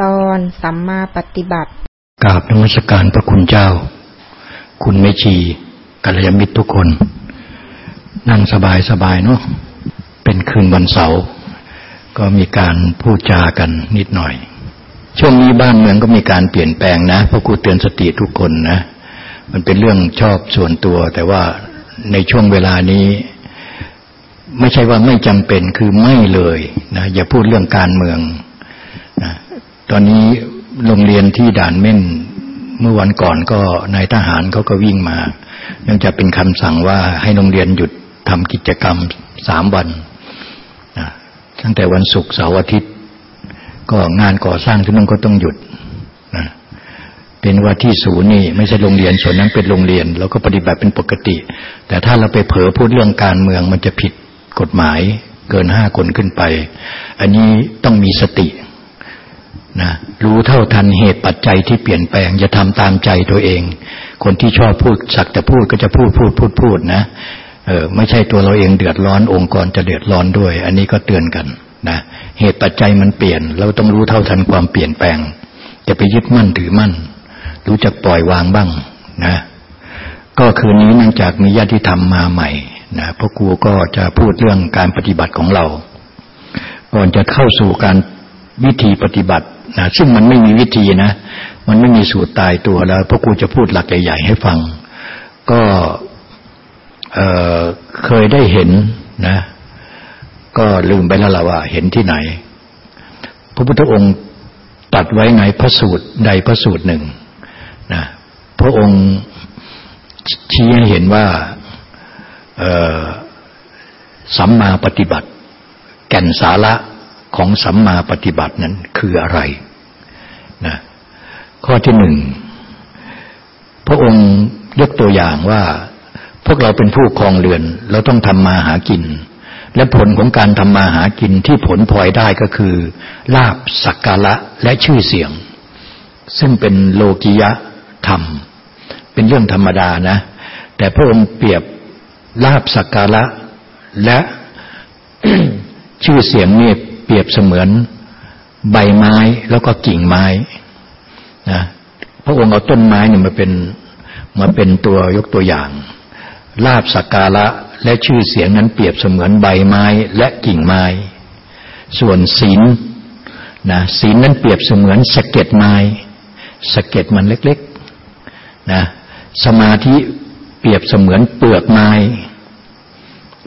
ตอนสัมมาปฏิบัติกราบนมัสการพระคุณเจ้า คุณเมชีกัลยาณมิตรทุกคน นั่งสบายสบายเนาะเป็นคืนวันเสาร์ก็มีการพูดจากันนิดหน่อย ช่วงนี้บ้านเมืองก็มีการเปลี่ยนแปลงนะพระครูเตือนสติทุกคนนะ มันเป็นเรื่องชอบส่วนตัว แต่ว่าในช่วงเวลานี้ ไม่ใช่ว่าไม่จำเป็นคือไม่เลยนะอย่าพูดเรื่องการเมืองนะ ตอนนี้โรงเรียนที่ด่านเม่นเมื่อวันก่อนก็นายทหารเขาก็วิ่งมา เนื่องจากเป็นคำสั่งว่าให้โรงเรียนหยุดทำกิจกรรมสามวันตั้งแต่วันศุกร์เสาร์อาทิตย์ ก็งานก่อสร้างที่นั่นก็ต้องหยุดนะเป็นว่าที่ศูนย์นี่ไม่ใช่โรงเรียนส่วนนั้นเป็นโรงเรียนเราก็ปฏิบัติเป็นปกติ แต่ถ้าเราไปเผลอพูดเรื่องการเมืองมันจะผิดกฎหมายเกินห้าคนขึ้นไป อันนี้ต้องมีสติ นะรู้เท่าทันเหตุปัจจัยที่เปลี่ยนแปลงจะทำตามใจตัวเอง คนที่ชอบพูดสักแต่พูดก็จะพูดพูดพูดพูดนะเออไม่ใช่ตัวเราเองเดือดร้อนองค์กรจะเดือดร้อนด้วย อันนี้ก็เตือนกันนะเหตุปัจจัยมันเปลี่ยน เราต้องรู้เท่าทันความเปลี่ยนแปลงจะไปยึดมั่นถือมั่น รู้จักปล่อยวางบ้างนะ ก็คืนนี้เนื่องจากมีญาติธรรมมาใหม่นะพระครูก็จะพูดเรื่องการปฏิบัติของเรา ก่อนจะเข้าสู่การวิธีปฏิบัติ นะซึ่งมันไม่มีวิธีนะ มันไม่มีสูตรตายตัวแล้วพราะกูจะพูดหลักใหญ่ๆให้ฟัง ก็เเคยได้เห็นนะ ก็ลืมไปแล้วล่ะว่า เห็นที่ไหน พระพุทธองค์ตัดไว้ในพระสูตรใดพระสูตรหนึ่งนะพระองค์ชี้ให้เห็นว่าสัมมาปฏิบัติ แก่นสาระ ของสัมมาปฏิบัตินั้นคืออะไรนะข้อที่หนึ่งพระองค์ยกตัวอย่างว่า พวกเราเป็นผู้ครองเรือน เราต้องทำมาหากิน และผลของการทำมาหากินที่ผลพลอยได้ก็คือลาบสักการะและชื่อเสียง ซึ่งเป็นโลกิยะธรรม เป็นเรื่องธรรมดานะ แต่พระองค์เปรียบลาบสักการะและชื่อเสียงเนี่ย เปรียบเสมือนใบไม้แล้วก็กิ่งไม้นะพระองค์เอาต้นไม้เนี่ยมาเป็นมาเป็นตัวยกตัวอย่างลาบสักการะและชื่อเสียงนั้นเปรียบเสมือนใบไม้และกิ่งไม้ ส่วนศีลนะศีลนั้นเปรียบเสมือนสะเก็ดไม้สะเก็ดมันเล็กๆนะสมาธิเปรียบเสมือนเปลือกไม้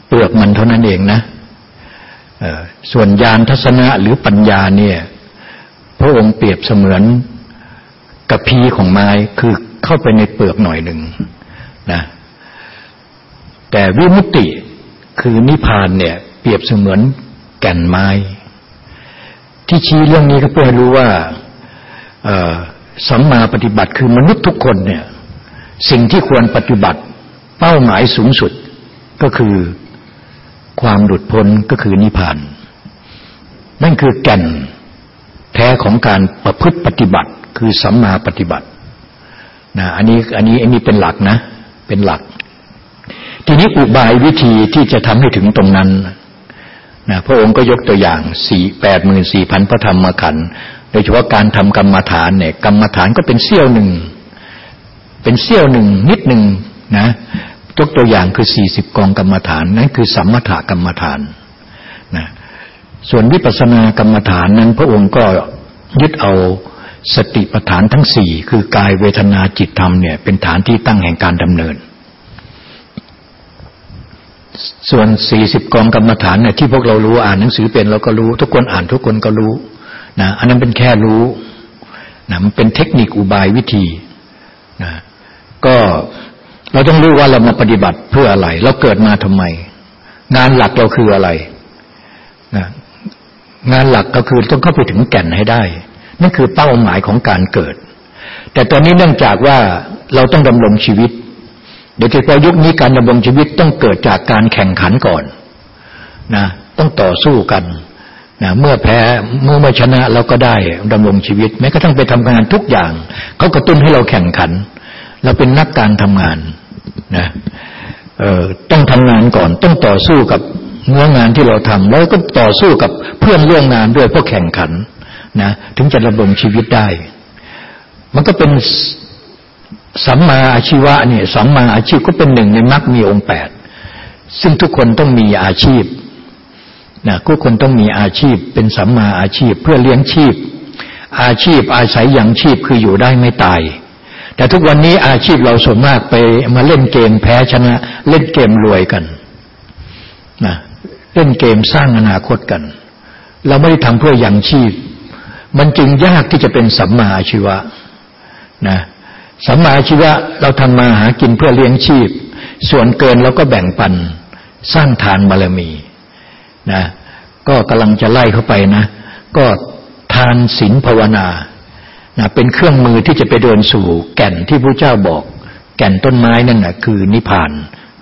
เปลือกมันเท่านั้นเองนะ ส่วนญาณทัศนะหรือปัญญาเนี่ย พระองค์เปรียบเสมือนกระพีของไม้คือเข้าไปในเปลือกหน่อยหนึ่งนะแต่วิมุตติคือนิพพานเนี่ย เปรียบเสมือนแก่นไม้ ที่ชี้เรื่องนี้ก็เพื่อรู้ว่าสัมมาปฏิบัติคือมนุษย์ทุกคนเนี่ย สิ่งที่ควรปฏิบัติ เป้าหมายสูงสุดก็คือ ความหลุดพ้นก็คือนิพพาน นั่นคือแก่นแท้ของการประพฤติปฏิบัติ คือสัมมาปฏิบัตินะอันนี้อันนี้อันนี้เป็นหลักนะ เป็นหลัก ทีนี้อุบายวิธีที่จะทำให้ถึงตรงนั้นนะพระองค์ก็ยกตัวอย่างสี่แปดหมื่นสี่พันพระธรรมขันธ์โดยเฉพาะการทำกรรมฐานเนี่ย กรรมฐานก็เป็นเสี้ยวหนึ่ง เป็นเสี้ยวหนึ่งนิดหนึ่งนะ ยกตัวอย่างคือสี่สิบกองกรรมฐานนั่นคือสัมมาถกรรมฐานนะส่วนวิปัสสนากรรมฐานนั้นพระองค์ก็ยึดเอาสติปัฏฐานทั้งสี่คือกายเวทนาจิตธรรมเนี่ยเป็นฐานที่ตั้งแห่งการดำเนิน ส่วนสี่สิบกองกรรมฐานเนี่ยที่พวกเรารู้อ่านหนังสือเป็นเราก็รู้ ทุกคนอ่านทุกคนก็รู้นะอันนั้นเป็นแค่รู้นะมันเป็นเทคนิคอุบายวิธีนะก็ เราต้องรู้ว่าเรามาปฏิบัติเพื่ออะไร เราเกิดมาทำไม งานหลักเราคืออะไรนะงานหลักก็คือต้องเข้าไปถึงแก่นให้ได้ นั่นคือเป้าหมายของการเกิด แต่ตอนนี้เนื่องจากว่าเราต้องดำรงชีวิต โดยเฉพาะยุคนี้การดำรงชีวิตต้องเกิดจากการแข่งขันก่อนนะต้องต่อสู้กันนะเมื่อแพ้เมื่อมาชนะเราก็ได้ดำรงชีวิต แม้กระทั่งไปทำงานทุกอย่าง เขากระตุ้นให้เราแข่งขัน เราเป็นนักการทำงานนะต้องทำงานก่อน ต้องต่อสู้กับเนื้องานที่เราทำแล้วก็ต่อสู้กับเพื่อนร่วมงานด้วยเพราะแข่งขันนะถึงจะดำรงชีวิตได้ มันก็เป็นสัมมาอาชีวะเนี่ยสัมมาอาชีพก็เป็นหนึ่งในมรรคมีองค์แปดซึ่งทุกคนต้องมีอาชีพนะทุกคนต้องมีอาชีพ เป็นสัมมาอาชีพเพื่อเลี้ยงชีพ อาชีพอาศัยอย่างชีพคืออยู่ได้ไม่ตาย แต่ทุกวันนี้อาชีพเราส่วนมากไปมาเล่นเกมแพ้ชนะ เล่นเกมรวยกันนะเล่นเกมสร้างอนาคตกัน เราไม่ได้ทำเพื่ออย่างชีพ มันจึงยากที่จะเป็นสัมมาอาชีวะนะสัมมาอาชีวะเราทำมาหากินเพื่อเลี้ยงชีพ ส่วนเกินเราก็แบ่งปันสร้างฐานบารมีนะก็กำลังจะไล่เข้าไปนะ ก็ทานศีลภาวนา นะเป็นเครื่องมือที่จะไปเดินสู่แก่นที่พระเจ้าบอก แก่นต้นไม้นั่นนะคือนิพพาน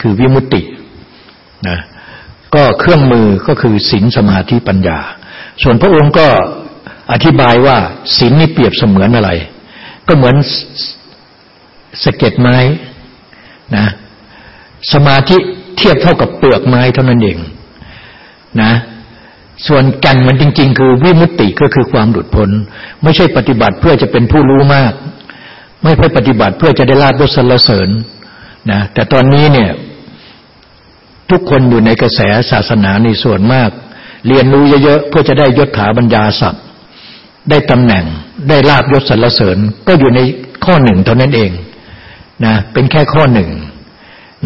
คือวิมุตตินะก็เครื่องมือก็คือศีลสมาธิปัญญา ส่วนพระองค์ก็อธิบายว่าศีลนี่เปรียบเสมือนอะไร ก็เหมือนสะเก็ดไม้นะสมาธิเทียบเท่ากับเปลือกไม้เท่านั้นเองนะ ส่วนแกันมันจริง ๆ คือวิมุตติก็คือความหลุดพ้น ไม่ใช่ปฏิบัติเพื่อจะเป็นผู้รู้มาก ไม่ใช่ปฏิบัติเพื่อจะได้ลาบยศสรรเสริญนะแต่ตอนนี้เนี่ย ทุกคนอยู่ในกระแสศาสนาในส่วนมาก เรียนรู้เยอะๆเพื่อจะได้ยศถาบรรดาศักดิ์ได้ตำแหน่งได้ลาบยศสรรเสริญ ก็อยู่ในข้อหนึ่งเท่านั้นเองนะเป็นแค่ข้อหนึ่ง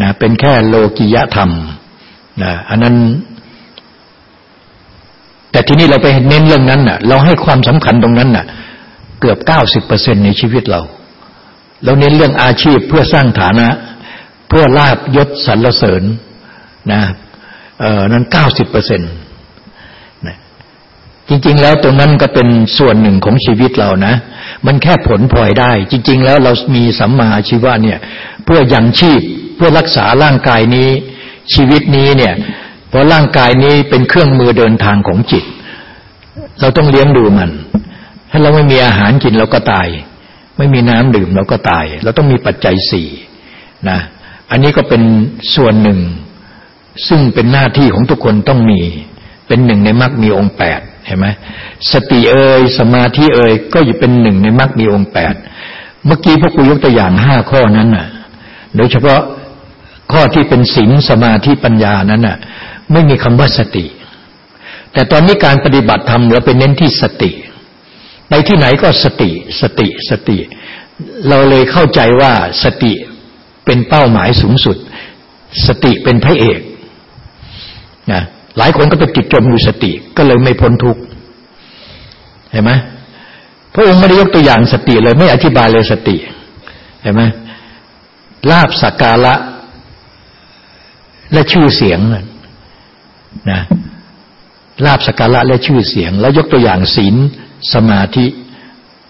นะเป็นแค่โลกิยธรรมนะอันนั้น แต่ทีนี้เราไปเน้นเรื่องนั้นน่ะ เราให้ความสำคัญตรงนั้นน่ะ เกือบเก้าสิบเปอร์เซ็นในชีวิตเรา เราเน้นเรื่องอาชีพเพื่อสร้างฐานะ เพื่อลาบยศสรรเสริญนะเออนั้นเก้าสิบเปอร์เซ็นต์จริง ๆ แล้วตรงนั้นก็เป็นส่วนหนึ่งของชีวิตเรานะ มันแค่ผลพลอยได้ จริง ๆ แล้วเรามีสัมมาอาชีวะเนี่ย เพื่อยังชีพเพื่อรักษาร่างกายนี้ชีวิตนี้เนี่ย เพราะร่างกายนี้เป็นเครื่องมือเดินทางของจิต เราต้องเลี้ยงดูมัน ถ้าเราไม่มีอาหารกินเราก็ตาย ไม่มีน้ำดื่มเราก็ตาย เราต้องมีปัจจัยสี่นะ อันนี้ก็เป็นส่วนหนึ่ง ซึ่งเป็นหน้าที่ของทุกคนต้องมี เป็นหนึ่งในมรรคมีองค์แปดเห็นไหมสติเอ่ยสมาธิเอ่ยก็อยู่เป็นหนึ่งในมรรคมีองค์แปดเมื่อกี้พวกกูยกตัวอย่างห้าข้อนั้นน่ะ โดยเฉพาะข้อที่เป็นศีลสมาธิปัญญานั้นน่ะ ไม่มีคำว่าสติ แต่ตอนนี้การปฏิบัติธรรมเราเป็นเน้นที่สติ ไปที่ไหนก็สติ สติ สติ เราเลยเข้าใจว่าสติเป็นเป้าหมายสูงสุด สติเป็นพระเอกนะหลายคนก็ไปติดจมอยู่สติก็เลยไม่พ้นทุกข์เห็นไหมพระองค์ไม่ได้ยกตัวอย่างสติเลยไม่อธิบายเลยสติเห็นไหมลาบสักการะและชื่อเสียงนะลาบสกการะและชื่อเสียง แล้วยกตัวอย่างศีลสมาธิ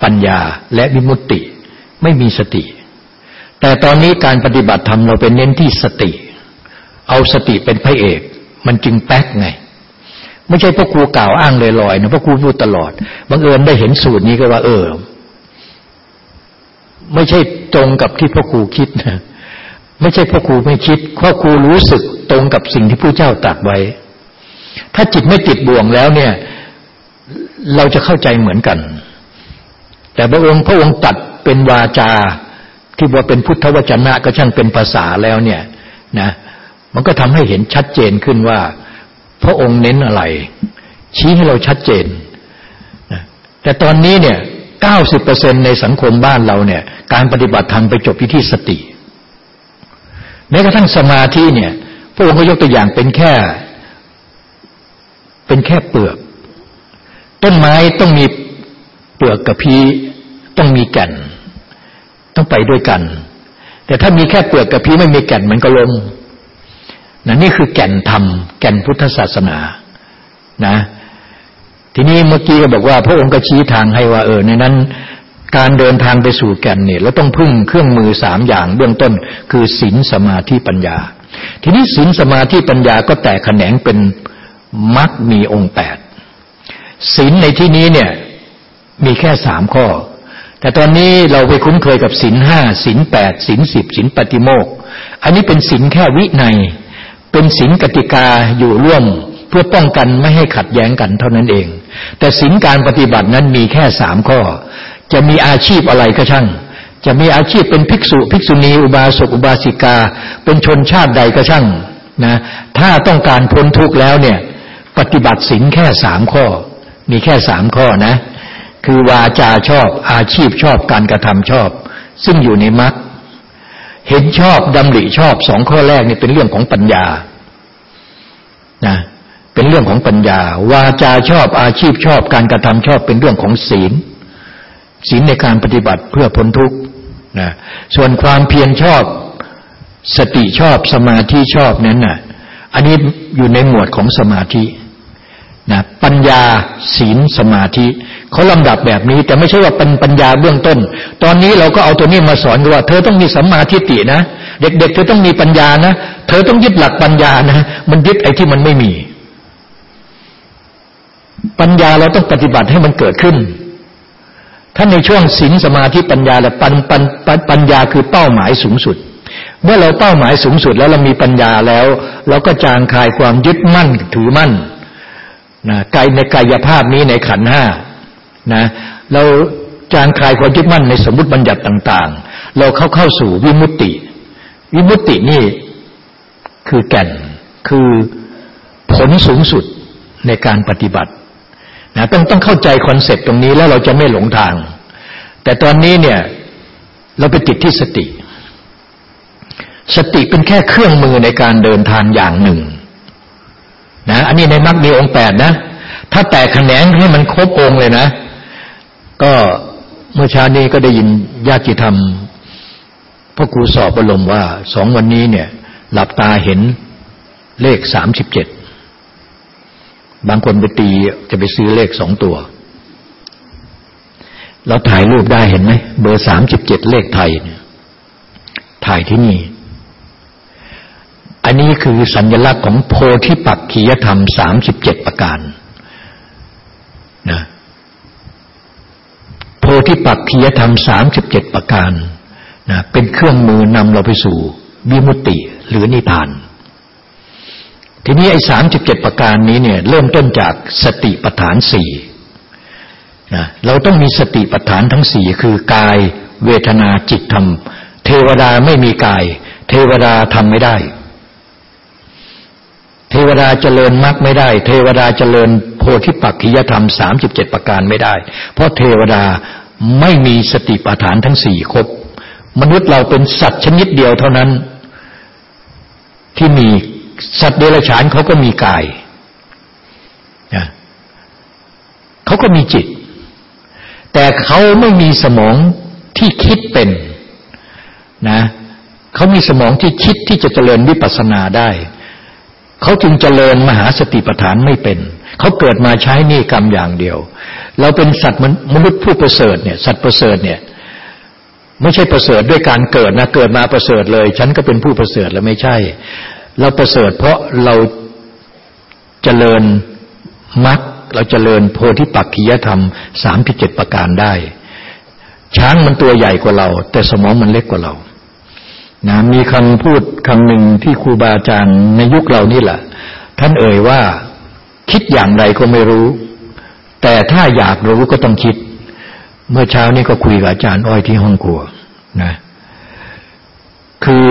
ปัญญาและวิมุตติ ไม่มีสติ แต่ตอนนี้การปฏิบัติธรรมเราเป็นเน้นที่สติ เอาสติเป็นพระเอก มันจึงแป๊กไง ไม่ใช่พ่อครูกล่าวอ้างลอยๆนะพ่อครูพูดตลอดบังเอิญได้เห็นสูตรนี้ก็ว่า เออ ไม่ใช่ตรงกับที่พ่อครูคิดนะไม่ใช่พ่อครูไม่คิดพ่อครูรู้สึกตรงกับสิ่งที่ผู้เจ้าตรัสไว้ ถ้าจิตไม่ติดบ่วงแล้วเนี่ย เราจะเข้าใจเหมือนกัน แต่พระองค์พระองค์ตัดเป็นวาจา ที่ว่าเป็นพุทธวจนะก็ช่างเป็นภาษาแล้วเนี่ยนะ มันก็ทำให้เห็นชัดเจนขึ้นว่า พระองค์เน้นอะไร ชี้ให้เราชัดเจนแต่ตอนนี้เนี่ยเก้าสิบเปอร์เซ็นในสังคมบ้านเราเนี่ย การปฏิบัติธรรมไปจบที่ที่สติแม้กระทั่งสมาธิเนี่ย พระองค์ก็ยกตัวอย่างเป็นแค่ เป็นแค่เปลือก ต้นไม้ต้องมีเปลือกกับพีต้องมีแก่น ต้องไปด้วยกัน แต่ถ้ามีแค่เปลือกกับพีไม่มีแก่นมันก็ล้มนะนี่คือแก่นธรรม แก่นพุทธศาสนานะ ทีนี้เมื่อกี้ก็บอกว่า พระองค์ก็ชี้ทางให้ว่า เออในนั้น การเดินทางไปสู่แก่นเนี่ยเราต้องพึ่งเครื่องมือสามอย่างเบื้องต้น คือศีลสมาธิปัญญา ทีนี้ศีลสมาธิปัญญาก็แตกแขนงเป็น มรรคมีองค์แปดศีลในที่นี้เนี่ย มีแค่สามข้อ แต่ตอนนี้เราไปคุ้นเคยกับศีลห้าศีลแปดศีลสิบศีลปฏิโมกอันนี้เป็นศีลแค่วิในเป็นศีลกติกาอยู่ร่วมเพื่อป้องกันไม่ให้ขัดแย้งกันเท่านั้นเอง แต่ศีลการปฏิบัตินั้นมีแค่สามข้อ จะมีอาชีพอะไรก็ช่าง จะมีอาชีพเป็นภิกษุ ภิกษุณี อุบาสกอุบาสิกา เป็นชนชาติใดก็ช่างนะถ้าต้องการพ้นทุกข์แล้วเนี่ย ปฏิบัติศีลแค่สามข้อ มีแค่สามข้อนะ คือวาจาชอบอาชีพชอบการกระทำชอบ ซึ่งอยู่ในมรรคเห็นชอบดำริชอบสองข้อแรกนี่เป็นเรื่องของปัญญานะเป็นเรื่องของปัญญา วาจาชอบอาชีพชอบการกระทำชอบเป็นเรื่องของศีล ศีลในการปฏิบัติเพื่อพ้นทุกข์นะส่วนความเพียรชอบสติชอบสมาธิชอบนั้นนะ่ะ อันนี้อยู่ในหมวดของสมาธิ นะปัญญาศีลสมาธิเขาลำดับแบบนี้ แต่ไม่ใช่ว่าเป็นปัญญาเบื้องต้น ตอนนี้เราก็เอาตัวนี้มาสอนว่า เธอต้องมีสัมมาทิฏฐินะ เด็กๆ เธอต้องมีปัญญานะเธอต้องยึดหลักปัญญานะ มันยึดไอ้ที่มันไม่มี ปัญญาเราต้องปฏิบัติให้มันเกิดขึ้นถ้าในช่วงศีลสมาธิปัญญาและปัญปัญปัญญาคือเป้าหมายสูงสุด เมื่อเราเป้าหมายสูงสุดแล้วเรามีปัญญาแล้ว เราก็จางคลายความยึดมั่นถือมั่น นะกายในกายภาพนี้ในขันธ์ห้านะเราจางคลายความยึดมั่นในสมมติบัญญัติต่าง ๆ เราเข้าเข้าสู่วิมุตติ วิมุตตินี่คือแก่นคือผลสูงสุดในการปฏิบัตินะต้องต้องเข้าใจ concept ตรงนี้แล้วเราจะไม่หลงทาง แต่ตอนนี้เนี่ยเราไปติดที่สติ สติเป็นแค่เครื่องมือในการเดินทางอย่างหนึ่ง นะอันนี้ในมรรคมีองค์แปดนะ ถ้าแตกแขนงให้มันครบองค์เลยนะ ก็เมื่อเช้านี้ก็ได้ยินญาติธรรมพ่อครูสอบอารมณ์ว่าสองวันนี้เนี่ย หลับตาเห็นเลขสามสิบเจ็ดบางคนไปตีจะไปซื้อเลขสองตัว เราถ่ายรูปได้เห็นไหมเบอร์สามสิบเจ็ดเลขไทยเนี่ยถ่ายที่นี่ อันนี้คือสัญลักษณ์ของโพธิปักขียธรรมสามสิบเจ็ดประการนะโพธิปักขียธรรมสามสิบเจ็ดประการนะเป็นเครื่องมือนำเราไปสู่วิมุตติหรือนิพพาน ทีนี้ไอ้สามสิบเจ็ดประการนี้เนี่ยเริ่มต้นจากสติปัฏฐานสี่นะเราต้องมีสติปัฏฐานทั้งสี่คือกายเวทนาจิตธรรม เทวดาไม่มีกาย เทวดาทำไม่ได้ เทวดาเจริญมรรคไม่ได้ เทวดาเจริญโพธิปักขิยธรรมสามสิบเจ็ดประการไม่ได้ เพราะเทวดาไม่มีสติปัฏฐานทั้งสี่ครบ มนุษย์เราเป็นสัตว์ชนิดเดียวเท่านั้น ที่มีสัตว์เดรัจฉานเขาก็มีกายนะเขาก็มีจิต แต่เขาไม่มีสมองที่คิดเป็นนะเขามีสมองที่คิดที่จะเจริญวิปัสสนาได้ เขาจึงเจริญมหาสติปัฏฐานไม่เป็น เขาเกิดมาใช้นี่กรรมอย่างเดียว เราเป็นสัตว์มนุษย์ผู้ประเสริฐเนี่ย สัตว์ประเสริฐเนี่ย ไม่ใช่ประเสริฐด้วยการเกิดนะ เกิดมาประเสริฐเลย ฉันก็เป็นผู้ประเสริฐแล้วไม่ใช่ เราประเสริฐเพราะเราเจริญมรรคเราเจริญโพธิปักขียธรรมสามพิเจ็ดประการได้ ช้างมันตัวใหญ่กว่าเรา แต่สมองมันเล็กกว่าเรา นะมีคำพูดคำหนึ่งที่ครูบาอาจารย์ในยุคเรานี่แหละ ท่านเอ่ยว่า คิดอย่างไรก็ไม่รู้ แต่ถ้าอยากรู้ก็ต้องคิด เมื่อเช้านี้ก็คุยกับอาจารย์อ้อยที่ห้องครัวนะคือ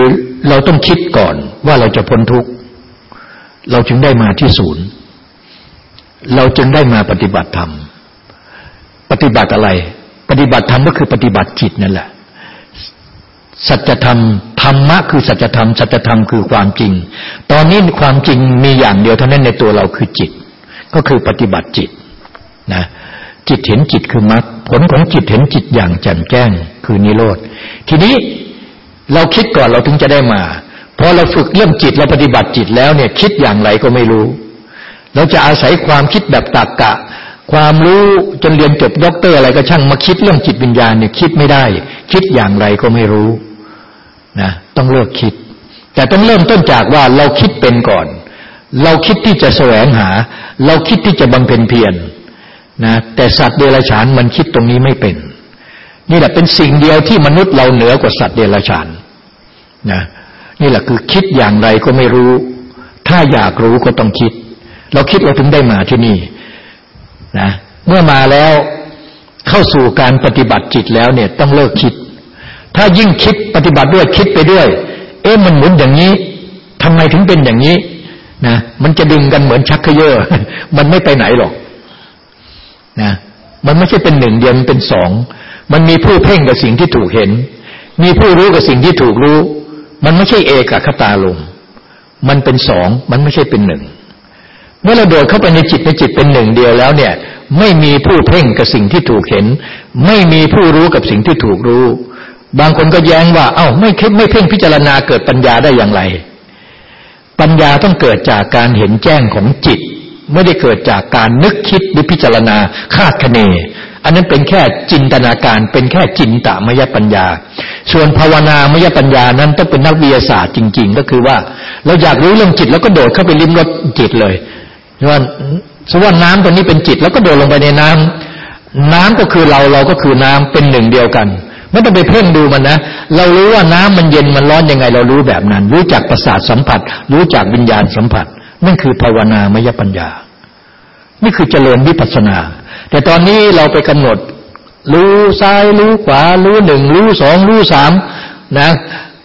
เราต้องคิดก่อนว่าเราจะพ้นทุกข์ เราจึงได้มาที่ศูนย์ เราจึงได้มาปฏิบัติธรรม ปฏิบัติอะไร ปฏิบัติธรรมก็คือปฏิบัติจิตนั่นแหละ สัจธรรมธรรมะคือสัจธรรมสัจธรรมคือความจริง ตอนนี้ความจริงมีอย่างเดียวเท่านั้นในตัวเราคือจิต ก็คือปฏิบัติจิตนะจิตเห็นจิตคือมรรคผลของจิตเห็นจิตอย่างแจ่มแจ้งคือนิโรธทีนี้เราคิดก่อนเราถึงจะได้มาพอเราฝึกเรื่องจิตเราปฏิบัติจิตแล้วเนี่ยคิดอย่างไรก็ไม่รู้ เราจะอาศัยความคิดแบบตรรกะ ความรู้จนเรียนจบด็อกเตอร์อะไรก็ช่างมาคิดเรื่องจิตวิญญาณเนี่ยคิดไม่ได้ คิดอย่างไรก็ไม่รู้ นะต้องเลิกคิด แต่ต้องเริ่มต้นจากว่าเราคิดเป็นก่อน เราคิดที่จะแสวงหา เราคิดที่จะบำเพ็ญเพียรนะแต่สัตว์เดรัจฉานมันคิดตรงนี้ไม่เป็น นี่แหละเป็นสิ่งเดียวที่มนุษย์เราเหนือกว่าสัตว์เดรัจฉานนะนี่แหละคือคิดอย่างไรก็ไม่รู้ ถ้าอยากรู้ก็ต้องคิด เราคิดเราถึงได้มาที่นี่นะเมื่อมาแล้วเข้าสู่การปฏิบัติจิตแล้วเนี่ยต้องเลิกคิด ถ้ายิ่งคิดปฏิบัติด้วยคิดไปด้วย เอ๊ะมันหมุนอย่างนี้ทำไมถึงเป็นอย่างนี้นะมันจะดึงกันเหมือนชักเขยอมันไม่ไปไหนหรอกนะมันไม่ใช่เป็นหนึ่งเดียวมันเป็นสอง มันมีผู้เพ่งกับสิ่งที่ถูกเห็น มีผู้รู้กับสิ่งที่ถูกรู้ มันไม่ใช่เอกคตาลมมันเป็นสอง มันไม่ใช่เป็นหนึ่ง เมื่อเราโดดเข้าไปในจิตในจิตเป็นหนึ่งเดียวแล้วเนี่ย ไม่มีผู้เพ่งกับสิ่งที่ถูกเห็น ไม่มีผู้รู้กับสิ่งที่ถูกรู้ บางคนก็แย้งว่า เอา้าไม่คิดไม่เพ่งพิจารณาเกิดปัญญาได้อย่างไร ปัญญาต้องเกิดจากการเห็นแจ้งของจิต ไม่ได้เกิดจากการนึกคิดหรือพิจารณาคาดคะเน อันนั้นเป็นแค่จินตนาการ เป็นแค่จินตามยปัญญา ส่วนภาวนามยปัญญานั้นต้องเป็นนักวิทยาศาสตร์จริง ๆ ก็คือว่า เราอยากรู้เรื่องจิตแล้วก็โดดเข้าไปลิ้มรสจิตเลยว่าสมมติว่าน้ำตัวนี้เป็นจิต แล้วก็โดดลงไปในน้ำน้ำก็คือเราเราก็คือน้ำเป็นหนึ่งเดียวกัน ไม่ต้องไปเพ่งดูมันนะ เรารู้ว่าน้ำมันเย็นมันร้อนยังไง เรารู้แบบนั้น รู้จักประสาทสัมผัส รู้จักวิญญาณสัมผัส นั่นคือภาวนามยปัญญา นี่คือเจริญวิปัสสนา แต่ตอนนี้เราไปกำหนด รู้ซ้ายรู้ขวา รู้หนึ่งรู้สองรู้สามนะ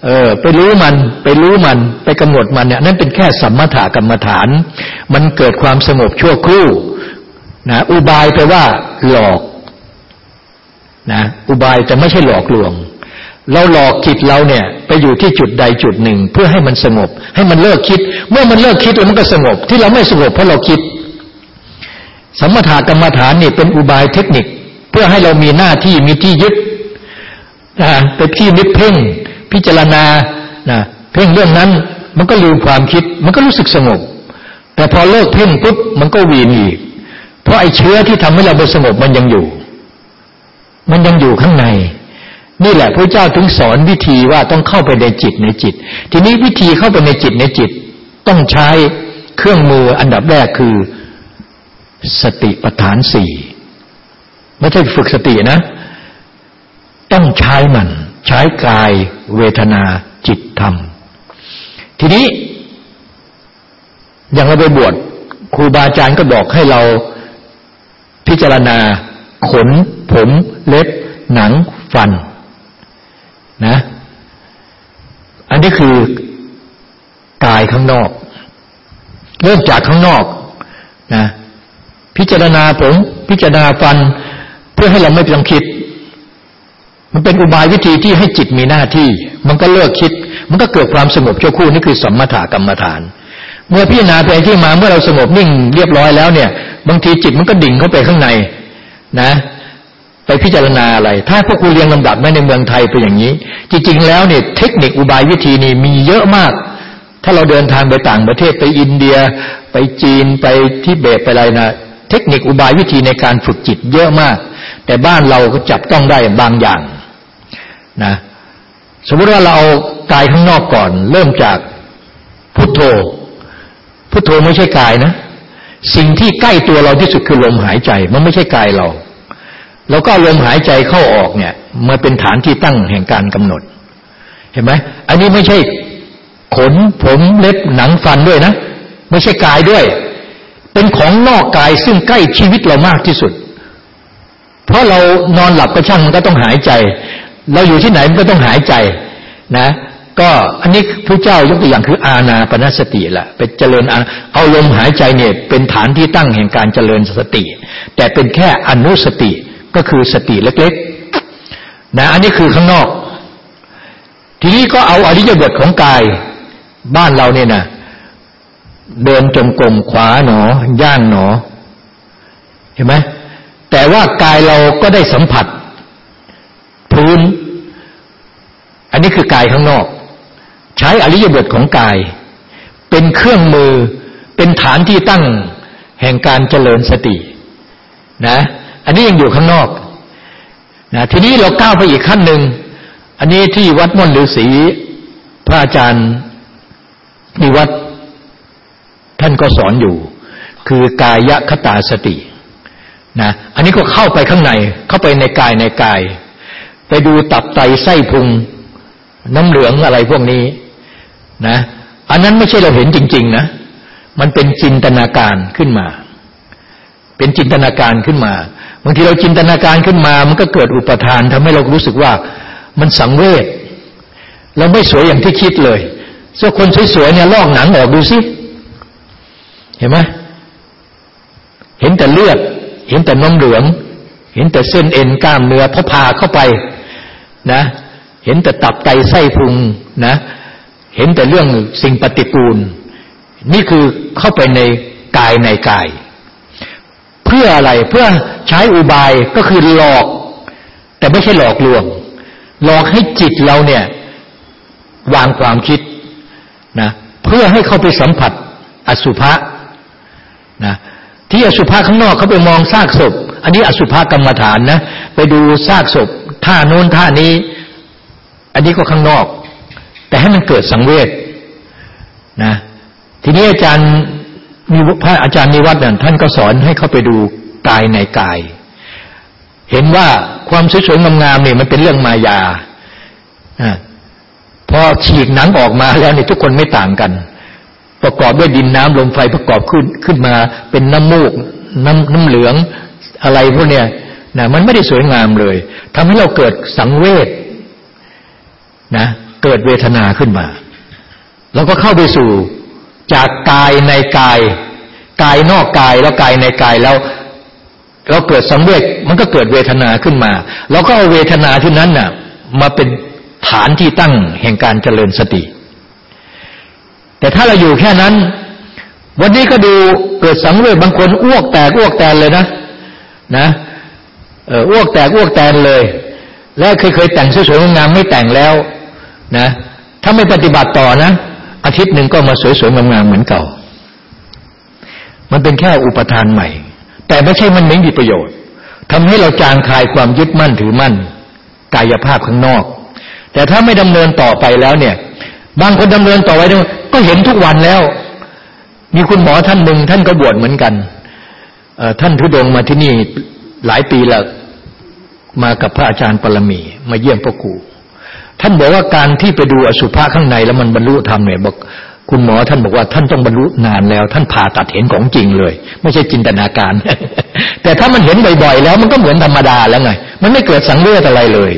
เออไปรู้มันไปรู้มันไปกำหนดมันเนี่ยนั่นเป็นแค่สัมมาถากรรมฐาน มันเกิดความสงบชั่วครู่นะอุบายแปว่าหลอก นะอุบายจะไม่ใช่หลอกลวง เราหลอกจิตเราเนี่ย ไปอยู่ที่จุดใดจุดหนึ่ง เพื่อให้มันสงบ ให้มันเลิกคิด เมื่อมันเลิกคิดแล้วมันก็สงบ ที่เราไม่สงบเพราะเราคิด สมถกรรมฐานนี่เป็นอุบายเทคนิค เพื่อให้เรามีหน้าที่มีที่ยึดนะเป็นที่นิพเพ่ง พิจารณานะเพ่งเรื่องนั้น มันก็ลืมความคิด มันก็รู้สึกสงบ แต่พอเลิกเพ่งปุ๊บมันก็วีนอีก เพราะไอ้เชื้อที่ทำให้เราไปสงบมันยังอยู่ มันยังอยู่ข้างใน นี่แหละพระเจ้าถึงสอนวิธีว่าต้องเข้าไปในจิตในจิต ทีนี้วิธีเข้าไปในจิตในจิต ต้องใช้เครื่องมืออันดับแรกคือสติปัฏฐานสี่ไม่ใช่ฝึกสตินะ ต้องใช้มัน ใช้กาย เวทนาจิตธรรม ทีนี้ อย่างเราไปบวชครูบาอาจารย์ก็บอกให้เราพิจารณา ขน ผมเล็บ หนัง ฟัน นะ อันนี้คือกายข้างนอก เริ่มจากข้างนอกนะพิจารณาผม พิจารณาฟัน เพื่อให้เราไม่ต้องคิด มันเป็นอุบายวิธีที่ให้จิตมีหน้าที่ มันก็เลิกคิด มันก็เกิดความสงบชั่วคู่นี่คือสัมมาถกรรมฐาน เมื่อพิจารณาไปที่มาเมื่อเราสงบนิ่งเรียบร้อยแล้วเนี่ย บางทีจิตมันก็ดิ่งเข้าไปข้างใน นะ ไปพิจารณาอะไร ถ้าพวกครูเรียงลำดับไม่ในเมืองไทยเป็นอย่างนี้ จริง ๆ แล้วเนี่ยเทคนิคอุบายวิธีนี้มีเยอะมาก ถ้าเราเดินทางไปต่างประเทศไปอินเดีย ไปจีนไปที่เบตไปอะไรนะเทคนิคอุบายวิธีในการฝึกจิตเยอะมาก แต่บ้านเราก็จับต้องได้บางอย่างนะสมมติว่าเราเอากายข้างนอกก่อน เริ่มจากพุทโธ พุทโธไม่ใช่กายนะ สิ่งที่ใกล้ตัวเราที่สุดคือลมหายใจ มันไม่ใช่กายเราเราก็ลมหายใจเข้าออกเนี่ยมาเป็นฐานที่ตั้งแห่งการกำหนด เห็นไหมอันนี้ไม่ใช่ขนผมเล็บหนังฟันด้วยนะ ไม่ใช่กายด้วย เป็นของนอกกายซึ่งใกล้ชีวิตเรามากที่สุด เพราะเรานอนหลับก็ช่างมันก็ต้องหายใจ เราอยู่ที่ไหนมันก็ต้องหายใจนะ ก็อันนี้พระเจ้ายกตัวอย่างคืออาณาปณสติแหละเป็นเจริญเอาลมหายใจเนี่ยเป็นฐานที่ตั้งแห่งการเจริญสติ แต่เป็นแค่อนุสติก็คือสติเล็กๆนะอันนี้คือข้างนอก ทีนี้ก็เอาอริยบทของกายบ้านเราเนี่ยนะเดินจงกรมขวาหนอย่างหนอ เห็นไหมแต่ว่ากายเราก็ได้สัมผัส พื้น อันนี้คือกายข้างนอก ใช้อริยบทของกาย เป็นเครื่องมือเป็นฐานที่ตั้งแห่งการเจริญสตินะอันนี้ยังอยู่ข้างนอกนะทีนี้เราก้าวไปอีกขั้นหนึ่งอันนี้ที่วัดม่อนฤาษีพระอาจารย์นิวัดท่านก็สอนอยู่ คือกายคตาสตินะอันนี้ก็เข้าไปข้างในเข้าไปในกายในกาย ไปดูตับไตไส้พุง น้ำเหลืองอะไรพวกนี้ นะ อันนั้นไม่ใช่เราเห็นจริง ๆ นะ มันเป็นจินตนาการขึ้นมา เป็นจินตนาการขึ้นมาบางทีเราจินตนาการขึ้นมา มันก็เกิดอุปทานทำให้เรารู้สึกว่ามันสังเวชเราไม่สวยอย่างที่คิดเลยส่วนคนสวยๆเนี่ยลอกหนังออกดูสิเห็นไหมเห็นแต่เลือด เห็นแต่น้ำเหลือง เห็นแต่เส้นเอ็นกล้ามเนื้อพอพาเข้าไปนะ เห็นแต่ตับไตไส้พุงนะ เห็นแต่เรื่องสิ่งปฏิปูล นี่คือเข้าไปในกายในกาย เพื่ออะไรเพื่อใช้อุบายก็คือหลอก แต่ไม่ใช่หลอกลวง หลอกให้จิตเราเนี่ย วางความคิดนะเพื่อให้เข้าไปสัมผัสอสุภะนะที่อสุภะข้างนอกเขาไปมองซากศพ อันนี้อสุภะกรรมฐานนะ ไปดูซากศพท่าโน้นท่านี้ อันนี้ก็ข้างนอก ให้มันเกิดสังเวชนะ ทีนี้อาจารย์มีพระอาจารย์นิวัฒน์นั่นท่านก็สอนให้เข้าไปดูกายในกาย เห็นว่าความสวยๆงามๆเนี่ยมันเป็นเรื่องมายาพอฉีกหนังออกมาแล้วเนี่ยทุกคนไม่ต่างกัน ประกอบด้วยดินน้ำลมไฟประกอบขึ้นขึ้นมาเป็นน้ำมูก น้ำน้ำเหลืองอะไรพวกเนี้ยนะมันไม่ได้สวยงามเลยทำให้เราเกิดสังเวชนะ เกิดเวทนาขึ้นมาเราก็เข้าไปสู่จากกายในกาย กายนอกกายแล้วกายในกายแล้วเราเกิดสังเวชมันก็เกิดเวทนาขึ้นมาเราก็เอาเวทนาที่นั้นน่ะ มาเป็นฐานที่ตั้งแห่งการเจริญสติ แต่ถ้าเราอยู่แค่นั้น วันนี้ก็ดูเกิดสังเวชบางคนอ้วกแตกอ้วกแตนเลยนะ นะอออ้วกแตกอ้วกแตนเลย แล้วเคยเคยแต่งสวยๆงามไม่แต่งแล้ว นะ ถ้าไม่ปฏิบัติต่อนะ อาทิตย์หนึ่งก็มาสวยๆงามๆเหมือนเก่า มันเป็นแค่อุปทานใหม่ แต่ไม่ใช่มันไม่มีประโยชน์ทำให้เราจางคลายความยึดมั่นถือมั่น กายภาพข้างนอก แต่ถ้าไม่ดำเนินต่อไปแล้วเนี่ย บางคนดำเนินต่อไว้ก็เห็นทุกวันแล้ว มีคุณหมอท่านหนึ่งท่านก็บวชเหมือนกันท่านทุดงมาที่นี่หลายปีแล้วมากับพระอาจารย์ปรมี มาเยี่ยมพ่อครู ท่านบอกว่าการที่ไปดูอสุภะข้างในแล้วมันบรรลุธรรมเนี่ยบอกคุณหมอท่านบอกว่าท่านต้องบรรลุนานแล้ว ท่านผ่าตัดเห็นของจริงเลย ไม่ใช่จินตนาการ แต่ถ้ามันเห็นบ่อยๆ แล้วมันก็เหมือนธรรมดาแล้วไง มันไม่เกิดสังเวชอะไรเลย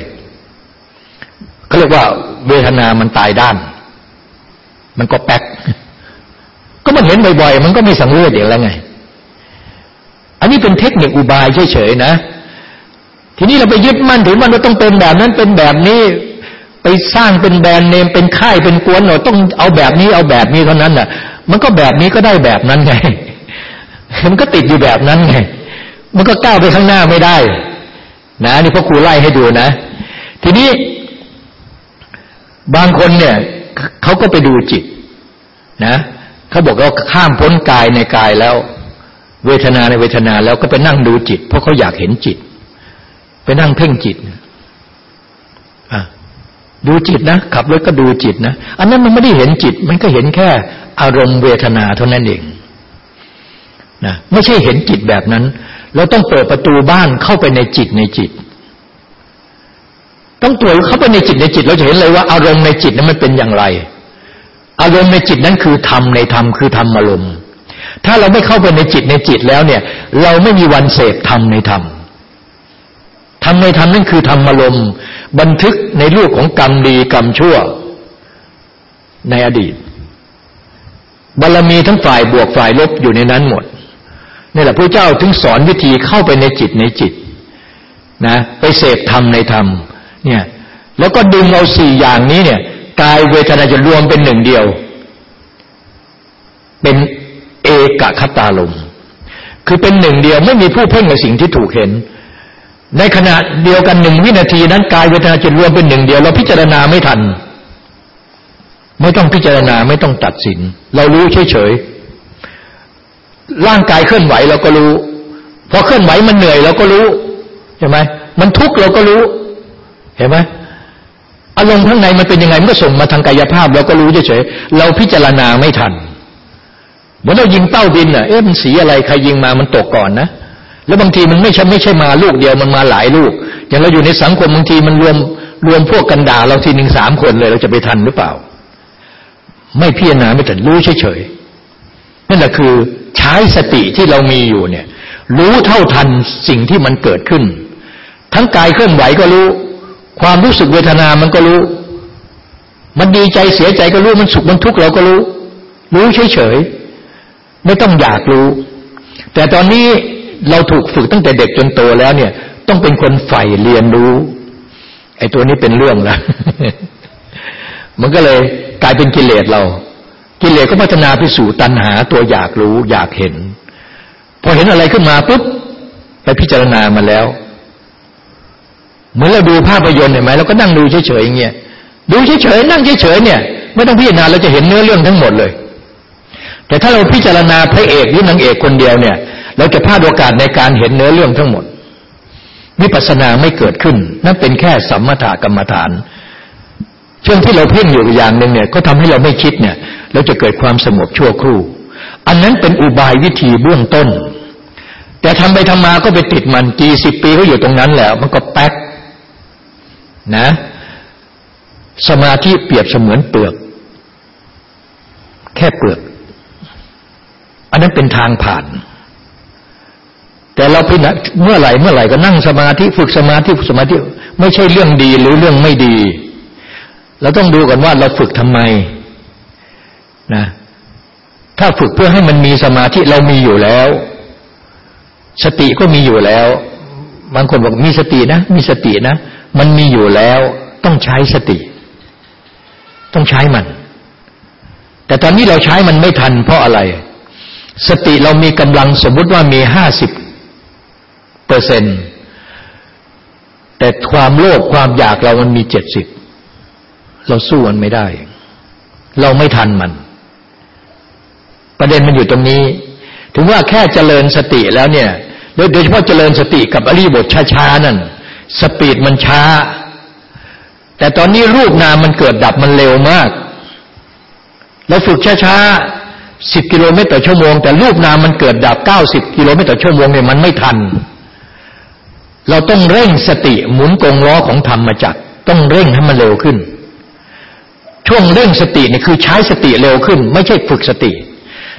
เขาเรียกว่า เวทนามันตายด้าน มันก็แป๊ก ก็มันเห็นบ่อยๆ มันก็ไม่สังเวชอย่างแล้วไง อันนี้เป็นเทคนิคอุบายเฉยๆนะ ทีนี้เราไปยึดมั่นถือมันว่าต้องเป็นแบบนั้นเป็นแบบนี้ ไปสร้างเป็นแบรนด์เนมเป็นค่ายเป็นกวนหน่อยต้องเอาแบบนี้เอาแบบนี้เท่านั้นน่ะ มันก็แบบนี้ก็ได้แบบนั้นไง มันก็ติดอยู่แบบนั้นไง มันก็ก้าวไปข้างหน้าไม่ได้ นะนี่พ่อครูไล่ให้ดูนะ ทีนี้ บางคนเนี่ยเขาก็ไปดูจิต นะเขาบอกว่าข้ามพ้นกายในกายแล้ว เวทนาในเวทนาแล้วก็ไปนั่งดูจิต เพราะเขาอยากเห็นจิต ไปนั่งเพ่งจิต ดูจิตนะขับรถก็ดูจิตนะ อันนั้นมันไม่ได้เห็นจิต มันก็เห็นแค่อารมณ์เวทนาเท่านั้นเองนะไม่ใช่เห็นจิตแบบนั้น เราต้องเปิดประตูบ้านเข้าไปในจิตในจิต ต้องตรวจเข้าไปในจิตในจิต เราจะเห็นเลยว่าอารมณ์ในจิตนั้นมันเป็นอย่างไร อารมณ์ในจิตนั้นคือธรรมในธรรมคือธรรมอารมณ์ถ้าเราไม่เข้าไปในจิตในจิตแล้วเนี่ย เราไม่มีวันเสพธรรมในธรรมธรรมในธรรมนั่นคือธรรมอารมณ์ บันทึกในรูปของกรรมดีกรรมชั่ว ในอดีตบารรมีทั้งฝ่ายบวกฝ่ายลบอยู่ในนั้นหมดนี่แหละพระเจ้าถึงสอนวิธีเข้าไปในจิตในจิตนะไปเสพธรรมในธรรมเนี่ยแล้วก็ดึงเอาสี่อย่างนี้เนี่ยกายเวทนาจะรวมเป็นหนึ่งเดียว เป็นเอกคตาลมคือเป็นหนึ่งเดียวไม่มีผู้เพ่งในสิ่งที่ถูกเห็น ในขณะเดียวกันหนึ่งวินาทีนั้นกายเวทนาจะรวมเป็นหนึ่งเดียว เราพิจารณาไม่ทัน ไม่ต้องพิจารณาไม่ต้องตัดสิน เรารู้เฉยๆร่างกายเคลื่อนไหวเราก็รู้พอเคลื่อนไหวมันเหนื่อยเราก็รู้ใช่ไหมมันทุกข์เราก็รู้เห็นไหมอารมณ์ข้างในมันเป็นยังไงมันก็ส่งมาทางกายภาพ เราก็รู้เฉยๆเราพิจารณาไม่ทันเหมือนเรายิงเป้าบินอะเอ๊ะมันสีอะไรใครยิงมามันตกก่อนนะ แล้วบางทีมันไม่ใช่ไม่ใช่มาลูกเดียวมันมาหลายลูก อย่างเราอยู่ในสังคมบางทีมันรวมรวมพวกกันด่าเราทีหนึ่งสามคนเลย เราจะไปทันหรือเปล่า ไม่พิจารณาไม่ทันรู้เฉยๆนั่นแหละคือใช้สติที่เรามีอยู่เนี่ย รู้เท่าทันสิ่งที่มันเกิดขึ้น ทั้งกายเคลื่อนไหวก็รู้ ความรู้สึกเวทนามันก็รู้ มันดีใจเสียใจก็รู้มันสุขมันทุกข์เราก็รู้ รู้เฉยๆไม่ต้องอยากรู้ แต่ตอนนี้ เราถูกฝึกตั้งแต่เด็กจนโตแล้วเนี่ย ต้องเป็นคนใฝ่เรียนรู้ ไอ้ตัวนี้เป็นเรื่องละมันก็เลยกลายเป็นกิเลสเรา กิเลสก็พัฒนาไปสู่ตัณหาตัวอยากรู้อยากเห็น พอเห็นอะไรขึ้นมาปุ๊บไปพิจารณามาแล้ว เหมือนเราดูภาพยนตร์เห็นไหมเราก็นั่งดูเฉยๆอย่างเงี้ยดูเฉยๆนั่งเฉยๆเนี่ย ไม่ต้องพิจารณาเราจะเห็นเนื้อเรื่องทั้งหมดเลย แต่ถ้าเราพิจารณาพระเอกหรือนางเอกคนเดียวเนี่ย เราจะพลาดโอกาสในการเห็นเนื้อเรื่องทั้งหมด วิปัสสนาไม่เกิดขึ้น นั่นเป็นแค่สัมมาถกรรมฐาน ช่วงที่เราเพ่งอยู่อย่างหนึ่งเนี่ย ก็ทำให้เราไม่คิดเนี่ย เราจะเกิดความสงบชั่วครู่ อันนั้นเป็นอุบายวิธีเบื้องต้น แต่ทำไปทำมาก็ไปติดมันกี่สิบปีก็อยู่ตรงนั้นแล้ว มันก็แป๊กนะ สมาธิเปรียบเสมือนเปลือก แค่เปลือก อันนั้นเป็นทางผ่าน แต่เราไปนะเมื่อไหร่เมื่อไหร่ก็นั่งสมาธิฝึกสมาธิฝึกสมาธิไม่ใช่เรื่องดีหรือเรื่องไม่ดี เราต้องดูก่อนว่าเราฝึกทำไมนะถ้าฝึกเพื่อให้มันมีสมาธิเรามีอยู่แล้ว สติก็มีอยู่แล้ว บางคนบอกมีสตินะ มีสตินะ มันมีอยู่แล้ว ต้องใช้สติ ต้องใช้มัน แต่ตอนนี้เราใช้มันไม่ทันเพราะอะไร สติเรามีกำลังสมมุติว่ามีห้าสิบ เปอร์เซ็นแต่ความโลภความอยากเรามันมีเจ็ดสิบเราสู้มันไม่ได้ เราไม่ทันมัน ประเด็นมันอยู่ตรงนี้ ถึงว่าแค่เจริญสติแล้วเนี่ยโดยเฉพาะเจริญสติกับอริบทช้าๆนั่นสปีดมันช้า แต่ตอนนี้รูปนามมันเกิดดับมันเร็วมากเราฝึกช้าๆสิบกิโลเมตรต่อชั่วโมง แต่รูปนามมันเกิดดับเก้าสิบกิโลเมตรต่อชั่วโมงเนี่ยมันไม่ทัน เราต้องเร่งสติหมุนกงล้อของธรรมมาจักต้องเร่งให้มันเร็วขึ้น ช่วงเร่งสติเนี่ยคือใช้สติเร็วขึ้น ไม่ใช่ฝึกสติ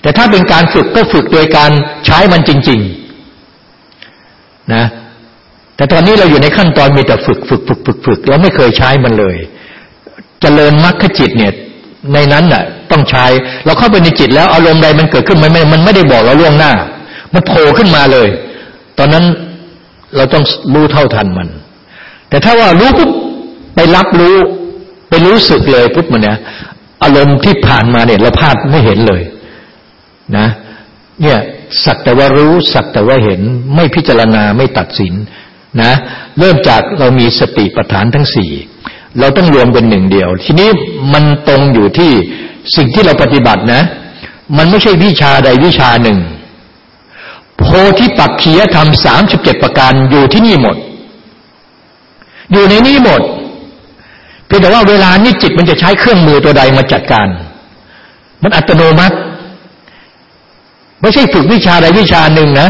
แต่ถ้าเป็นการฝึกก็ฝึกโดยการใช้มันจริง ๆ นะ แต่ตอนนี้เราอยู่ในขั้นตอนมีแต่ฝึกฝึกฝึกฝึกฝึกเราไม่เคยใช้มันเลยจเจริญมรรคจิตเนี่ย ในนั้นน่ะ ต้องใช้เราเข้าไปในจิตแล้วอารมณ์ใดมันเกิดขึ้นมันไม่มันไม่ได้บอกเราล่วงหน้า มันโผล่ขึ้นมาเลย ตอนนั้น เราต้องรู้เท่าทันมัน แต่ถ้าว่ารู้ปุ๊บไปรับรู้ ไปรู้สึกเลยปุ๊บมันเนี่ยอารมณ์ที่ผ่านมาเนี่ยเราพลาดไม่เห็นเลยนะ เนี่ยสักแต่ว่ารู้สักแต่ว่าเห็นไม่พิจารณาไม่ตัดสินนะเริ่มจากเรามีสติปัฏฐานทั้งสี่เราต้องรวมเป็นหนึ่งเดียว ทีนี้มันตรงอยู่ที่สิ่งที่เราปฏิบัตินะ มันไม่ใช่วิชาใดวิชาหนึ่ง พธิปักขียธรรมสามสิบเจ็ดประการอยู่ที่นี่หมด อยู่ในนี้หมดเพียงแต่ว่าเวลานี้จิตมันจะใช้เครื่องมือตัวใดมาจัดการ มันอัตโนมัติ ไม่ใช่ฝึกวิชาใดวิชาหนึ่งนะ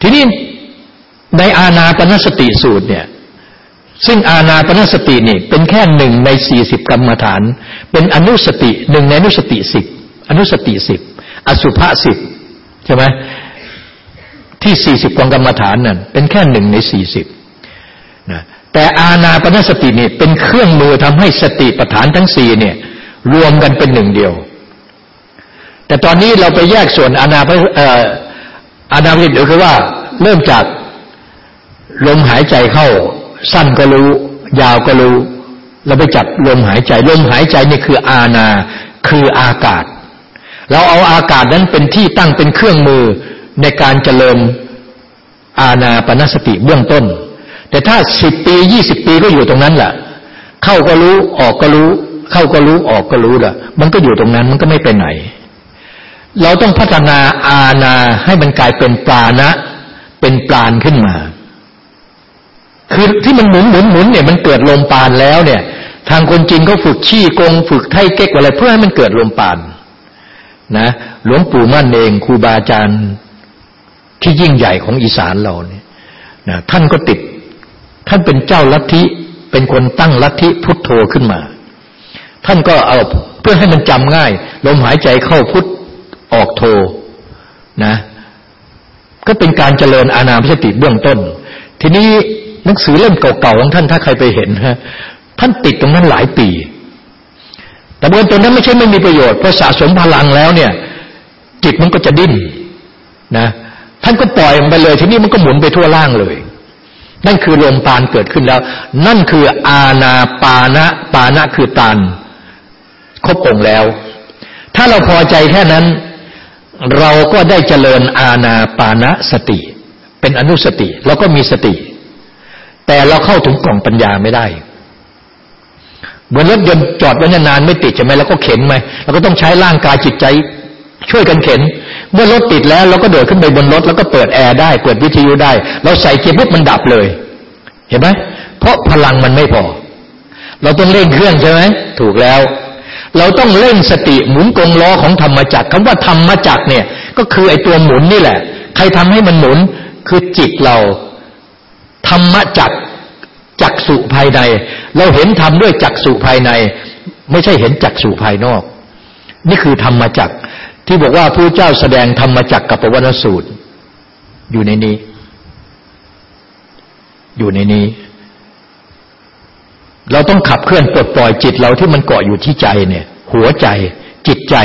ทีนี้ในอาณาปณสติสูตรเนี่ยซึ่งอาณาปณสตินี่เป็นแค่หนึ่งในสี่สิบกรรมฐาน เป็นอนุสติหนึ่งในอนุสติสิบอนุสติสิบอสุภะสิบ ใช่ไหมที่สี่สิบกองกรรมฐานนั่นเป็นแค่หนึ่งในสี่สิบนะแต่อาณาปณสตินี่เป็นเครื่องมือทำให้สติปัฏฐานทั้งสี่เนี่ยรวมกันเป็นหนึ่งเดียว แต่ตอนนี้เราไปแยกส่วนอาณาปอาณาปณสติคือว่าเริ่มจากลมหายใจเข้า สั้นก็รู้ ยาวก็รู้ เราไปจับลมหายใจ ลมหายใจนี่คืออาณาคืออากาศ เราเอาอากาศนั้นเป็นที่ตั้งเป็นเครื่องมือในการเจริญอาณาปณสติเบื้องต้น แต่ถ้าสิบปียี่สิบปีก็อยู่ตรงนั้นแหละเข้าก็รู้ออกก็รู้ เข้าก็รู้ออกก็รู้ละมันก็อยู่ตรงนั้นมันก็ไม่ไปไหน เราต้องพัฒนาอาณาให้มันกลายเป็นปาณะเป็นปราณขึ้นมา คือที่มันหมุนหมุนหมุนเนี่ยมันเกิดลมปานแล้วเนี่ย ทางคนจีนเขาฝึกชี้กง ฝึกไทเก๊กอะไรเพื่อให้มันเกิดลมปาน นะหลวงปู่มั่นเองครูบาอาจารย์ที่ยิ่งใหญ่ของอีสานเราเนี่ยนะท่านก็ติด ท่านเป็นเจ้าลัทธิเป็นคนตั้งลัทธิพุทโธขึ้นมา ท่านก็เอาเพื่อให้มันจำง่าย ลมหายใจเข้าพุทออกโธนะ ก็เป็นการเจริญอานาพิสติเบื้องต้น ทีนี้หนังสือเล่มเก่าๆของท่านถ้าใครไปเห็นฮะท่านติดตรงนั้นหลายปี แต่เบื้อต้นนั้นไม่ใช่ไม่มีประโยชน์เพอสะสมพลังแล้วเนี่ย จิตมันก็จะดิ้นนะท่านก็ปล่อยมันไปเลยทีนี้มันก็หมุนไปทั่วล่างเลย นั่นคือลมปานเกิดขึ้นแล้ว นั่นคืออาณาปานะปานะคือตานครบองค์แล้ว ถ้าเราพอใจแค่นั้น เราก็ได้เจริญอาณาปานะสติ เป็นอนุสติเราก็มีสติ แต่เราเข้าถึงกล่องปัญญาไม่ได้ เหมือนรถยนต์จอดไว้นานไม่ติดใช่ไหมแล้วก็เข็นไหมเราก็ต้องใช้ร่างกายจิตใจช่วยกันเข็น เมื่อรถติดแล้วเราก็เดินขึ้นไปบนรถแล้วก็เปิดแอร์ได้เปิดวิทยุได้ เราใส่เกียร์ปุ๊บมันดับเลย เห็นไหมเพราะพลังมันไม่พอ เราต้องเร่งเครื่องใช่ไหมถูกแล้ว เราต้องเร่งสติหมุนกลงล้อของธรรมจักรคำว่าธรรมจักรเนี่ย ก็คือไอ้ตัวหมุนนี่แหละ ใครทำให้มันหมุนคือจิตเรา ธรรมจักร จักสุภายใน เราเห็นธรรมด้วยจักสุภายใน ไม่ใช่เห็นจักสุภายนอก นี่คือธรรมจักที่บอกว่าพระเจ้าแสดงธรรมจักกับปวัณสูตร อยู่ในนี้ อยู่ในนี้ เราต้องขับเคลื่อนปลดปล่อยจิตเราที่มันเกาะอยู่ที่ใจเนี่ย หัวใจ จิตใจ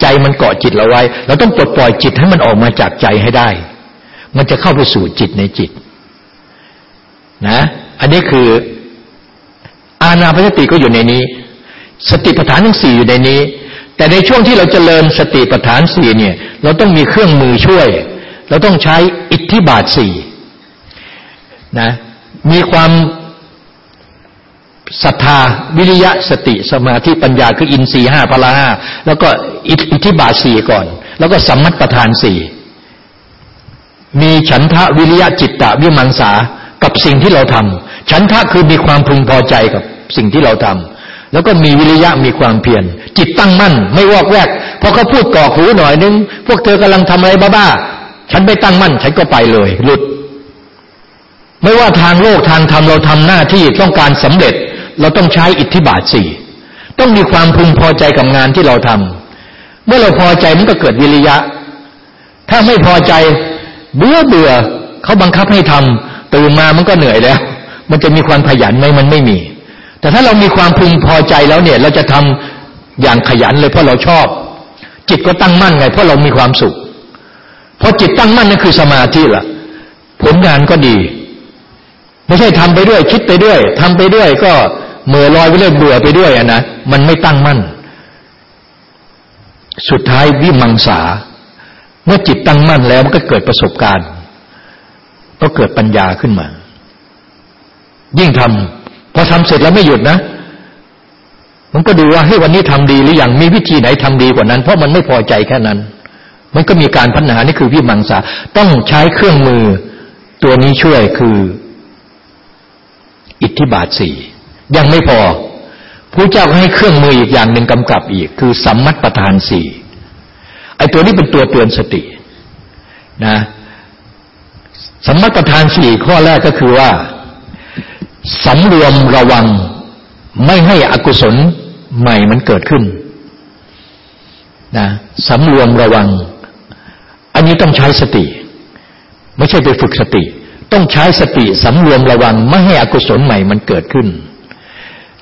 ใจมันเกาะจิตเราไว้ เราต้องปลดปล่อยจิตให้มันออกมาจากใจให้ได้ มันจะเข้าไปสู่จิตในจิตนะ อันนี้คือ อาณาพสติก็อยู่ในนี้ สติปัฏฐานทั้งสี่อยู่ในนี้ แต่ในช่วงที่เราจเจริญสติปัฏฐานสี่เนี่ย เราต้องมีเครื่องมือช่วย เราต้องใช้อิทธิบาทสี่นะ มีความศรัทธาวิริยะสติสมาธิปัญญาคืออินทรีห้าพละห้าแล้วก็อิทธิบาทสี่ก่อน แล้วก็สัมมัตประธานสี่มีฉันทะวิริยะจิตตะวิมังสากับสิ่งที่เราทำ ฉันทะคือมีความพึงพอใจกับสิ่งที่เราทำแล้วก็มีวิริยะมีความเพียรจิตตั้งมั่น ไม่วอกแวกพอเขาพูดก่อหูหน่อยนึง พวกเธอกำลังทำอะไรบ้าๆฉันไม่ตั้งมั่น ฉันก็ไปเลย หลุด ไม่ว่าทางโลกทางธรรมเราทำหน้าที่ต้องการสำเร็จ เราต้องใช้อิทธิบาทสี่ต้องมีความพึงพอใจกับงานที่เราทำเมื่อเราพอใจมันก็เกิดวิริยะ ถ้าไม่พอใจเบื่อเบื่อเขาบังคับให้ทำตื่นมามันก็เหนื่อยแล้ว มันจะมีความขยันไหมมันไม่มี แต่ถ้าเรามีความพึงพอใจแล้วเนี่ย เราจะทำอย่างขยันเลยเพราะเราชอบ จิตก็ตั้งมั่นไง เพราะเรามีความสุขพอจิตตั้งมั่นนั่นคือสมาธิละผลงานก็ดี ไม่ใช่ทำไปด้วย คิดไปด้วยทำไปด้วยก็เมื่อลอยไปเรื่อยเบื่อไปด้วยอะนะมันไม่ตั้งมั่น สุดท้ายวิมังสา เมื่อจิตตั้งมั่นแล้วมันก็เกิดประสบการณ์ ก็เกิดปัญญาขึ้นมา ยิ่งทำพอทำเสร็จแล้วไม่หยุดนะ มันก็ดูว่าให้วันนี้ทำดีหรืออยังมีวิธีไหนทำดีกว่านั้น เพราะมันไม่พอใจแค่นั้น มันก็มีการพัฒนานี่คือวิมังสาต้องใช้เครื่องมือตัวนี้ช่วยคือ อิทธิบาทสี่ยังไม่พอผู้เจ้าให้เครื่องมืออีกอย่างหนึ่งกำกับอีก คือสัมมัตประธานสี่ไอ้ตัวนี้เป็นตัวเตือนสตินะสัมมัติฐานสี่ข้อแรกก็คือว่า สำรวมระวัง ไม่ให้อกุศลใหม่มันเกิดขึ้นนะสำรวมระวัง อันนี้ต้องใช้สติ ไม่ใช่ไปฝึกสติ ต้องใช้สติสำรวมระวัง ไม่ให้อกุศลใหม่มันเกิดขึ้น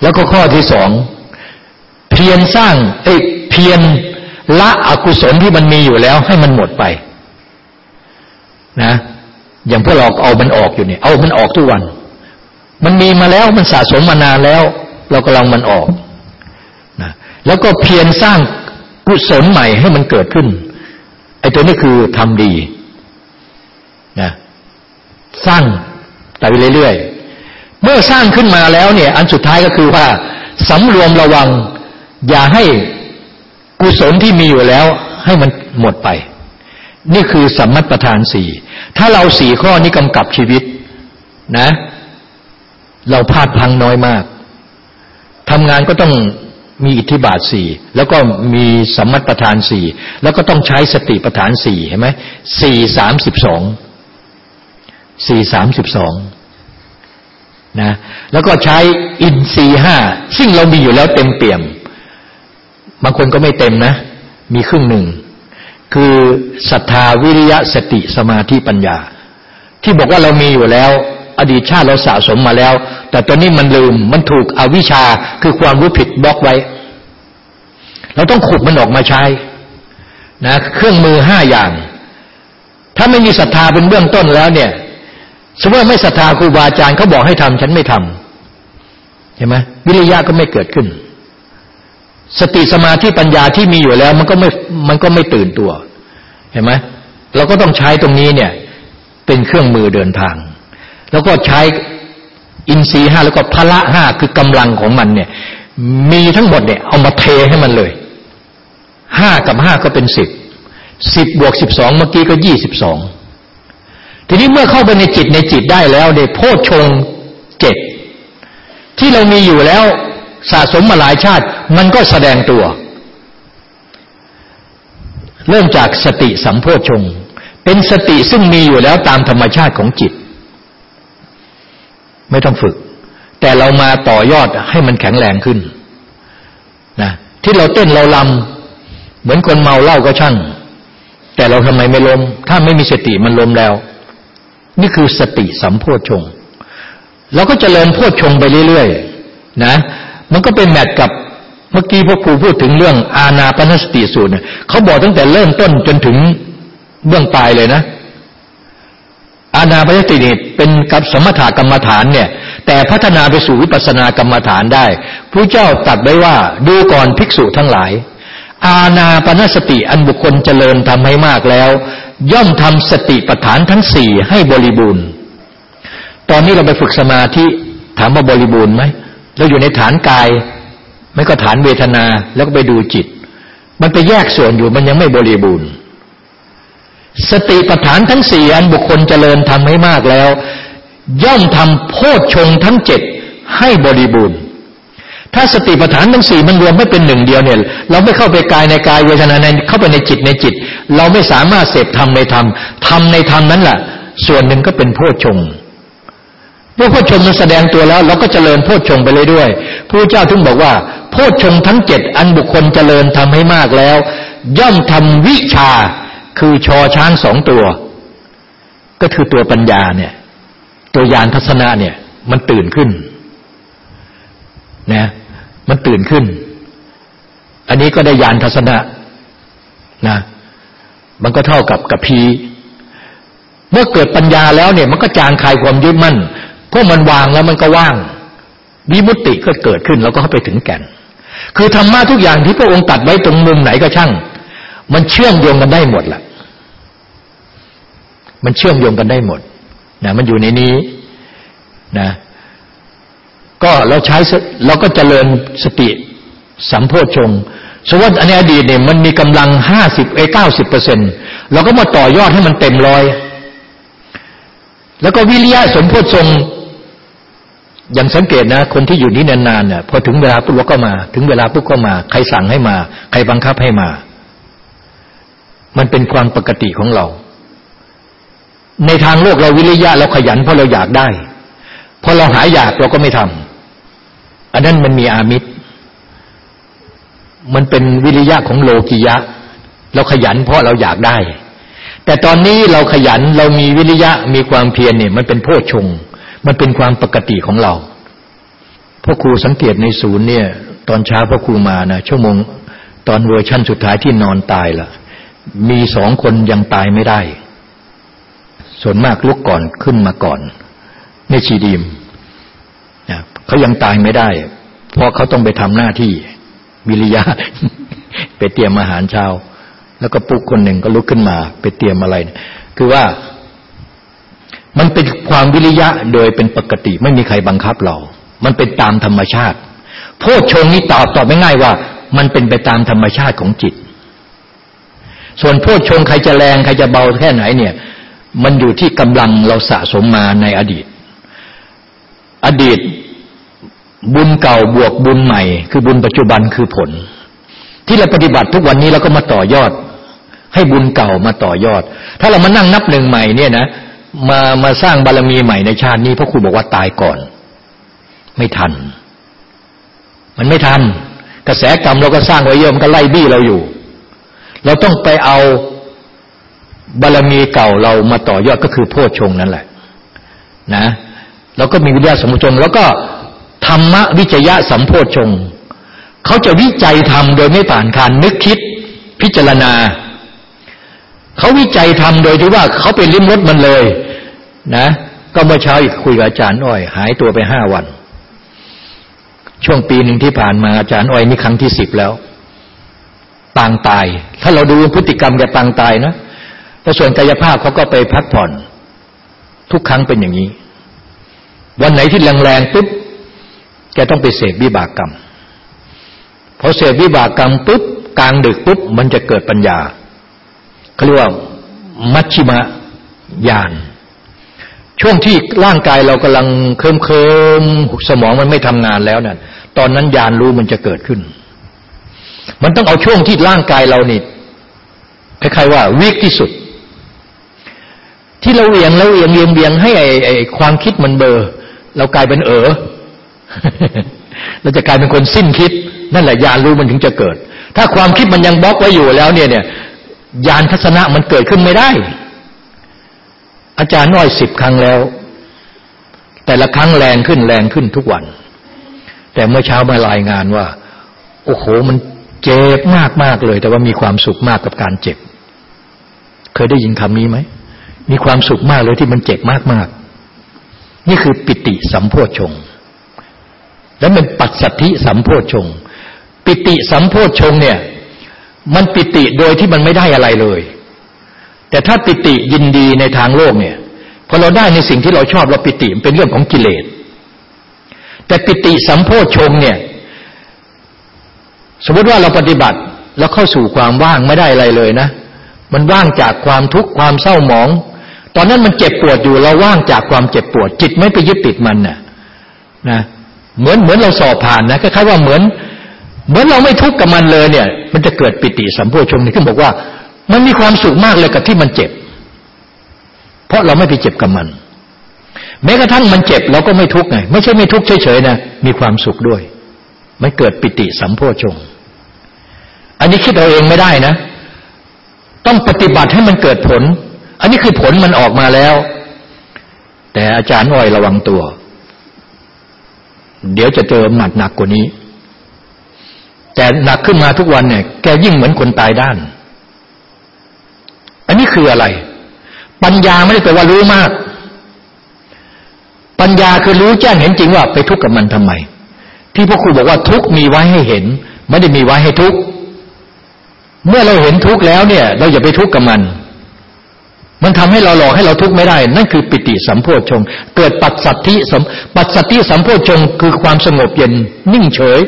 แล้วก็ข้อที่สองเพียรสร้างเอ้เพียรละอกุศลที่มันมีอยู่แล้ว ให้มันหมดไป นะ อย่างพวกเราเอามันออกอยู่เนี่ย เอามันออกทุกวัน มันมีมาแล้วมันสะสมมานานแล้ว เราก็ลองมันออกนะแล้วก็เพียรสร้างกุศลใหม่ให้มันเกิดขึ้นไอ้ตัวนี้คือทำดีนะสร้างไปเรื่อยๆเมื่อสร้างขึ้นมาแล้วเนี่ย อันสุดท้ายก็คือว่าสำรวมระวัง อย่าให้กุศลที่มีอยู่แล้ว ให้มันหมดไป นี่คือสัมมัติประธานสี่ถ้าเราสี่ข้อนี้กำกับชีวิตนะ เราพลาดพังน้อยมากทำงานก็ต้องมีอิทธิบาทสี่แล้วก็มีสัมมัตประธานสี่แล้วก็ต้องใช้สติประธานสี่เห็นไหมสี่สามสิบสองสี่สามสิบสองนะแล้วก็ใช้อินทรีห้าซึ่งเรามีอยู่แล้วเต็มเปี่ยม บางคนก็ไม่เต็มนะ มีครึ่งหนึ่ง คือศรัทธาวิริยะสติสมาธิปัญญา ที่บอกว่าเรามีอยู่แล้ว อดีตชาติเราสะสมมาแล้ว แต่ตอนนี้มันลืมมันถูกอวิชชาคือความรู้ผิดบล็อกไว้ เราต้องขุดมันออกมาใช้นะเครื่องมือห้าอย่าง ถ้าไม่มีศรัทธาเป็นเบื้องต้นแล้วเนี่ยสมมติไม่ศรัทธาครูบาอาจารย์เขาบอกให้ทำฉันไม่ทำเห็นไหมวิริยะก็ไม่เกิดขึ้น สติสมาธิปัญญาที่มีอยู่แล้ว มันก็ไม่มันก็ไม่ตื่นตัว เห็นไหมเราก็ต้องใช้ตรงนี้เนี่ย เป็นเครื่องมือเดินทาง แล้วก็ใช้อินทรีย์ห้าแล้วก็พละห้าคือกำลังของมันเนี่ย มีทั้งหมดเนี่ยเอามาเทให้มันเลยห้ากับห้าก็เป็นสิบสิบบวกสิบสองเมื่อกี้ก็ยี่สิบสองทีนี้เมื่อเข้าไปในจิตในจิตได้แล้วในโพชงเจ็ดที่เรามีอยู่แล้วสะสมมาหลายชาติ มันก็แสดงตัว เริ่มจากสติสัมโพชงเป็นสติซึ่งมีอยู่แล้วตามธรรมชาติของจิต ไม่ต้องฝึก แต่เรามาต่อยอดให้มันแข็งแรงขึ้นนะที่เราเต้นเราลำเหมือนคนเมาเหล้าก็ช่าง แต่เราทำไมไม่ล้มถ้าไม่มีสติมันล้มแล้ว นี่คือสติสัมโพชงเราก็จเจริญโพชงไปเรื่อยๆนะมันก็เป็นแมทกับเมื่อกี้พ่อครูพูดถึงเรื่องอาณาปณสติสูตรเนี่ยเขาบอกตั้งแต่เริ่มต้นจนถึงเบื้องปลายเลยนะ อาณาปณสติเนี่เป็นกับสมถกรรมฐานเนี่ย แต่พัฒนาไปสู่วิปัสสนากรรมฐานได้พระเจ้าตัดไว้ว่าดูก่อนภิกษุทั้งหลาย อาณาปณสติอันบุคคลเจริญทำให้มากแล้ว ย่อมทำสติปัฏฐานทั้งสี่ให้บริบูรณ์ ตอนนี้เราไปฝึกสมาธิถามว่าบริบูรณ์ไหมเราอยู่ในฐานกายไม่ก็ฐานเวทนาแล้วก็ไปดูจิต มันไปแยกส่วนอยู่มันยังไม่บริบูรณ์ สติปัฏฐานทั้งสี่อันบุคคลเจริญทำให้มากแล้ว ย่อมทำโพชฌงทั้งเจ็ดให้บริบูรณ์ ถ้าสติปัฏฐานทั้งสี่มันรวมไม่เป็นหนึ่งเดียวเนี่ย เราไม่เข้าไปกายในกายเวทนาในเข้าไปในจิตในจิต เราไม่สามารถเสพธรรมในธรรมธรรมในธรรมนั้นแหละส่วนหนึ่งก็เป็นโพชฌงเมื่อโพชฌงมันแสดงตัวแล้ว เราก็เจริญโพชฌงไปเลยด้วยพระเจ้าถึงบอกว่า โพชฌงทั้งเจ็ดอันบุคคลเจริญทำให้มากแล้ว ย่อมทำวิชา คือชอช้างสองตัว ก็คือตัวปัญญาเนี่ย ตัวยานทัศนะเนี่ย มันตื่นขึ้นนะมันตื่นขึ้น อันนี้ก็ได้ยานทัศนะนะ มันก็เท่ากับกับพีเมื่อเกิดปัญญาแล้วเนี่ย มันก็จางคลายความยึดมั่นเพราะมันวางแล้วมันก็ว่าง วิมุตติก็เกิดขึ้น แล้วก็เข้าไปถึงแก่น คือธรรมะทุกอย่างที่พระองค์ตัดไว้ตรงมุมไหนก็ช่าง มันเชื่อมโยงกันได้หมดแหละ มันเชื่อมโยงกันได้หมดนะมันอยู่ในนี้นะก็เราใช้เราก็เจริญสติสัมโพชงสมมติอันในอดีตเนี่ยมันมีกำลังห้าสิบเอเก้าสิบเปอร์เซ็นต์เราก็มาต่อยอดให้มันเต็มร้อย แล้วก็วิริยะสมโพชงอย่างสังเกตนะ คนที่อยู่นี้นานๆเนี่ยพอถึงเวลาปุ๊บก็มา ถึงเวลาปุ๊บก็มา ใครสั่งให้มา ใครบังคับให้มา มันเป็นความปกติของเรา ในทางโลกเราวิริยะเราขยันเพราะเราอยากได้พอเราหายอยากเราก็ไม่ทำอันนั้นมันมีอามิตร มันเป็นวิริยะของโลกิยะ เราขยันเพราะเราอยากได้ แต่ตอนนี้เราขยันเรามีวิริยะมีความเพียรเนี่ย มันเป็นโพชงมันเป็นความปกติของเราพ่อครูสังเกตในศูนย์เนี่ย ตอนเช้าพ่อครูมานะชั่วโมง ตอนเวอร์ชั่นสุดท้ายที่นอนตายละมีสองคนยังตายไม่ได้ ส่วนมากลุกก่อนขึ้นมาก่อนในชีดีมเขายังตายไม่ได้ เพราะเขาต้องไปทำหน้าที่วิริยะ ไปเตรียมอาหารเช้า แล้วก็ปุ๊กคนหนึ่งก็ลุกขึ้นมา ไปเตรียมอะไร คือว่า มันเป็นความวิริยะโดยเป็นปกติ ไม่มีใครบังคับเรา มันเป็นตามธรรมชาติโพชงนี้ตอบตอบไม่ง่ายว่า มันเป็นไปตามธรรมชาติของจิต ส่วนโพชงใครจะแรงใครจะเบาแค่ไหนเนี่ย มันอยู่ที่กำลังเราสะสมมาในอดีต อดีตบุญเก่าบวกบุญใหม่ คือบุญปัจจุบันคือผล ที่เราปฏิบัติทุกวันนี้เราก็มาต่อยอด ให้บุญเก่ามาต่อยอด ถ้าเรามานั่งนับหนึ่งใหม่เนี่ยนะมามาสร้างบารมีใหม่ในชาตินี้พราะครูบอกว่าตายก่อน ไม่ทัน มันไม่ทันกระแสกรรมเราก็สร้างไว้เยอะมันก็ไล่บี้เราอยู่ เราต้องไปเอา บารมีเก่าเรามาต่อยอดก็คือโพชฌงนั่นแหละ นะแล้วก็มีวิทยาสมุชงแล้วก็ธรรมวิจยะสัมโพชงเขาจะวิจัยธรรมโดยไม่ผ่านการนึกคิดพิจารณา เขาวิจัยธรรมโดยที่ว่าเขาไปลิ้มรสมันเลย นะ ก็เมื่อเช้าอีกคุยกับอาจารย์อ้อย หายตัวไปห้าวัน ช่วงปีหนึ่งที่ผ่านมาอาจารย์อ้อยนี่ครั้งที่สิบแล้วปางตาย ถ้าเราดูพฤติกรรมแกปางตายนะ แต่ส่วนกายภาพเขาก็ไปพักผ่อน ทุกครั้งเป็นอย่างนี้ วันไหนที่แรงๆปุ๊บแกต้องไปเสพวิบากกรรมพอเสพวิบากกรรมปุ๊บกลางดึกปุ๊บมันจะเกิดปัญญาเขาเรียกว่ามัชชิมะญาณช่วงที่ร่างกายเรากำลังเคลิมเคิมสมองมันไม่ทำงานแล้วเนะ่ะตอนนั้นญาณรู้มันจะเกิดขึ้น มันต้องเอาช่วงที่ร่างกายเรานี่คล้ายๆว่าวิกที่สุด ที่เราเวียงแล้วเวียงเวียงเวียงให้ไอ้ไอ้ความคิดมันเบอร์เรากลายเป็นเออเราจะกลายเป็นคนสิ้นคิด นั่นแหละญาณรู้มันถึงจะเกิด ถ้าความคิดมันยังบล็อกไว้อยู่แล้วเนี่ยเนี่ยญาณทัศนะมันเกิดขึ้นไม่ได้ อาจารย์น้อยสิบครั้งแล้ว แต่ละครั้งแรงขึ้นแรงขึ้นทุกวัน แต่เมื่อเช้ามารายงานว่า โอ้โหมันเจ็บมากมากเลย แต่ว่ามีความสุขมากกับการเจ็บ เคยได้ยินคำนี้ไหม มีความสุขมากเลยที่มันเจ็บมากมากนี่คือปิติสัมโพชง แล้วมันปัจสัทธิสัมโพชง ปิติสัมโพชงเนี่ย มันปิติโดยที่มันไม่ได้อะไรเลย แต่ถ้าปิติยินดีในทางโลกเนี่ยพอเราได้ในสิ่งที่เราชอบเราปิติเป็นเรื่องของกิเลส แต่ปิติสัมโพชงเนี่ย สมมติว่าเราปฏิบัติแล้วเข้าสู่ความว่างไม่ได้อะไรเลยนะ มันว่างจากความทุกข์ความเศร้าหมอง ตอนนั้นมันเจ็บปวดอยู่เราว่างจากความเจ็บปวด จิตไม่ไปยึดติดมันน่ะนะเหมือนเหมือนเราสอบผ่านนะคล้ายๆว่าเหมือน เหมือนเราไม่ทุกข์กับมันเลยเนี่ย มันจะเกิดปิติสัมโพชงนี่ขึ้นบอกว่า มันมีความสุขมากเลยกับที่มันเจ็บ เพราะเราไม่ไปเจ็บกับมัน แม้กระทั่งมันเจ็บเราก็ไม่ทุกข์ไงไม่ใช่ไม่ทุกข์เฉยๆนะมีความสุขด้วย มันเกิดปิติสัมโพชงอันนี้คิดเอาเองไม่ได้นะ ต้องปฏิบัติให้มันเกิดผล อันนี้คือผลมันออกมาแล้ว แต่อาจารย์อ้อยระวังตัว เดี๋ยวจะเจอหมัดหนักกว่านี้ แต่หนักขึ้นมาทุกวันเนี่ย แกยิ่งเหมือนคนตายด้าน อันนี้คืออะไร ปัญญาไม่ได้แปลว่ารู้มาก ปัญญาคือรู้แจ้งเห็นจริงว่าไปทุกข์กับมันทำไม ที่พวกครูบอกว่าทุกข์มีไว้ให้เห็น ไม่ได้มีไว้ให้ทุกข์เมื่อเราเห็นทุกข์แล้วเนี่ย เราอย่าไปทุกข์กับมัน มันทำให้เราหลอกให้เราทุกข์ไม่ได้ นั่นคือปิติสัมโพชงเกิดปัจสัตติสัมปัจสัตติสัมโพชงคือความสงบเย็นนิ่งเฉย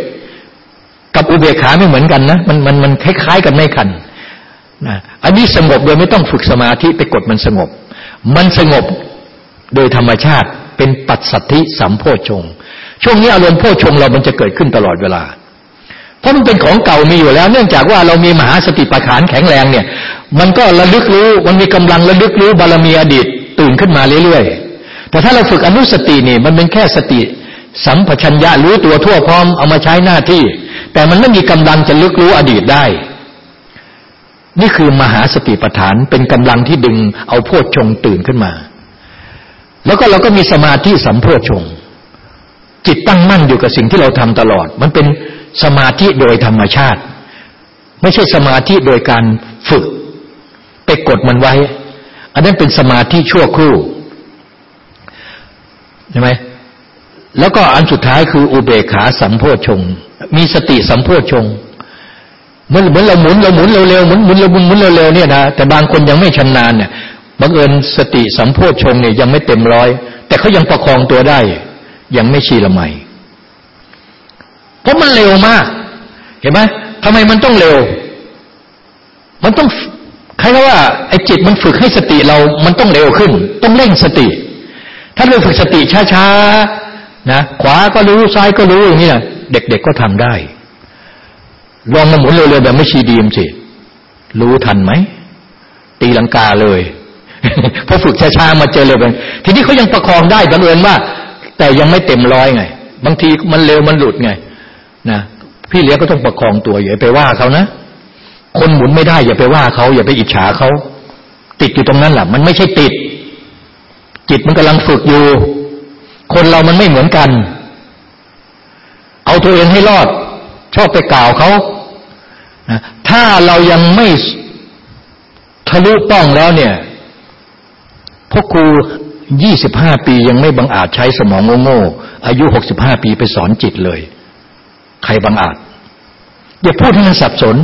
กับอุเบกขาไม่เหมือนกันนะ มันมันมันคล้ายๆกันไม่คันนะอันนี้สงบโดยไม่ต้องฝึกสมาธิไปกดมันสงบ มันสงบโดยธรรมชาติเป็นปัจสัตติสัมโพชงช่วงนี้อารมณ์โพชงเรามันจะเกิดขึ้นตลอดเวลา เพราะมันเป็นของเก่ามีอยู่แล้ว เนื่องจากว่าเรามีมหาสติปัฏฐานแข็งแรงเนี่ย มันก็ระลึกรู้มันมีกำลังระลึกรู้บารมีอดีตตื่นขึ้นมาเรื่อยๆแต่ถ้าเราฝึกอนุสตินี่มันเป็นแค่สติสัมปชัญญะรู้ตัวทั่วพร้อมเอามาใช้หน้าที่ แต่มันไม่มีกำลังจะลึกรู้อดีตได้ นี่คือมหาสติปัฏฐานเป็นกำลังที่ดึงเอาโพชฌงตื่นขึ้นมา แล้วก็เราก็มีสมาธิสัมโพชฌงจิตตั้งมั่นอยู่กับสิ่งที่เราทำตลอด มันเป็น สมาธิโดยธรรมชาติ ไม่ใช่สมาธิโดยการฝึก ไปกดมันไว้ อันนั้นเป็นสมาธิชั่วครู่ใช่ไหมแล้วก็อันสุดท้ายคืออุเบกขาสัมโพชง มีสติสัมโพชงเหมือนเหมือนเราหมุนเราหมุนเร็วๆหมุนหมุนเราหมุนหมุนเร็วๆเนี่ยนะแต่บางคนยังไม่ชำนาญเนี่ยบังเอิญสติสัมโพชงเนี่ยยังไม่เต็มร้อย แต่เขายังประคองตัวได้ ยังไม่ชีละไมเพ ราะมันเร็วมาก เห็นไหมทำไมมันต้องเร็ว มันต้องใครว่าไอ้จิตมันฝึกให้สติเรา มันต้องเร็วขึ้น ต้องเร่งสติ ถ้าเราฝึกสติช้าๆนะขวาก็รู้ซ้ายก็รู้อย่างนี้นะเด็กๆก็ทำได้ ลองมาหมุนเร็วๆแบบไม่ชีดีมสิรู้ทันไหมตีลังกาเลยพอฝึกช้าๆมาเจอเร็วไปทีนี้เขายังประคองได้บังเอิญว่า แต่ยังไม่เต็มร้อยไง บางทีมันเร็วมันหลุดไง นะพี่เลี้ยงก็ต้องประคองตัวอย่าไปว่าเขานะคนหมุนไม่ได้อย่าไปว่าเขาอย่าไปอิจฉาเขาติดอยู่ตรงนั้นแหละมันไม่ใช่ติด จิตมันกำลังฝึกอยู่ คนเรามันไม่เหมือนกัน เอาตัวเองให้รอด ชอบไปกล่าวเขาถ้าเรายังไม่ทะลุป้องแล้วเนี่ยพวกครูยี่สิบห้าปียังไม่บังอาจใช้สมองโง่ๆอายุหกสิบห้าปีไปสอนจิตเลย ใครบังอาจ อย่าพูดให้มันสับสน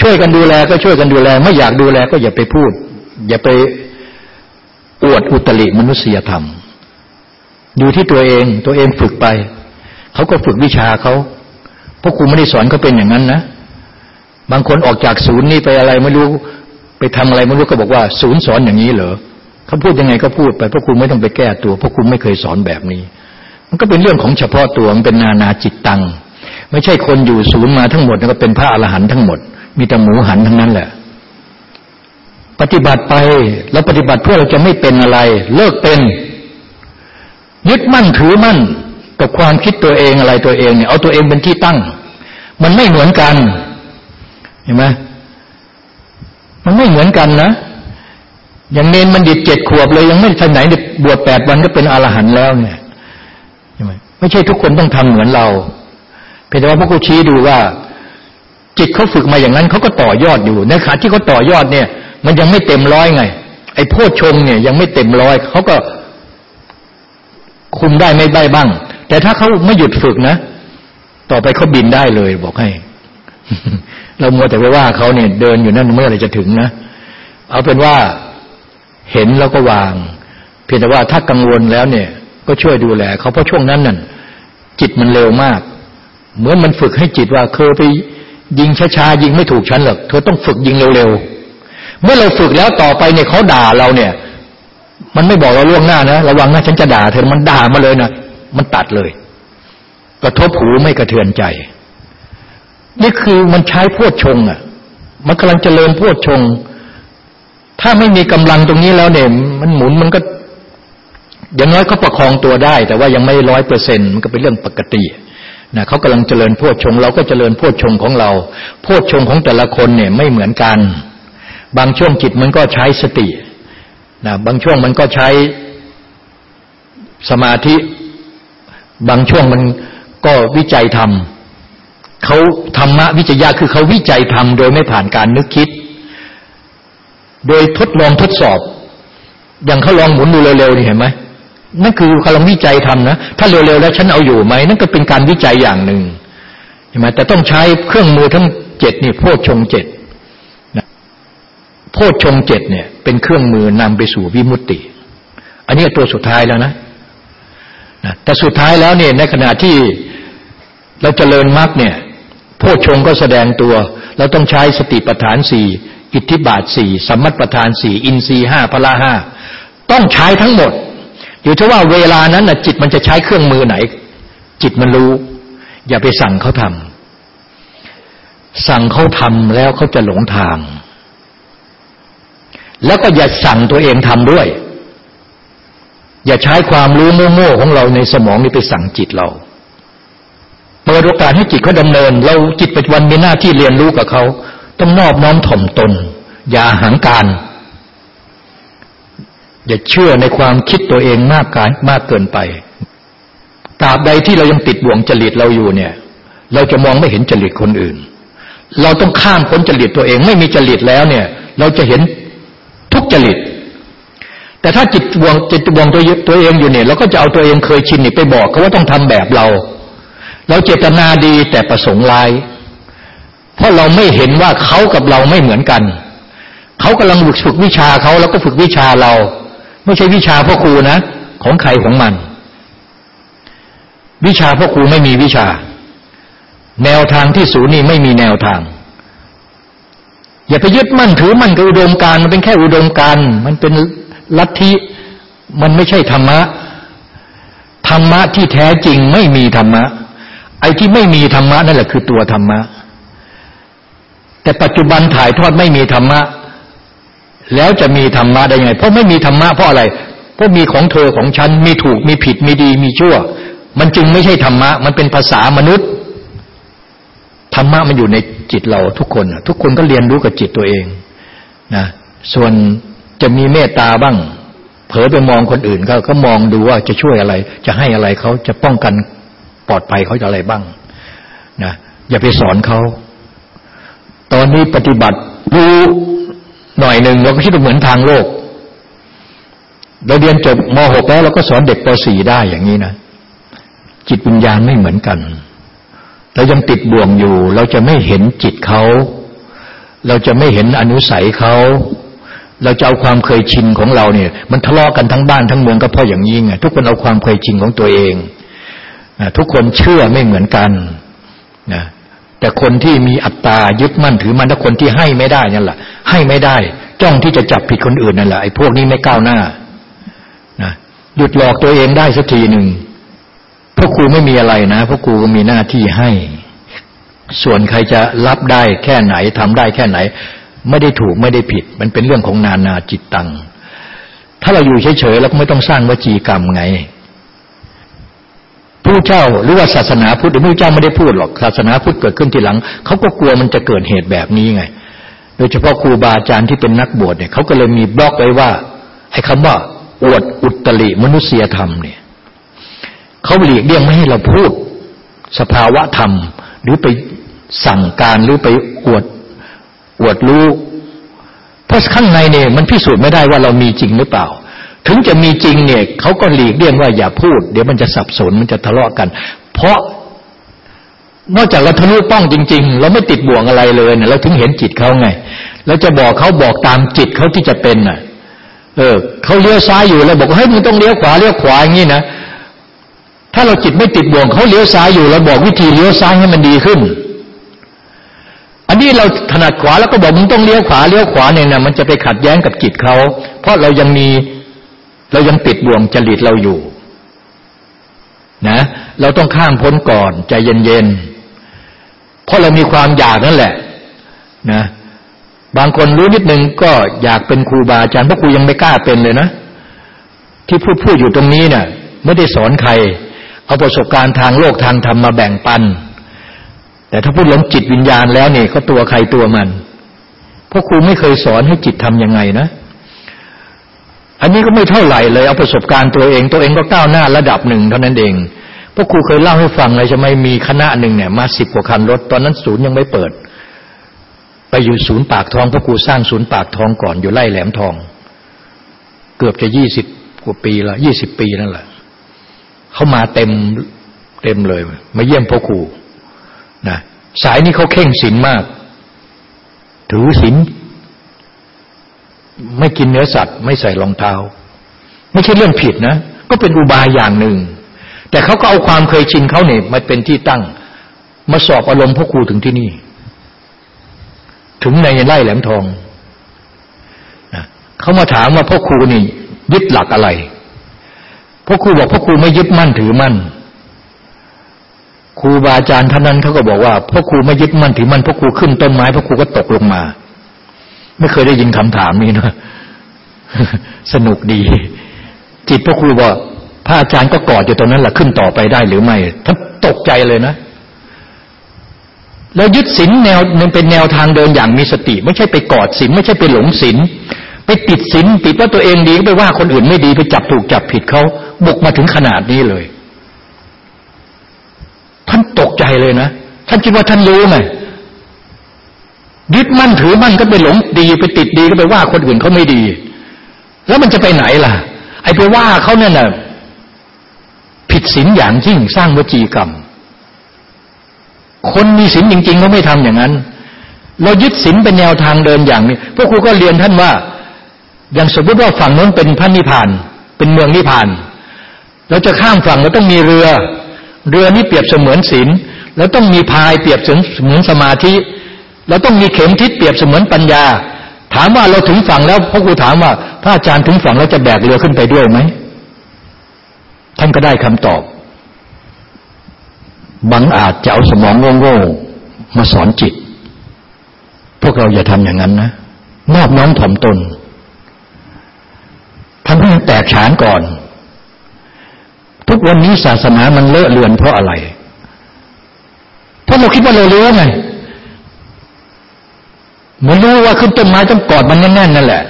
ช่วยกันดูแลก็ช่วยกันดูแล ไม่อยากดูแลก็อย่าไปพูด อย่าไปอวดอุตริมนุษยธรรม ดูที่ตัวเอง ตัวเองฝึกไป เขาก็ฝึกวิชาเขาพวกครูไม่ได้สอนเขาเป็นอย่างนั้นนะ บางคนออกจากศูนย์นี่ไปอะไรไม่รู้ ไปทำอะไรไม่รู้ก็บอกว่า ศูนย์สอนอย่างนี้เหรอเขาพูดยังไงก็พูดไปพวกครูไม่ต้องไปแก้ตัวพวกครูไม่เคยสอนแบบนี้ มันก็เป็นเรื่องของเฉพาะตัวมันเป็นนานาจิตตัง ไม่ใช่คนอยู่ศูนย์มาทั้งหมดแล้วก็เป็นพระอรหันต์ทั้งหมด มีแต่หมูหันทั้งนั้นแหละ ปฏิบัติไปแล้วปฏิบัติเพื่อเราจะไม่เป็นอะไร เลิกเป็น ยึดมั่นถือมั่นกับความคิดตัวเองอะไรตัวเองเนี่ยเอาตัวเองเป็นที่ตั้ง มันไม่เหมือนกัน เห็นไหมมันไม่เหมือนกันนะอย่างเนนมันดิดเจ็ดขวบเลยยังไม่ทันไหนบวชแปดวันก็เป็นอรหันต์แล้วเนี่ย ใช่ไหมไม่ใช่ทุกคนต้องทำเหมือนเรา เพียงแต่ว่าพระกูชี้ดูว่า จิตเขาฝึกมาอย่างนั้นเขาก็ต่อยอดอยู่ในขณะที่เขาต่อยอดเนี่ย มันยังไม่เต็มร้อยไง ไอ้โพชงเนี่ยยังไม่เต็มร้อยเขาก็คุมได้ไม่ได้บ้าง แต่ถ้าเขาไม่หยุดฝึกนะ ต่อไปเขาบินได้เลยบอกให้ เรามัวแต่ไปว่าเขาเนี่ย เดินอยู่นั่นเมื่อไรจะถึงนะ เอาเป็นว่าเห็นแล้วก็วาง เพียงแต่ว่าถ้ากังวลแล้วเนี่ย ก็ช่วยดูแลเขาเพราะช่วงนั้นนั่นจิตมันเร็วมาก เหมือนมันฝึกให้จิตว่าเคยไปยิงช้าๆยิงไม่ถูกฉันหรอกเธอต้องฝึกยิงเร็วๆเมื่อเราฝึกแล้วต่อไปเนี่ยเขาด่าเราเนี่ย มันไม่บอกเราล่วงหน้านะระวังนะฉันจะด่าเธอมันด่ามาเลยนะมันตัดเลย กระทบหูไม่กระเทือนใจ นี่คือมันใช้พวดชงอะ มันกำลังเจริญพวดชง ถ้าไม่มีกำลังตรงนี้แล้วเนี่ย มันหมุนมันก็ อย่างน้อยเขาประคองตัวได้ แต่ว่ายังไม่ร้อยเปอร์เซ็นมันก็เป็นเรื่องปกตินะเขากำลังเจริญโพชฌงเราก็เจริญโพชฌงของเรา โพชฌงของแต่ละคนเนี่ยไม่เหมือนกัน บางช่วงจิตมันก็ใช้สตินะบางช่วงมันก็ใช้สมาธิ บางช่วงมันก็วิจัยธรรมเขาธรรมะวิจยะคือเขาวิจัยธรรมโดยไม่ผ่านการนึกคิด โดยทดลองทดสอบ อย่างเขาลองหมุนดูเร็วๆนี่เห็นไหม นั่นคือกำลังวิจัยทำนะถ้าเร็วๆแล้วฉันเอาอยู่ไหมนั่นก็เป็นการวิจัยอย่างหนึ่งเห็นไหมแต่ต้องใช้เครื่องมือทั้งเจ็ดนี่โพชงเจ็ดนะโพชงเจ็ดเนี่ย เป็นเครื่องมือนำไปสู่วิมุตติ อันนี้ตัวสุดท้ายแล้วนะนะแต่สุดท้ายแล้วเนี่ยในขณะที่เราจเจริญมรรคเนี่ยโพชงก็แสดงตัว เราต้องใช้สติปัฏฐานสี่อิทธิบาทสี่สมัติประธานสี่อินทรีห้าพละห้าต้องใช้ทั้งหมด อยู่ที่ว่าเวลานั้นนะจิตมันจะใช้เครื่องมือไหน จิตมันรู้ อย่าไปสั่งเขาทำสั่งเขาทำแล้วเขาจะหลงทาง แล้วก็อย่าสั่งตัวเองทำด้วย อย่าใช้ความรู้โง่ๆของเราในสมองนี้ไปสั่งจิตเราเปิดโอกาสให้จิตเขาดำเนิน เราจิตปัจจุบันมีหน้าที่เรียนรู้กับเขา ต้องนอบน้อมถ่อมตน อย่าหังการ อย่าเชื่อในความคิดตัวเองมากกามากเกินไปตราบใดที่เรายังติดบ่วงจริตเราอยู่เนี่ย เราจะมองไม่เห็นจริตคนอื่น เราต้องข้ามพ้นจริตตัวเอง ไม่มีจริตแล้วเนี่ย เราจะเห็นทุกจริต แต่ถ้าจิตบ่วงจิตบ่วงตัวตัวเองอยู่เนี่ย เราก็จะเอาตัวเองเคยชินนี่ไปบอกเขาว่าต้องทำแบบเรา เราเจตนาดีแต่ประสงค์ร้าย เพราะเราไม่เห็นว่าเขากับเราไม่เหมือนกัน เขากำลังฝึกวิชาเขาแล้วก็ฝึกวิชาเรา ไม่ใช่วิชาพ่อครูนะ ของใครของมัน วิชาพ่อครูไม่มีวิชา แนวทางที่สูนย์นี่ไม่มีแนวทาง อย่าไปยึดมั่นถือมั่นกับอุดมการมันเป็นแค่อุดมการมันเป็นลัทธิมันไม่ใช่ธรรมะธรรมะที่แท้จริงไม่มีธรรมะ ไอ้ที่ไม่มีธรรมะนั่นแหละคือตัวธรรมะ แต่ปัจจุบันถ่ายทอดไม่มีธรรมะ แล้วจะมีธรรมะได้ยังไง เพราะไม่มีธรรมะเพราะอะไร เพราะมีของเธอของฉันมีถูกมีผิดมีดีมีชั่ว มันจึงไม่ใช่ธรรมะ มันเป็นภาษามนุษย์ธรรมะมันอยู่ในจิตเราทุกคนทุกคนก็เรียนรู้กับจิตตัวเองนะส่วนจะมีเมตตาบ้าง เผลอไปมองคนอื่นก็ก็มองดูว่าจะช่วยอะไร จะให้อะไรเขาจะป้องกันปลอดภัยเขาจะอะไรบ้างนะอย่าไปสอนเขา ตอนนี้ปฏิบัติรู้ หน่อยหนึ่งเราก็คิดว่าเหมือนทางโลก เราเรียนจบม .6 แล้วเราก็สอนเด็กป .4 ได้อย่างนี้นะจิตวิญญาณไม่เหมือนกัน เรายังติดบ่วงอยู่ เราจะไม่เห็นจิตเขา เราจะไม่เห็นอนุสัยเขา เราจะเอาความเคยชินของเราเนี่ย มันทะเลาะกันทั้งบ้านทั้งเมืองก็เพราะอย่างนี้ไงทุกคนเอาความเคยชินของตัวเองทุกคนเชื่อไม่เหมือนกันนะ แต่คนที่มีอัตตายึดมั่นถือมันถ้าคนที่ให้ไม่ได้นั่นแหละให้ไม่ได้ จ้องที่จะจับผิดคนอื่นนั่นแหละไอ้พวกนี้ไม่ก้าวหน้านะหยุดหลอกตัวเองได้สักทีหนึ่งพวกครูไม่มีอะไรนะพวกครูก็มีหน้าที่ให้ ส่วนใครจะรับได้แค่ไหนทำได้แค่ไหน ไม่ได้ถูกไม่ได้ผิด มันเป็นเรื่องของนานาจิตตังถ้าเราอยู่เฉยๆแล้วก็ไม่ต้องสร้างวจีกรรมไง ผู้เจ้าหรือว่าศาสนาพุทธหรือผู้เจ้าไม่ได้พูดหรอกศาสนาพุทธเกิดขึ้นทีหลังเขาก็กลัวมันจะเกิดเหตุแบบนี้ไง โดยเฉพาะครูบาอาจารย์ที่เป็นนักบวชเนี่ยเขาก็เลยมีบล็อกไว้ว่าไอ้คาว่า อวดอุตริมนุษยธรรมเนี่ยเขาหลีกเลี่ยงไม่ให้เราพูดสภาวะธรรม หรือไปสั่งการหรือไปอวดอวดรู้เพราะข้างในเนี่ยมันพิสูจน์ไม่ได้ว่าเรามีจริงหรือเปล่า ถึงจะมีจริงเนี่ยเขาก็หลีกเลี่ยงว่าอย่าพูด เดี๋ยวมันจะสับสนมันจะทะเลาะกัน เพราะนอกจากเราทะลุป้องจริง ๆ เราไม่ติดบ่วงอะไรเลยเนี่ยเราถึงเห็นจิตเขาไงเราจะบอกเขาบอกตามจิตเขาที่จะเป็นน่ะ เออเขาเลี้ยวซ้ายอยู่แล้วบอกเฮ้ยมึงต้องเลี้ยวขวาเลี้ยวขวาอย่างนี้นะถ้าเราจิตไม่ติดบ่วงเขาเลี้ยวซ้ายอยู่เราบอกวิธีเลี้ยวซ้ายให้มันดีขึ้น อันนี้เราถนัดขวาแล้วก็บอกมึงต้องเลี้ยวขวาเลี้ยวขวาเนี่ยนะมันจะไปขัดแย้งกับจิตเขาเพราะเรายังมี เรายังติดบ่วงจริตเราอยู่ นะ เราต้องข้ามพ้นก่อนใจเย็นๆเพราะเรามีความอยากนั่นแหละ นะ บางคนรู้นิดนึงก็อยากเป็นครูบาอาจารย์เพราะครูยังไม่กล้าเป็นเลยนะที่พูดพูดอยู่ตรงนี้เนะ่ะไม่ได้สอนใคร เอาประสบการณ์ทางโลกทางธรรมมาแบ่งปัน แต่ถ้าพูดลงจิตวิญญาณแล้วเนี่ยก็ตัวใครตัวมันเพราะครูไม่เคยสอนให้จิตทำยังไงนะ อันนี้ก็ไม่เท่าไหร่เลยเอาประสบการณ์ตัวเอง ตัวเองก็ก้าวหน้าระดับหนึ่งเท่านั้นเองพวกครูเคยเล่าให้ฟังเลยจะไม่มีคณะหนึ่งเนี่ยมาสิบกว่าคันรถ ตอนนั้นศูนย์ยังไม่เปิด ไปอยู่ศูนย์ปากทองพระครูสร้างศูนย์ปากทองก่อนอยู่ไร่แหลมทอง เกือบจะยี่สิบกว่าปีละยี่สิบปีนั่นแหละเขามาเต็มเต็มเลย มาเยี่ยมพ่อครูนะสายนี้เขาเข่งศีลมาก ถือศีล ไม่กินเนื้อสัตว์ ไม่ใส่รองเท้า ไม่ใช่เรื่องผิดนะ ก็เป็นอุบายอย่างหนึ่ง แต่เขาก็เอาความเคยชินเขาเนี่ยมาเป็นที่ตั้ง มาสอบอารมณ์พ่อครูถึงที่นี่ ถึงในไร่แหลมทองนะเขามาถามว่าพ่อครูนี่ยึดหลักอะไรพ่อครูบอกพ่อครูไม่ยึดมั่นถือมั่นครูบาอาจารย์ท่านนั้นเขาก็บอกว่าพ่อครูไม่ยึดมั่นถือมั่นพ่อครูขึ้นต้นไม้พ่อครูก็ตกลงมา ไม่เคยได้ยินคำถามนี้นะสนุกดี จิตพระครูบอกพระอาจารย์ก็กอดอยู่ตรงนั้นแหละขึ้นต่อไปได้หรือไม่ท่านตกใจเลยนะ แล้วยึดศีลแนวมันเป็นแนวทางเดินอย่างมีสติ ไม่ใช่ไปกอดศีลไม่ใช่ไปหลงศีลไปติดศีลติดว่าตัวเองดีก็ไปว่าคนอื่นไม่ดีไปจับถูกจับผิดเขาบุกมาถึงขนาดนี้เลย ท่านตกใจเลยนะท่านคิดว่าท่านรู้ไง ยึดมั่นถือมั่นก็ไปหลงดีไปติดดีก็ไปว่าคนอื่นเขาไม่ดี แล้วมันจะไปไหนล่ะ ไอ้ไปว่าเขาเนี่ยนะผิดศีลอย่างยิ่งสร้างวจีกรรม คนมีศีลจริงๆเขาไม่ทำอย่างนั้น เรายึดศีลเป็นแนวทางเดินอย่างนี้พวกครูก็เรียนท่านว่า อย่างสมมติว่าฝั่งโน้นเป็นพระนิพพาน เป็นเมืองนิพพาน เราจะข้ามฝั่งเราต้องมีเรือ เรือนี้เปรียบเสมือนศีลแล้วต้องมีพายเปรียบเสมือนสมาธิ เราต้องมีเข็มทิศเปรียบเสมือนปัญญา ถามว่าเราถึงฝั่งแล้วพ่อครูถามว่าพระอาจารย์ถึงฝั่งแล้วจะแบกเรือขึ้นไปด้วยไหมท่านก็ได้คำตอบบังอาจจะเอาสมองโง่ๆมาสอนจิต พวกเราอย่าทำอย่างนั้นนะนอบน้อมถ่อมตนทำให้แตกฉานก่อน ทุกวันนี้ศาสนามันเลอะเลือนเพราะอะไร เพราะเราคิดว่าเรารู้ไง เหมือนรู้ว่าขึ้นต้นไม้ต้องกอดมันแน่นๆนั่นแหละ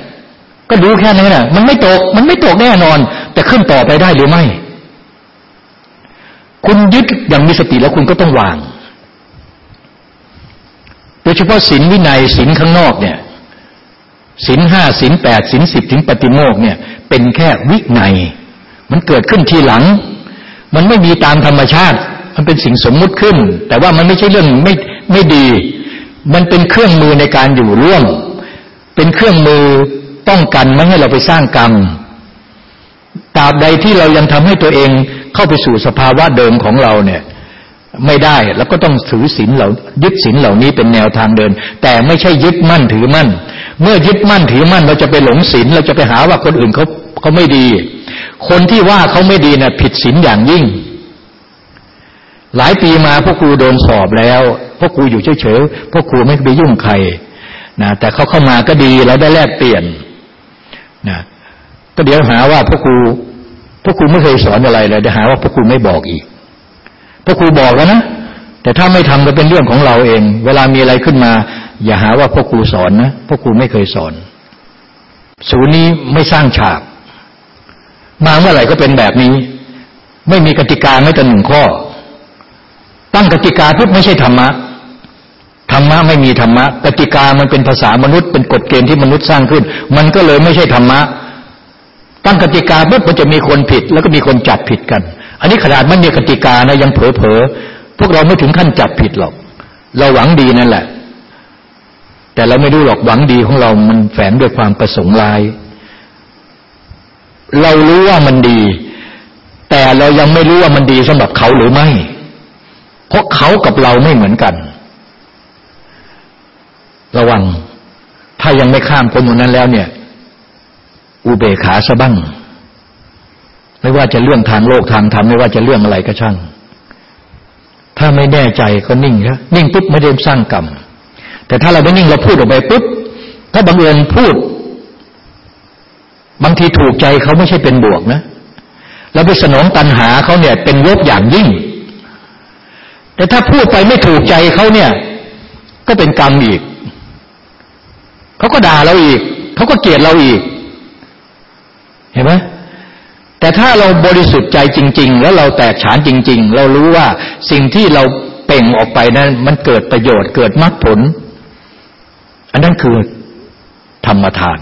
ก็รู้แค่นั้นนะมันไม่ตก มันไม่ตกแน่นอน แต่ขึ้นต่อไปได้หรือไม่ คุณยึดอย่างมีสติแล้วคุณก็ต้องวาง โดยเฉพาะศีลวินัยศีลข้างนอกเนี่ยศีลห้าศีลแปดศีลสิบถึงปฏิโมกเนี่ย เป็นแค่วิไนมันเกิดขึ้นทีหลัง มันไม่มีตามธรรมชาติ มันเป็นสิ่งสมมุติขึ้น แต่ว่ามันไม่ใช่เรื่องไม่ไม่ดี มันเป็นเครื่องมือในการอยู่ร่วม เป็นเครื่องมือป้องกันไม่ให้เราไปสร้างกรรมตราบใดที่เรายังทำให้ตัวเองเข้าไปสู่สภาวะเดิมของเราเนี่ย ไม่ได้แล้วก็ต้องถือศีลเหล่ายึดศีลเหล่านี้เป็นแนวทางเดิน แต่ไม่ใช่ยึดมั่นถือมั่น เมื่อยึดมั่นถือมั่น เราจะไปหลงศีลเราจะไปหาว่าคนอื่นเขาเขาไม่ดี คนที่ว่าเขาไม่ดีนะ่ะผิดศีลอย่างยิ่ง หลายปีมาพวกครูโดนสอบแล้วพวกครูอยู่เฉยๆพวกครูไม่ไปยุ่งใครนะแต่เขาเข้ามาก็ดีเราได้แลกเปลี่ยนนะก็เดี๋ยวหาว่าพ่อครูพ่อครูไม่เคยสอนอะไรเลยเดี๋ยวหาว่าพ่อครูไม่บอกอีกพ่อครูบอกแล้วนะแต่ถ้าไม่ทำก็เป็นเรื่องของเราเอง เวลามีอะไรขึ้นมา อย่าหาว่าพ่อครูสอนนะพ่อครูไม่เคยสอน ศูนย์นี้ไม่สร้างฉาก มาเมื่อไหร่ก็เป็นแบบนี้ ไม่มีกติกาไม่แต่หนึ่งข้อ ตั้งกติกาปุ๊บไม่ใช่ธรรมะธรรมะไม่มีธรรมะกติกามันเป็นภาษามนุษย์เป็นกฎเกณฑ์ที่มนุษย์สร้างขึ้น มันก็เลยไม่ใช่ธรรมะตั้งกติกาปุ๊บมันจะมีคนผิด แล้วก็มีคนจับผิดกัน อันนี้ขนาดไม่มีกติกานะยังเผลอเผลอพวกเราไม่ถึงขั้นจับผิดหรอก เราหวังดีนั่นแหละ แต่เราไม่รู้หรอกหวังดีของเรา มันแฝงด้วยความประสงค์ลาย เรารู้ว่ามันดี แต่เรายังไม่รู้ว่ามันดีสำหรับเขาหรือไม่ เพราะเขากับเราไม่เหมือนกัน ระวัง ถ้ายังไม่ข้ามพ้นตรงนั้นแล้วเนี่ย อุเบกขาซะบ้าง ไม่ว่าจะเรื่องทางโลกทางธรรมไม่ว่าจะเรื่องอะไรก็ช่าง ถ้าไม่แน่ใจก็นิ่งนะนิ่งปุ๊บไม่ได้สร้างกรรม แต่ถ้าเราไม่นิ่งเราพูดออกไปปุ๊บ ถ้าบังเอิญพูด บางทีถูกใจเขาไม่ใช่เป็นบวกนะเราไปสนองตัณหาเขาเนี่ยเป็นลบอย่างยิ่ง แต่ถ้าพูดไปไม่ถูกใจเขาเนี่ย ก็เป็นกรรมอีก เขาก็ด่าเราอีก เขาก็เกลียดเราอีก เห็นไหมแต่ถ้าเราบริสุทธิ์ใจจริง ๆ แล้วเราแตกฉานจริง ๆ เรารู้ว่าสิ่งที่เราเป่งออกไปนั้น มันเกิดประโยชน์เกิดมรรคผล อันนั้นคือธรรมทาน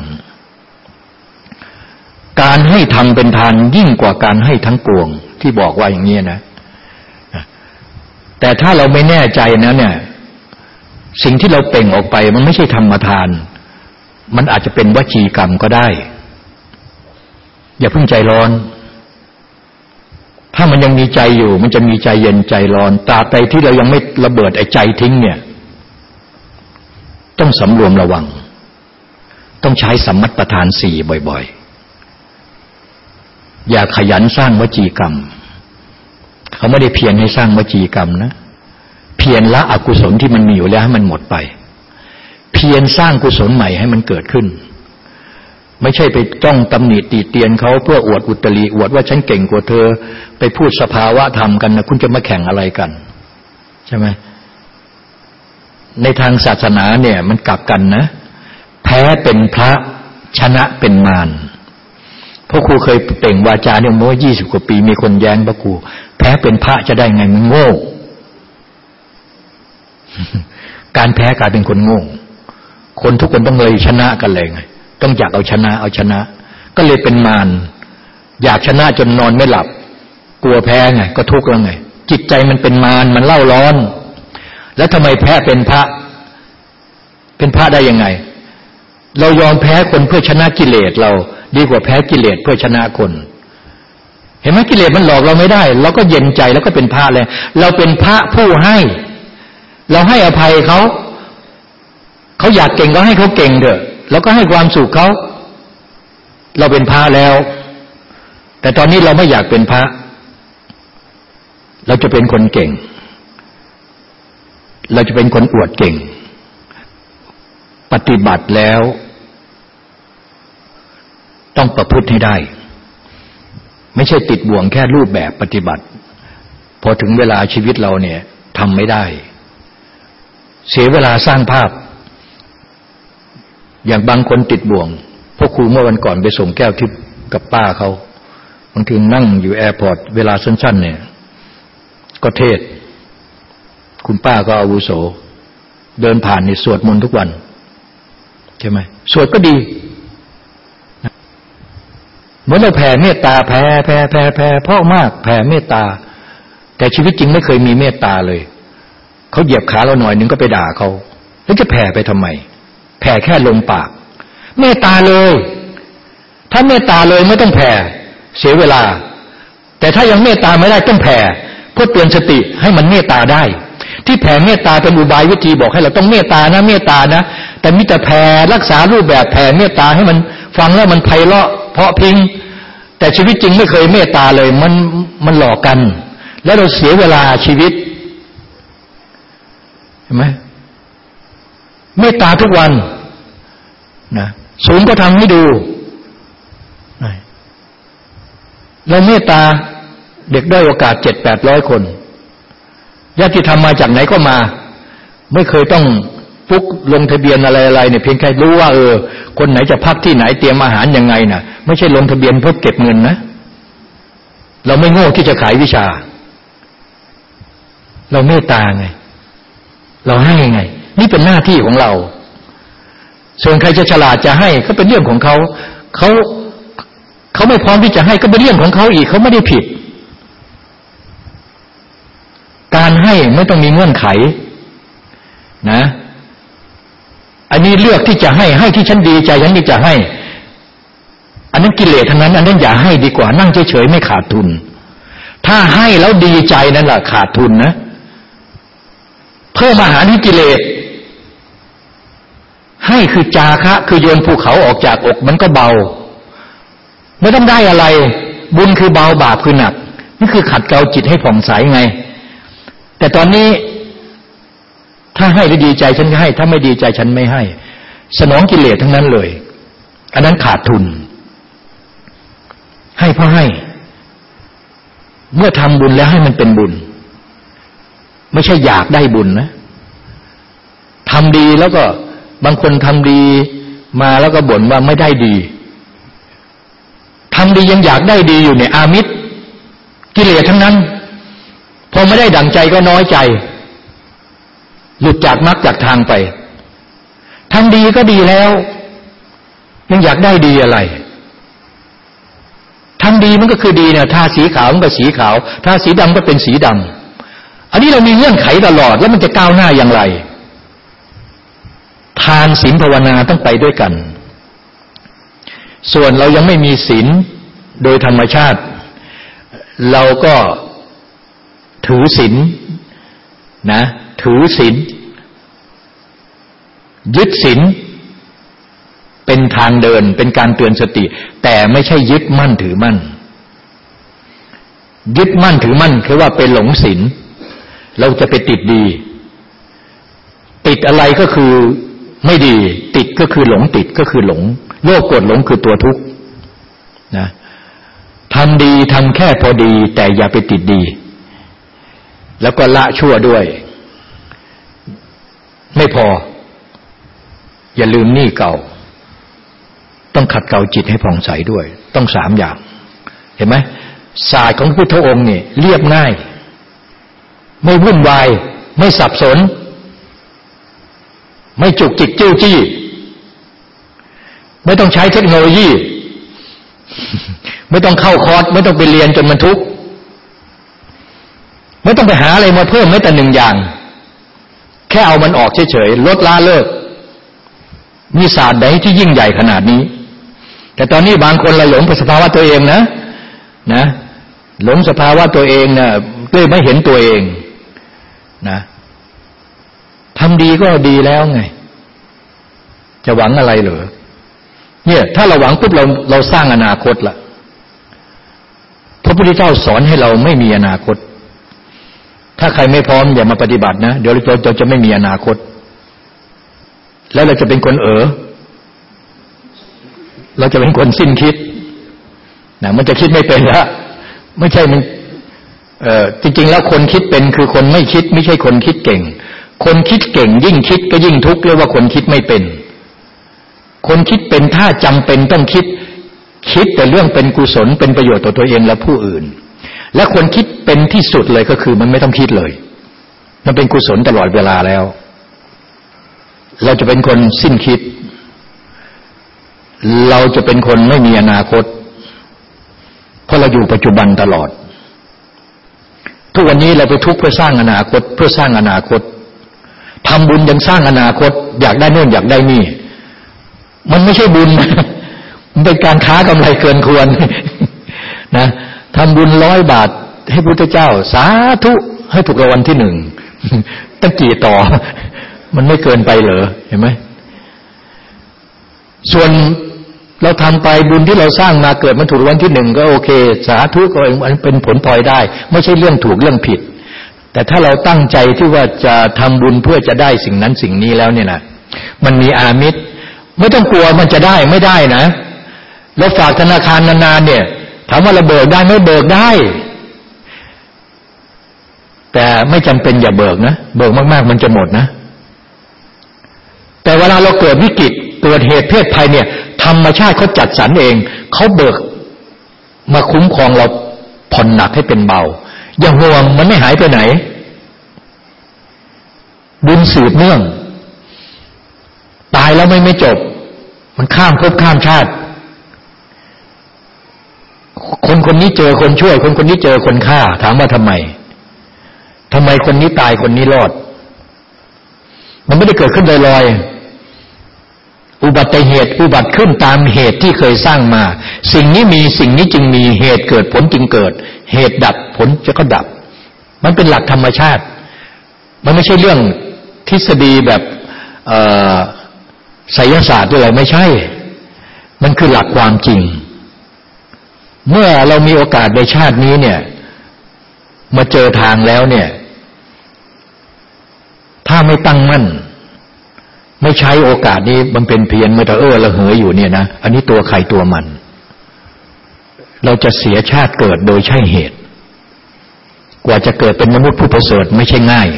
การให้ทำเป็นทานยิ่งกว่าการให้ทั้งปวง ที่บอกว่าอย่างนี้นะ แต่ถ้าเราไม่แน่ใจนะเนี่ย สิ่งที่เราเป่งออกไปมันไม่ใช่ธรรมทาน มันอาจจะเป็นวจีกรรมก็ได้ อย่าเพิ่งใจร้อน ถ้ามันยังมีใจอยู่ มันจะมีใจเย็นใจร้อนตราบใดที่เรายังไม่ระเบิดไอ้ใจทิ้งเนี่ย ต้องสำรวมระวัง ต้องใช้สัมมัตประธานสี่บ่อย ๆ อย่าขยันสร้างวจีกรรม เขาไม่ได้เพียรให้สร้างวจีกรรมนะ เพียรละอกุศลที่มันมีอยู่แล้วให้มันหมดไป เพียรสร้างกุศลใหม่ให้มันเกิดขึ้น ไม่ใช่ไปจ้องตำหนิตีเตียนเขาเพื่ออวดอุตริอวดว่าฉันเก่งกว่าเธอ ไปพูดสภาวะธรรมกันนะคุณจะมาแข่งอะไรกัน ใช่ไหมในทางศาสนาเนี่ยมันกลับกันนะ แพ้เป็นพระชนะเป็นมาร พราะครูเคยเป่งวาจาเนี่ยเมื่อยี่สิบกว่าปี มีคนแย้งพระครูแพ้เป็นพระจะได้ไงมันโง่ การแพ้กลายเป็นคนโง่ คนทุกคนต้องเลยชนะกันเลยไง ต้องอยากเอาชนะ เอาชนะ ก็เลยเป็นมารอยากชนะจนนอนไม่หลับ กลัวแพ้ไง ก็ทุกข์แล้วไง จิตใจมันเป็นมารมันเล่าร้อน แล้วทำไมแพ้เป็นพระ เป็นพระได้ยังไง เรายอมแพ้คนเพื่อชนะกิเลสเรา ดีกว่าแพ้กิเลสเพื่อชนะคน เห็นไหมกิเลสมันหลอกเราไม่ได้ เราก็เย็นใจแล้วก็เป็นพระเลย เราเป็นพระผู้ให้ เราให้อภัยเขา เขาอยากเก่งก็ให้เขาเก่งเถอะ แล้วก็ให้ความสุขเขา เราเป็นพระแล้ว แต่ตอนนี้เราไม่อยากเป็นพระ เราจะเป็นคนเก่ง เราจะเป็นคนอวดเก่ง ปฏิบัติแล้ว ต้องประพฤติให้ได้ ไม่ใช่ติดบ่วงแค่รูปแบบปฏิบัติ พอถึงเวลาชีวิตเราเนี่ยทำไม่ได้ เสียเวลาสร้างภาพ อย่างบางคนติดบ่วงภพพ่อครูเมื่อวันก่อนไปส่งแก้วทิพย์กับป้าเขาบางทีนั่งอยู่ airport เวลาสั้น ๆ เนี่ย ก็เทศน์ คุณป้าก็อาวุโส เดินผ่านนี่สวดมนต์ทุกวัน ใช่ไหมสวดก็ดี เหมือนเราแผ่เมตตาแผ่แผ่แผ่แผ่พ่อมากแผ่เมตตา แต่ชีวิตจริงไม่เคยมีเมตตาเลยเขาเหยียบขาเราหน่อยนึงก็ไปด่าเขาแล้วจะแผ่ไปทำไม แผ่แค่ลมปาก เมตตาเลย ถ้าเมตตาเลยไม่ต้องแผ่เสียเวลา แต่ถ้ายังเมตตาไม่ได้ต้องแผ่เพื่อเตือนสติให้มันเมตตาได้ ที่แผ่เมตตาเป็นอุบายวิธีบอกให้เราต้องเมตตานะเมตตานะ แต่มิแต่แผ่รักษารูปแบบแผ่เมตตาให้มันฟังแล้วมันไพเราะ เพราะพิง แต่ชีวิตจริงไม่เคยเมตตาเลย มันมันหลอกกัน แล้วเราเสียเวลาชีวิต เห็นไหมเมตตาทุกวันนะศูนย์ก็ทำให้ดูเราเมตตาเด็กได้โอกาสเจ็ดแปดร้อยคนญาติธรรมมาจากไหนก็มา ไม่เคยต้อง ปุ๊กลงทะเบียนอะไรอะไรเนี่ยเพียงแค่รู้ว่าเออ คนไหนจะพักที่ไหนเตรียมอาหารยังไงนะ่ะ ไม่ใช่ลงทะเบียนเพื่อเก็บเงินนะ เราไม่โง่ที่จะขายวิชา เราเมตตาไง เราให้ไง นี่เป็นหน้าที่ของเรา ส่วนใครจะฉลาดจะให้ก็เป็นเรื่องของเขาเขาเขาไม่พร้อมที่จะให้ก็เป็นเรื่องของเขาอีกเขาไม่ได้ผิด การให้ไม่ต้องมีเงื่อนไข นะ อันนี้เลือกที่จะให้ให้ที่ฉันดีใจฉันที่จะให้ อันนั้นกิเลสทั้งนั้น อันนั้นอย่าให้ดีกว่า นั่งเฉยๆไม่ขาดทุน ถ้าให้แล้วดีใจนั่นแหละขาดทุนนะเพิ่มอาหารให้กิเลสให้คือจาคะ คือโยนภูเขาออกจากอกมันก็เบา ไม่ต้องได้อะไร บุญคือเบาบาปคือหนักนี่คือขัดเกลาจิตให้ผ่องใสไง แต่ตอนนี้ ถ้าให้ได้ดีใจฉันก็ให้ ถ้าไม่ดีใจฉันไม่ให้ สนองกิเลสทั้งนั้นเลย อันนั้นขาดทุน ให้เพราะให้ เมื่อทำบุญแล้วให้มันเป็นบุญ ไม่ใช่อยากได้บุญนะทำดีแล้วก็บางคนทำดีมาแล้วก็บ่นว่าไม่ได้ดีทำดียังอยากได้ดีอยู่เนี่ย อามิตรกิเลสทั้งนั้น พอไม่ได้ดังใจก็น้อยใจ หลุดจากมรรคจากทางไปทำดีก็ดีแล้ว ยังอยากได้ดีอะไรทำดีมันก็คือดีเนี่ยทาสีขาวมันก็สีขาวทาสีดำก็เป็นสีดำอันนี้เรามีเงื่อนไขตลอดแล้วมันจะก้าวหน้าอย่างไรทานศีลภาวนาต้องไปด้วยกัน ส่วนเรายังไม่มีศีลโดยธรรมชาติ เราก็ถือศีลนะ ถือศีลยึดศีลเป็นทางเดินเป็นการเตือนสติ แต่ไม่ใช่ยึดมั่นถือมั่น ยึดมั่นถือมั่นคือว่าเป็นหลงศีลเราจะไปติดดี ติดอะไรก็คือไม่ดี ติดก็คือหลงติดก็คือหลงโลภโกรธหลงคือตัวทุกข์นะทำดีทำแค่พอดี แต่อย่าไปติดดี แล้วก็ละชั่วด้วย ไม่พอ อย่าลืมหนี้เก่า ต้องขัดเกลาจิตให้ผ่องใสด้วย ต้องสามอย่าง เห็นไหมศาสตร์ของพุทธองค์นี่เรียบง่าย ไม่วุ่นวาย ไม่สับสน ไม่จุกจิกจิ้วจี้ ไม่ต้องใช้เทคโนโลยี ไม่ต้องเข้าคอร์สไม่ต้องไปเรียนจนมันทุกข์ไม่ต้องไปหาอะไรมาเพิ่มแม้แต่หนึ่งอย่าง แค่เอามันออกเฉยๆลดละเลิก มีศาสตร์ไหนที่ยิ่งใหญ่ขนาดนี้ แต่ตอนนี้บางคนละหลงสภาวะตัวเองนะ นะหลงสภาวะตัวเองนะด้วยไม่เห็นตัวเองนะทำดีก็ดีแล้วไง จะหวังอะไรเหรอเนี่ย ถ้าเราหวังปุ๊บเราเราสร้างอนาคตละพระพุทธเจ้าสอนให้เราไม่มีอนาคต ถ้าใครไม่พร้อมอย่ามาปฏิบัตินะ เดี๋ยวเราจะจะไม่มีอนาคต แล้วเราจะเป็นคนเออเราจะเป็นคนสิ้นคิดนะมันจะคิดไม่เป็นละไม่ใช่มันเออจริง ๆ แล้วคนคิดเป็นคือคนไม่คิด ไม่ใช่คนคิดเก่ง คนคิดเก่ง ยิ่งคิดก็ยิ่งทุกข์เรียกว่าคนคิดไม่เป็น คนคิดเป็นถ้าจำเป็นต้องคิด คิดแต่เรื่องเป็นกุศลเป็นประโยชน์ต่อตัวเองและผู้อื่น และคนคิดเป็นที่สุดเลยก็คือมันไม่ต้องคิดเลย มันเป็นกุศลตลอดเวลาแล้ว เราจะเป็นคนสิ้นคิด เราจะเป็นคนไม่มีอนาคต เพราะเราอยู่ปัจจุบันตลอด ทุกวันนี้เราไปทุกข์เพื่อสร้างอนาคต เพื่อสร้างอนาคตทำบุญยังสร้างอนาคต อยากได้นู่นอยากได้นี่ มันไม่ใช่บุญ มันเป็นการค้ากำไรเกินควรนะ ทำบุญร้อยบาทให้พุทธเจ้า สาธุให้ถูกรางวัลที่หนึ่งตั้งกี่ต่อ มันไม่เกินไปเหรอเห็นไหมส่วนเราทำไปบุญที่เราสร้างมาเกิดมันถูกรางวัลที่หนึ่งก็โอเค สาธุก็มันเป็นผลพลอยได้ ไม่ใช่เรื่องถูกเรื่องผิด แต่ถ้าเราตั้งใจที่ว่าจะทำบุญเพื่อจะได้สิ่งนั้นสิ่งนี้แล้วเนี่ยนะมันมีอามิตร ไม่ต้องกลัวมันจะได้ไม่ได้นะ แล้วฝากธนาคารนานๆเนี่ย ถามว่าเราเบิกได้ไม่เบิกได้ แต่ไม่จำเป็นอย่าเบิกนะ เบิกมาก ๆ มันจะหมดนะ แต่เวลาเราเกิดวิกฤตเกิดเหตุเพศภัยเนี่ย ธรรมชาติเขาจัดสรรเอง เขาเบิกมาคุ้มครองเราผ่อนหนักให้เป็นเบา อย่าห่วงมันไม่หายไปไหน บุญสืบเนื่อง ตายแล้วไม่ไม่จบ มันข้ามภพข้ามชาติ คนคนนี้เจอคนช่วย คนคนนี้เจอคนฆ่า ถามว่าทำไมทำไมคนนี้ตายคนนี้รอด มันไม่ได้เกิดขึ้นลอยๆอุบัติเหตุอุบัติขึ้นตามเหตุที่เคยสร้างมา สิ่งนี้มีสิ่งนี้จึงมีเหตุเกิดผลจึงเกิด เหตุดับผลจะก็ดับ มันเป็นหลักธรรมชาติ มันไม่ใช่เรื่องทฤษฎีแบบไสยศาสตร์ด้วยอะไรไม่ใช่ มันคือหลักความจริง เมื่อเรามีโอกาสในชาตินี้เนี่ย มาเจอทางแล้วเนี่ย ถ้าไม่ตั้งมั่น ไม่ใช้โอกาสนี้มันเป็นเพียนเมื่อเออละเหยอยู่เนี่ยนะอันนี้ตัวใครตัวมัน เราจะเสียชาติเกิดโดยใช่เหตุ กว่าจะเกิดเป็นมนุษย์ผู้ประเสริฐไม่ใช่ง่าย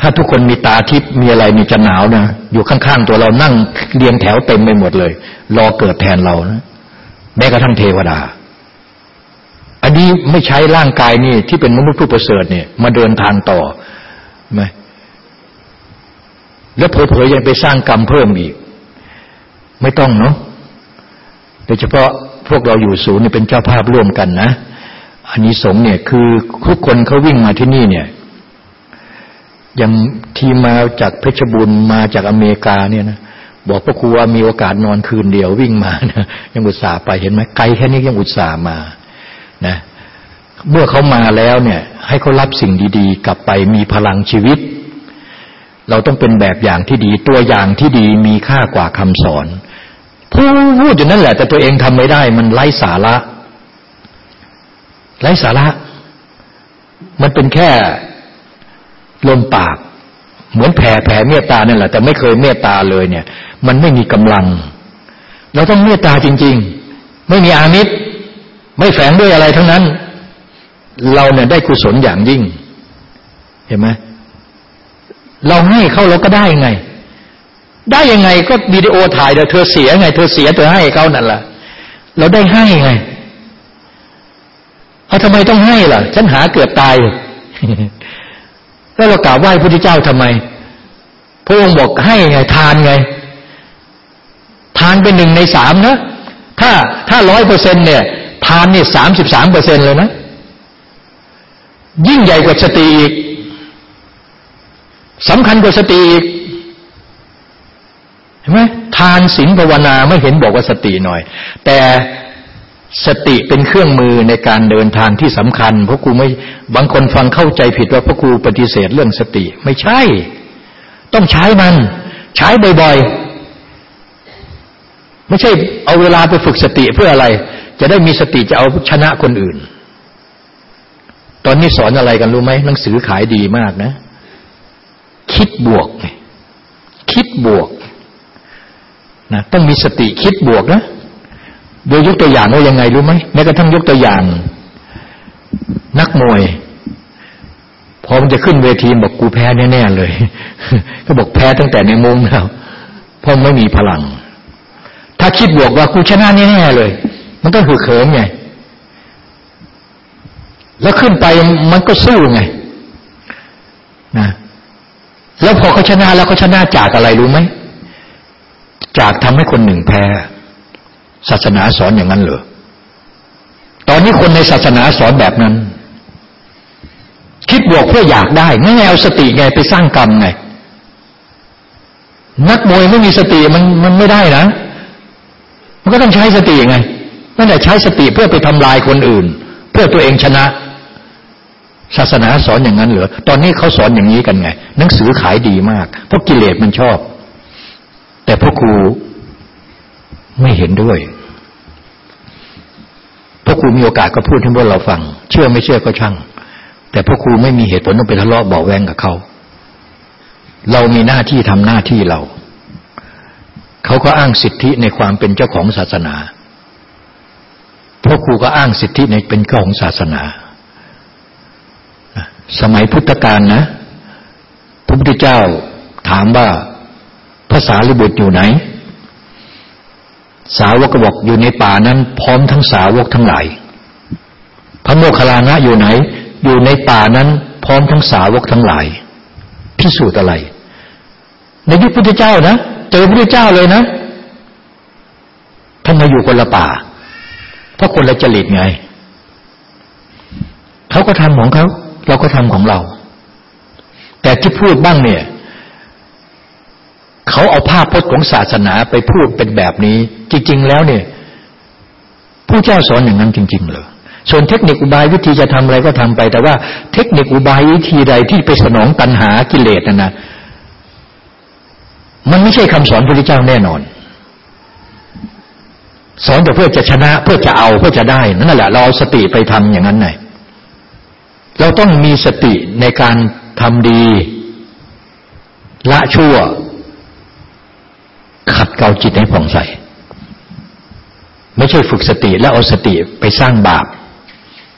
ถ้าทุกคนมีตาทิพย์มีอะไรมีจะหนาวนะอยู่ข้างๆตัวเรานั่งเรียงแถวเต็มไปหมดเลย รอเกิดแทนเรานะ แม้กระทั่งเทวดา อันนี้ไม่ใช้ร่างกายนี่ที่เป็นมนุษย์ผู้ประเสริฐเนี่ยมาเดินทางต่อไหมแล้วเผลอๆยังไปสร้างกรรมเพิ่มอีก ไม่ต้องเนาะโดยเฉพาะพวกเราอยู่ศูนย์นี่เป็นเจ้าภาพร่วมกันนะอันนี้สงเนี่ยคือทุกคนเขาวิ่งมาที่นี่เนี่ยยังทีมมาจากเพชรบุญมาจากอเมริกาเนี่ยนะ บอกพระครูว่ามีโอกาสนอนคืนเดียววิ่งมานะยังอุตส่าห์ไปเห็นไหมไกลแค่นี้ยังอุตส่าห์มานะเมื่อเขามาแล้วเนี่ย ให้เขารับสิ่งดีๆ กลับไปมีพลังชีวิต เราต้องเป็นแบบอย่างที่ดี ตัวอย่างที่ดีมีค่ากว่าคำสอนพูดอยู่นั่นแหละ แต่ตัวเองทำไม่ได้ มันไร้สาระไร้สาระ มันเป็นแค่ลมปาก เหมือนแผ่แผ่เมตตานั่นแหละ แต่ไม่เคยเมตตาเลยเนี่ย มันไม่มีกำลัง เราต้องเมตตาจริง ๆ ไม่มีอามิตร ไม่แฝงด้วยอะไรทั้งนั้น เราเนี่ยได้กุศลอย่างยิ่ง เห็นไหมเราให้เขาเราก็ได้ยังไง ได้ยังไงก็วิดีโอถ่ายเดี๋ยวเธอเสียไง เธอเสียเธอให้เขานั่นแหละเราได้ให้ไงเอาทำไมต้องให้ล่ะ ฉันหาเกือบตาย แล้วเรากราบไหว้พระพุทธเจ้าทำไมพระองค์บอกให้ไงทานไง ทานเป็นหนึ่งในสามนะ ถ้าถ้าร้อยเปอร์เซ็นเนี่ย ทานเนี่ยสามสิบสามเปอร์เซ็นเลยนะ ยิ่งใหญ่กว่าสติอีกสำคัญกว่าสติอีกเห็นไหมทานศีลภาวนาไม่เห็นบอกว่าสติหน่อย แต่สติเป็นเครื่องมือในการเดินทางที่สำคัญ เพราะครูไม่บางคนฟังเข้าใจผิดว่าพระครูปฏิเสธเรื่องสติ ไม่ใช่ ต้องใช้มัน ใช้บ่อยๆ ไม่ใช่เอาเวลาไปฝึกสติเพื่ออะไร จะได้มีสติจะเอาชนะคนอื่น ตอนนี้สอนอะไรกันรู้ไหมหนังสือขายดีมากนะ คิดบวก คิดบวกนะต้องมีสติคิดบวกนะ โดยยกตัวอย่างว่ายังไงรู้ไหมแม้กระทั่งยกตัวอย่าง นักมวยพอมันจะขึ้นเวทีบอกกูแพ้แน่ๆเลย ก็บอกแพ้ตั้งแต่ในมุมแล้วเพราะไม่มีพลัง ถ้าคิดบวกว่ากูชนะแน่ๆเลย มันก็คือเขิมไง แล้วขึ้นไปมันก็สู้ไงนะแล้วพอเขาชนะแล้วเขาชนะจากอะไรรู้ไหมจากทำให้คนหนึ่งแพ้ ศาสนาสอนอย่างนั้นเหรอตอนนี้คนในศาสนาสอนแบบนั้น คิดบวกเพื่ออยากได้ไม่ไงเอาสติไงไปสร้างกรรมไงนักมวยไม่มีสติมันมันไม่ได้นะ มันก็ต้องใช้สติไงนั่นแหละใช้สติเพื่อไปทำลายคนอื่น เพื่อตัวเองชนะ ศาสนาสอนอย่างนั้นเหรอตอนนี้เขาสอนอย่างนี้กันไง หนังสือขายดีมากเพราะกิเลสมันชอบ แต่พ่อครูไม่เห็นด้วยพ่อครูมีโอกาสก็พูดให้พวกเราฟัง เชื่อไม่เชื่อก็ช่าง แต่พ่อครูไม่มีเหตุผลต้องไปทะเลาะเบาแวงกับเขาเรามีหน้าที่ทำหน้าที่เรา เขาก็อ้างสิทธิในความเป็นเจ้าของศาสนาพวกครูก็อ้างสิทธิในเป็นเจ้าของศาสนา สมัยพุทธกาลนะพระพุทธเจ้าถามว่าภาษาลิบุตรอยู่ไหน สาวกก็บอกอยู่ในป่านั้น พร้อมทั้งสาวกทั้งหลายพระโมคคัลลานะอยู่ไหน อยู่ในป่านั้น พร้อมทั้งสาวกทั้งหลายพิสูจน์อะไร ในยุคพุทธเจ้านะ เจอพระเจ้าเลยนะท่านมาอยู่คนละป่า เพราะคนละจริตไง เขาก็ทำของเขา เราก็ทำของเรา แต่ที่พูดบ้างเนี่ย เขาเอาภาพพจน์ของศาสนาไปพูดเป็นแบบนี้ จริง ๆ แล้วเนี่ยผู้เจ้าสอนอย่างนั้นจริง ๆเลยส่วนเทคนิคอุบายวิธีจะทำอะไรก็ทำไป แต่ว่าเทคนิคอุบายวิธีใดที่ไปสนองตัณหากิเลสนะนะ มันไม่ใช่คำสอนพระพุทธเจ้าแน่นอน สอนแต่เพื่อจะชนะเพื่อจะเอาเพื่อจะได้นั่นแหละ เราเอาสติไปทำอย่างนั้นไงเราต้องมีสติในการทำดี ละชั่ว ขัดเกลาจิตให้ผ่องใสไม่ใช่ฝึกสติแล้วเอาสติไปสร้างบาป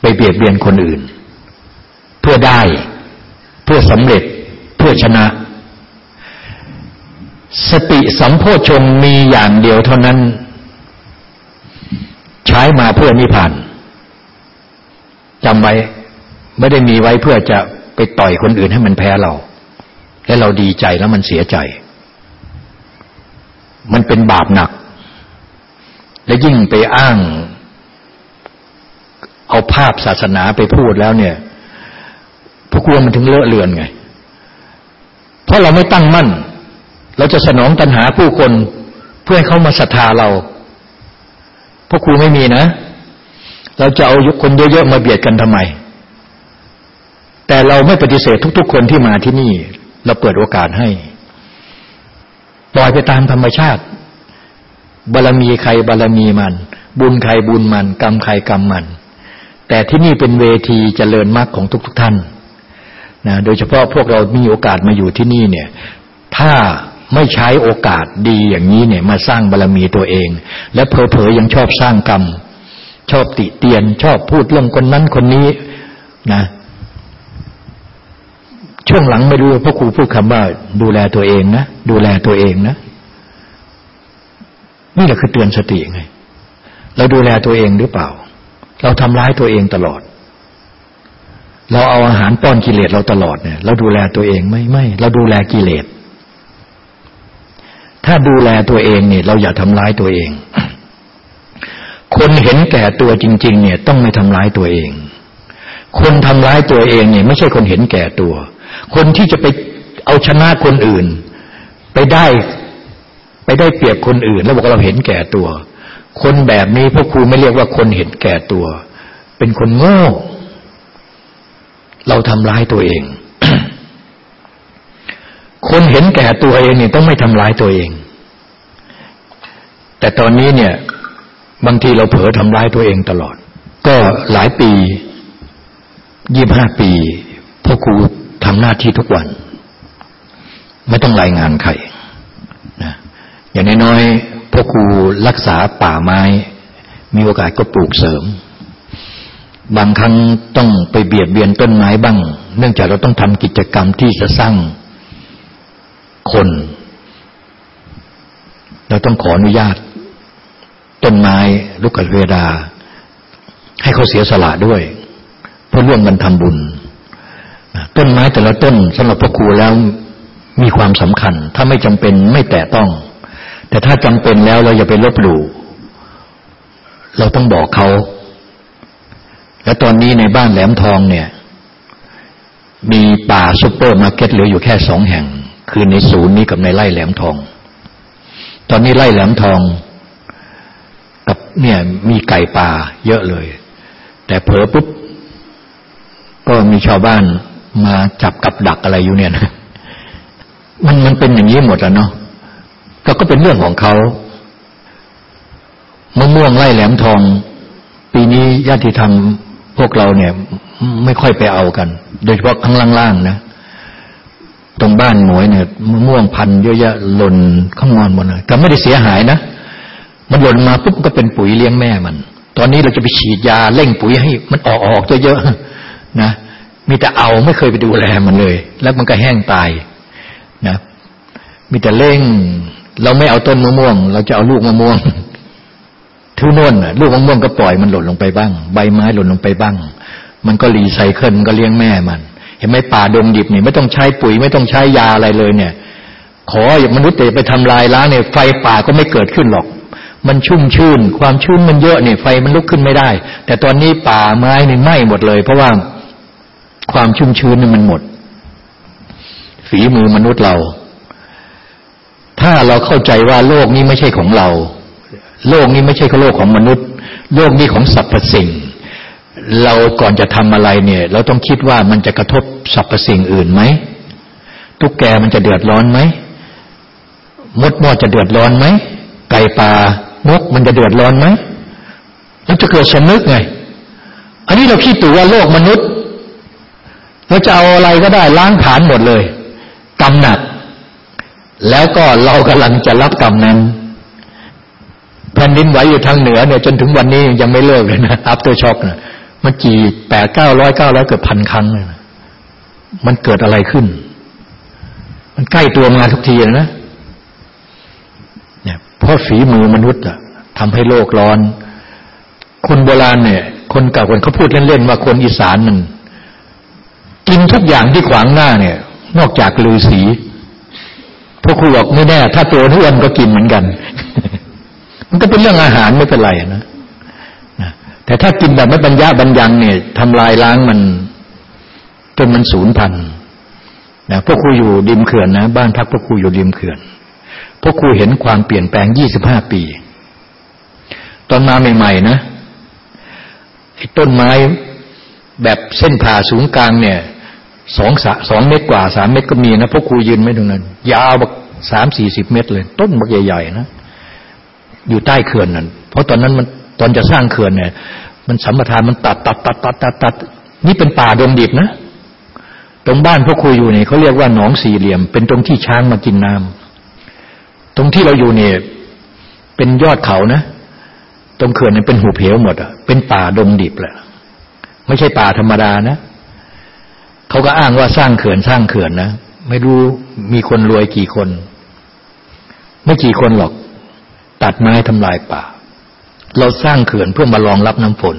ไปเบียดเบียนคนอื่น เพื่อได้เพื่อสำเร็จเพื่อชนะ สติสัมโพชงมีอย่างเดียวเท่านั้น ใช้มาเพื่อนิพพานจำไว้ไม่ได้มีไว้เพื่อจะไปต่อยคนอื่นให้มันแพ้เรา และเราดีใจแล้วมันเสียใจ มันเป็นบาปหนัก และยิ่งไปอ้าง เอาภาพศาสนาไปพูดแล้วเนี่ยพวกกลัวมันถึงเลอะเลือนไง เพราะเราไม่ตั้งมั่น เราจะสนองตัณหาผู้คน เพื่อให้เขามาศรัทธาเราพวกครูไม่มีนะ เราจะเอายุคนเยอะๆมาเบียดกันทำไม แต่เราไม่ปฏิเสธทุก ๆ คนที่มาที่นี่ เราเปิดโอกาสให้ปล่อยไปตามธรรมชาติ บารมีใครบารมีมัน บุญใครบุญมัน กรรมใครกรรมมัน แต่ที่นี่เป็นเวทีเจริญมรรคของทุก ๆทท่านนะโดยเฉพาะพวกเรามีโอกาสมาอยู่ที่นี่เนี่ย ถ้า ไม่ใช้โอกาสดีอย่างนี้เนี่ย มาสร้างบารรมีตัวเอง และเผลอๆยังชอบสร้างกรรม ชอบติเตียน ชอบพูดเรื่องคนนั้นคนนี้นะช่วงหลังไม่รู้พ่อครูพูดคำว่า ดูแลตัวเองนะดูแลตัวเองนะ นี่แหละคือเตือนสติไง เราดูแลตัวเองหรือเปล่า เราทำร้ายตัวเองตลอด เราเอาอาหารป้อนกิเลสเราตลอดเนี่ย เราดูแลตัวเองไม่ไม่ เราดูแลกิเลส ถ้าดูแลตัวเองเนี่ย เราอย่าทำร้ายตัวเอง คนเห็นแก่ตัวจริง ๆ เนี่ยต้องไม่ทำร้ายตัวเอง คนทำร้ายตัวเองเนี่ย ไม่ใช่คนเห็นแก่ตัว คนที่จะไปเอาชนะคนอื่น ไปได้ไปได้เปรียบคนอื่น แล้วบอกเราเห็นแก่ตัว คนแบบนี้พวกครูไม่เรียกว่าคนเห็นแก่ตัว เป็นคนโง่ เราทำร้ายตัวเอง คนเห็นแก่ตัวเองเนี่ยต้องไม่ทำร้ายตัวเอง แต่ตอนนี้เนี่ย บางทีเราเผลอทำร้ายตัวเองตลอด ก็หลายปียี่บห้าปีพ่อครูทำหน้าที่ทุกวัน ไม่ต้องรายงานใครนะอย่างน้อยๆพ่อครูรักษาป่าไม้ มีโอกาสก็ปลูกเสริม บางครั้งต้องไปเบียดเบียนต้นไม้บ้าง เนื่องจากเราต้องทำกิจกรรมที่จะสร้าง คน เราต้องขออนุญาต ต้นไม้ลูกกเวดา ให้เขาเสียสละด้วย เพื่อร่วมกันทำบุญ ต้นไม้แต่ละต้นสำหรับพระครูแล้วมีความสำคัญ ถ้าไม่จำเป็นไม่แตะต้อง แต่ถ้าจำเป็นแล้วเราอย่าไปลบหลู่เราต้องบอกเขา และตอนนี้ในบ้านแหลมทองเนี่ย มีป่าซุปเปอร์มาร์เก็ตเหลืออยู่แค่สองแห่ง คือในศูนย์นี้กับในไร่แหลมทอง ตอนนี้ไร่แหลมทอง กับเนี่ยมีไก่ป่าเยอะเลย แต่เผลอปุ๊บ ก็มีชาวบ้านมาจับกับดักอะไรอยู่เนี่ยนะมันมันเป็นอย่างนี้หมดแล้วเนาะก็ก็เป็นเรื่องของเขามะม่วงไร่แหลมทอง ปีนี้ญาติธรรมพวกเราเนี่ย ไม่ค่อยไปเอากัน โดยเฉพาะข้างล่างๆนะ ตรงบ้านหมวยเนี่ยมะม่วงพันเยอะแยะหล่นข้างนอนหมดเลยแต่ไม่ได้เสียหายนะ มันหล่นมาปุ๊บก็เป็นปุ๋ยเลี้ยงแม่มัน ตอนนี้เราจะไปฉีดยาเร่งปุ๋ยให้มันออกออกเยอะๆนะ มีแต่เอาไม่เคยไปดูแลมันเลย แล้วมันก็แห้งตายนะ มีแต่เร่ง เราไม่เอาต้นมะม่วง เราจะเอาลูกมะม่วงทุนวนลูกมะม่วงก็ปล่อยมันหล่นลงไปบ้าง ใบไม้หล่นลงไปบ้าง มันก็รีไซเคิลก็เลี้ยงแม่มัน เห็นไหมป่าดงดิบนี่ไม่ต้องใช้ปุ๋ยไม่ต้องใช้ยาอะไรเลยเนี่ย ขออย่ามนุษย์เตไปทำลายล้างเนี่ย ไฟป่าก็ไม่เกิดขึ้นหรอก มันชุ่มชื่นความชุ่มมันเยอะเนี่ยไฟมันลุกขึ้นไม่ได้ แต่ตอนนี้ป่าไม้นี่ไหม้หมดเลย เพราะว่าความชุ่มชื้นนี่มันหมด ฝีมือมนุษย์เรา ถ้าเราเข้าใจว่าโลกนี้ไม่ใช่ของเรา โลกนี้ไม่ใช่โลกของมนุษย์ โลกนี้ของสรรพสิ่ง เราก่อนจะทำอะไรเนี่ย เราต้องคิดว่ามันจะกระทบสรรพสิ่งอื่นไหมตุ๊กแกมันจะเดือดร้อนไหมมดมอดจะเดือดร้อนไหมไก่ป่านกมันจะเดือดร้อนไหมมันจะเกิดสนึกไง อันนี้เราคิดตัวว่าโลกมนุษย์เราจะเอาอะไรก็ได้ล้างผานหมดเลยกรรมหนัก แล้วก็เรากำลังจะรับกรรมนั้นแผ่นดินไหวอยู่ทางเหนือเนี่ยจนถึงวันนี้ยังไม่เลิกเลยนะ aftershock นะ มันกี่แปดเก้าร้อยเก้าร้อยเกือบพันครั้งเลยมันเกิดอะไรขึ้น มันใกล้ตัวมาทุกทีนะเนี่ยเพราะฝีมือมนุษย์อะทำให้โลกร้อน คนโบราณเนี่ย คนเก่าคนเขาพูดเล่นๆว่าคนอีสานมันกินทุกอย่างที่ขวางหน้าเนี่ย นอกจากลือสีพวกครูบอกไม่แน่ ถ้าตัวทุกวันก็กินเหมือนกัน มันก็เป็นเรื่องอาหารไม่เป็นไรนะ แต่ถ้ากินแบบไม่บรรยาบรรยังเนี่ยทำลายล้างมัน จนมันสูญพันธุ์นะพวกครูอยู่ริมเขื่อนนะ บ้านพักพวกครูอยู่ริมเขื่อนพวกครูเห็นความเปลี่ยนแปลงยี่สิบห้าปี ตอนมาใหม่ ๆ นะต้นไม้แบบเส้นผ่าสูงกลางเนี่ยสองสองเมตรกว่าสามเมตรก็มีนะพวกครูยืนไม่ตรงนั้น ยาวบักสามสี่สิบเมตรเลย ต้นบักใหญ่ ๆ นะ อยู่ใต้เขื่อนนั่นเพราะตอนนั้นมัน ตอนจะสร้างเขื่อนเนี่ย มันสัมปทานมันตัดตัดตัดตัดตัดตัดนี่เป็นป่าดงดิบนะ ตรงบ้านพวกคุยอยู่เนี่ยเขาเรียกว่าหนองสี่เหลี่ยม เป็นตรงที่ช้างมากินน้ำตรงที่เราอยู่เนี่ย เป็นยอดเขานะ ตรงเขื่อนเนี่ยเป็นหูเพวหมดอะเป็นป่าดงดิบแหละไม่ใช่ป่าธรรมดานะเขาก็อ้างว่าสร้างเขื่อนสร้างเขื่อนนะไม่รู้มีคนรวยกี่คน ไม่กี่คนหรอก ตัดไม้ทำลายป่า เราสร้างเขื่อนเพื่อมารองรับน้ำฝน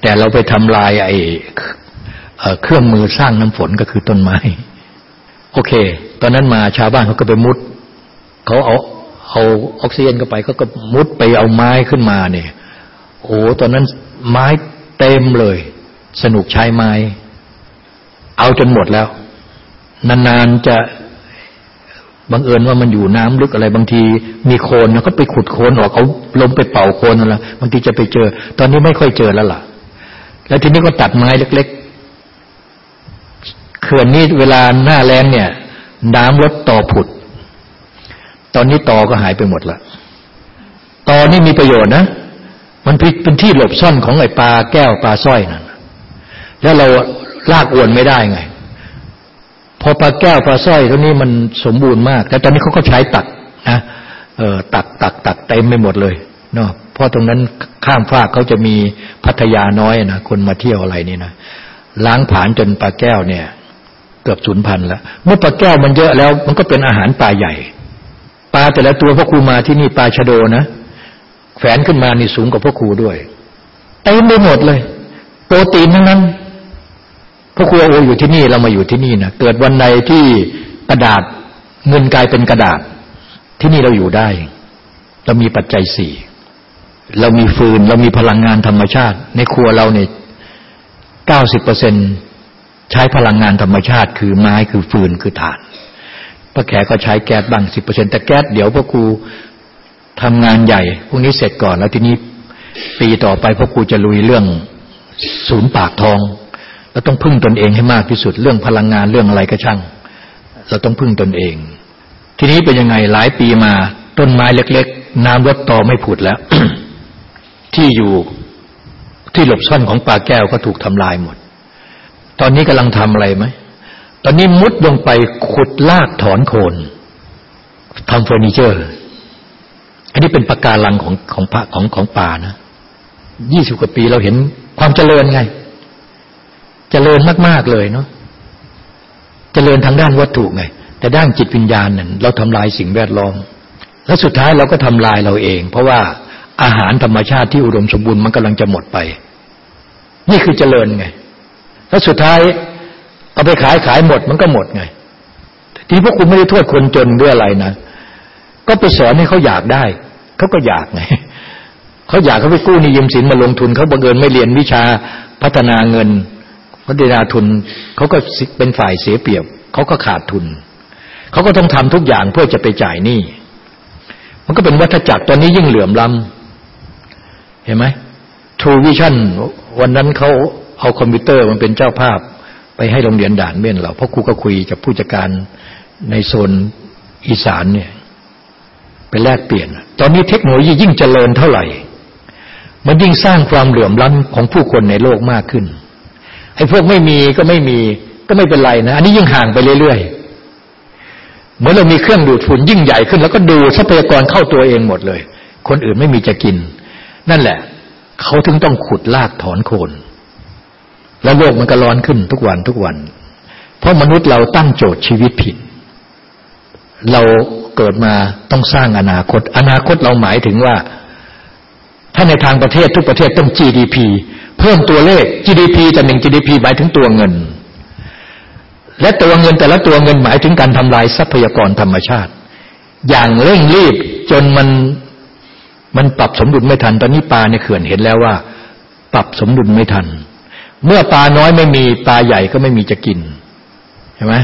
แต่เราไปทำลายไอ้เครื่องมือสร้างน้ำฝนก็คือต้นไม้ โอเค ตอนนั้นมาชาวบ้านเขาก็ไปมุดเขาเอาเอาออกซิเจนเข้าไปเขาก็มุดไปเอาไม้ขึ้นมาเนี่ย โอ้ตอนนั้นไม้เต็มเลย สนุกใช้ไม้ เอาจนหมดแล้ว นานๆจะ บังเอิญว่ามันอยู่น้ำลึกอะไรบางที มีโคลนก็ไปขุดโคลนออกเอาลมไปเป่าโคลนนั่นแหละบางทีจะไปเจอ ตอนนี้ไม่ค่อยเจอแล้วล่ะ แล้วทีนี้ก็ตัดไม้เล็ก ๆ เขื่อนนี้เวลาหน้าแรงเนี่ย น้ำลดต่อผุด ตอนนี้ต่อก็หายไปหมดละต่อนี่มีประโยชน์นะมันเป็นที่หลบซ่อนของไอ้ปลาแก้วปลาสร้อยนั่นแล้วเราลากอวนไม่ได้ไง พอปลาแก้วปลาสร้อยตัวนี้มันสมบูรณ์มาก แต่ตอนนี้เขาก็ใช้ตักนะเออตักตักตักเต็มไปหมดเลยเนาะเพราะตรงนั้นข้ามฟากเขาจะมีพัทยาน้อยนะคนมาเที่ยวอะไรนี่นะล้างผานจนปลาแก้วเนี่ย เกือบสูญพันธุ์แล้ว เมื่อปลาแก้วมันเยอะแล้วมันก็เป็นอาหารปลาใหญ่ปลาแต่ละตัวพ่อครูมาที่นี่ปลาชะโดนะแฝนขึ้นมานี่สูงกว่าพ่อครูด้วยเต็มไปหมดเลย โปรตีนทั้งนั้น พ่อครูโออยู่ที่นี่เรามาอยู่ที่นี่นะเกิดวันใดที่กระดาษเงินกลายเป็นกระดาษ ที่นี่เราอยู่ได้ เรามีปัจจัยสี่เรามีฟืน เรามีพลังงานธรรมชาติ ในครัวเราเนี่ยเก้าสิบเปอร์เซ็นใช้พลังงานธรรมชาติ คือไม้คือฟืนคือถ่านพระแขกก็ใช้แก๊สบางสิบเปอร์เซ็นแต่แก๊สเดี๋ยวพ่อครูทำงานใหญ่พวกนี้เสร็จก่อนแล้วทีนี้ปีต่อไปพ่อครูจะลุยเรื่องศูนย์ปากทอง เราต้องพึ่งตนเองให้มากที่สุด เรื่องพลังงานเรื่องอะไรก็ช่าง เราต้องพึ่งตนเอง ทีนี้เป็นยังไงหลายปีมาต้นไม้เล็ก ๆ น้ำลดตอไม่ผุดแล้ว ที่อยู่ที่หลบซ่อนของปลาแก้วก็ถูกทำลายหมด ตอนนี้กำลังทำอะไรไหมตอนนี้มุดลงไปขุดลากถอนโคนทำเฟอร์นิเจอร์ อันนี้เป็นประการลังของของพระของของป่านะยี่สิบกว่าปีเราเห็นความเจริญไง จริญมาก ๆ เลยเนาะเจริญทางด้านวัตถุไง แต่ด้านจิตวิญญาณเนั่นเราทำลายสิ่งแวดล้อม แล้วสุดท้ายเราก็ทำลายเราเอง เพราะว่าอาหารธรรมชาติที่อุดมสมบูรณ์มันกำลังจะหมดไป นี่คือเจริญไง แล้วสุดท้ายเอาไปขายขายหมดมันก็หมดไง ที่พวกคุณไม่ได้โทษคนจนด้วยอะไรนะ ก็ไปสอนให้เขาอยากได้ เขาก็อยากไงเขาอยากเขาไปกู้นิยืมสินมาลงทุนเขาบังเอิญไม่เรียนวิชาพัฒนาเงิน พัฒนาทุนเขาก็เป็นฝ่ายเสียเปรียบเขาก็ขาดทุน เขาก็ต้องทำทุกอย่างเพื่อจะไปจ่ายหนี้มันก็เป็นวัฏจักรตอนนี้ยิ่งเหลื่อมล้ำเห็นไหม True Vision วันนั้นเขาเอาคอมพิวเตอร์มันเป็นเจ้าภาพ ไปให้โรงเรียนด่านเม่นเราเพราะครูก็คุยกับผู้จัดการในโซนอีสานเนี่ยไปแลกเปลี่ยน ตอนนี้เทคโนโลยียิ่งเจริญเท่าไหร่ มันยิ่งสร้างความเหลื่อมล้ำของผู้คนในโลกมากขึ้น ไอ้พวกไม่มีก็ไม่มี ก็ไม่เป็นไรนะ อันนี้ยิ่งห่างไปเรื่อยๆ เหมือนเรามีเครื่องดูดฝุ่นยิ่งใหญ่ขึ้น แล้วก็ดูทรัพยากรเข้าตัวเองหมดเลย คนอื่นไม่มีจะกิน นั่นแหละ เขาถึงต้องขุดลากถอนโคน แล้วโลกมันก็ร้อนขึ้นทุกวันทุกวัน เพราะมนุษย์เราตั้งโจทย์ชีวิตผิด เราเกิดมาต้องสร้างอนาคต อนาคตเราหมายถึงว่า ถ้าในทางประเทศทุกประเทศต้อง GDP เพิ่มตัวเลข GDP จะหนึ่ง GDP หมายถึงตัวเงิน และตัวเงินแต่ละตัวเงินหมายถึงการทำลายทรัพยากรธรรมชาติ อย่างเร่งรีบจนมันมันปรับสมดุลไม่ทัน ตอนนี้ปลาในเขื่อนเห็นแล้วว่า ปรับสมดุลไม่ทัน เมื่อปลาน้อยไม่มีปลาใหญ่ก็ไม่มีจะกินเห็นไหม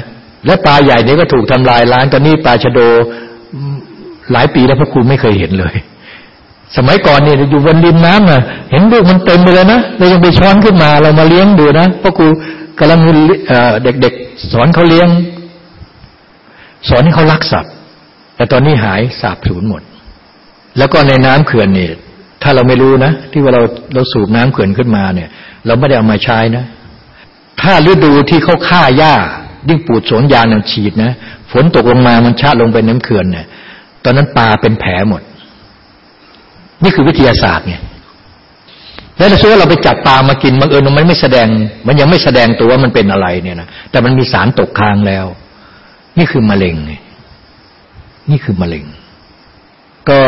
และปลาใหญ่นี้ก็ถูกทำลายล้างตอนนี้ปลาชะโดหลายปีแล้วพระครูไม่เคยเห็นเลย สมัยก่อนเนี่ยอยู่บนริมน้ำน่ะ เห็นลูกมันเต็มไปเลยนะเรายังไปช้อนขึ้นมาเรามาเลี้ยงดูนะพระครูกำลังเด็กๆ สอนเขาเลี้ยง สอนให้เขารักสัตว์แต่ตอนนี้หายสาบสูญหมด แล้วก็ในน้ำเขื่อนเนี่ยถ้าเราไม่รู้นะ ที่ว่าเราเราสูบน้ำเขื่อนขึ้นมาเนี่ย เราไม่ได้เอามาใช้นะ ถ้าฤดูที่เขาฆ่าหญ้ายิ่งปูดสวนยางนี่ยฉีดนะฝนตกลงมามันชาลงไปน้ำเขื่อนเนี่ยตอนนั้นปลาเป็นแผลหมด นี่คือวิทยาศาสตร์เนี่ยแล้วถ้าว่าเราไปจับปลามากินบางเอิญมันไม่แสดง มันยังไม่แสดงตัวว่ามันเป็นอะไรเนี่ยนะแต่มันมีสารตกค้างแล้ว นี่คือมะเร็งนี่คือมะเร็ง ก็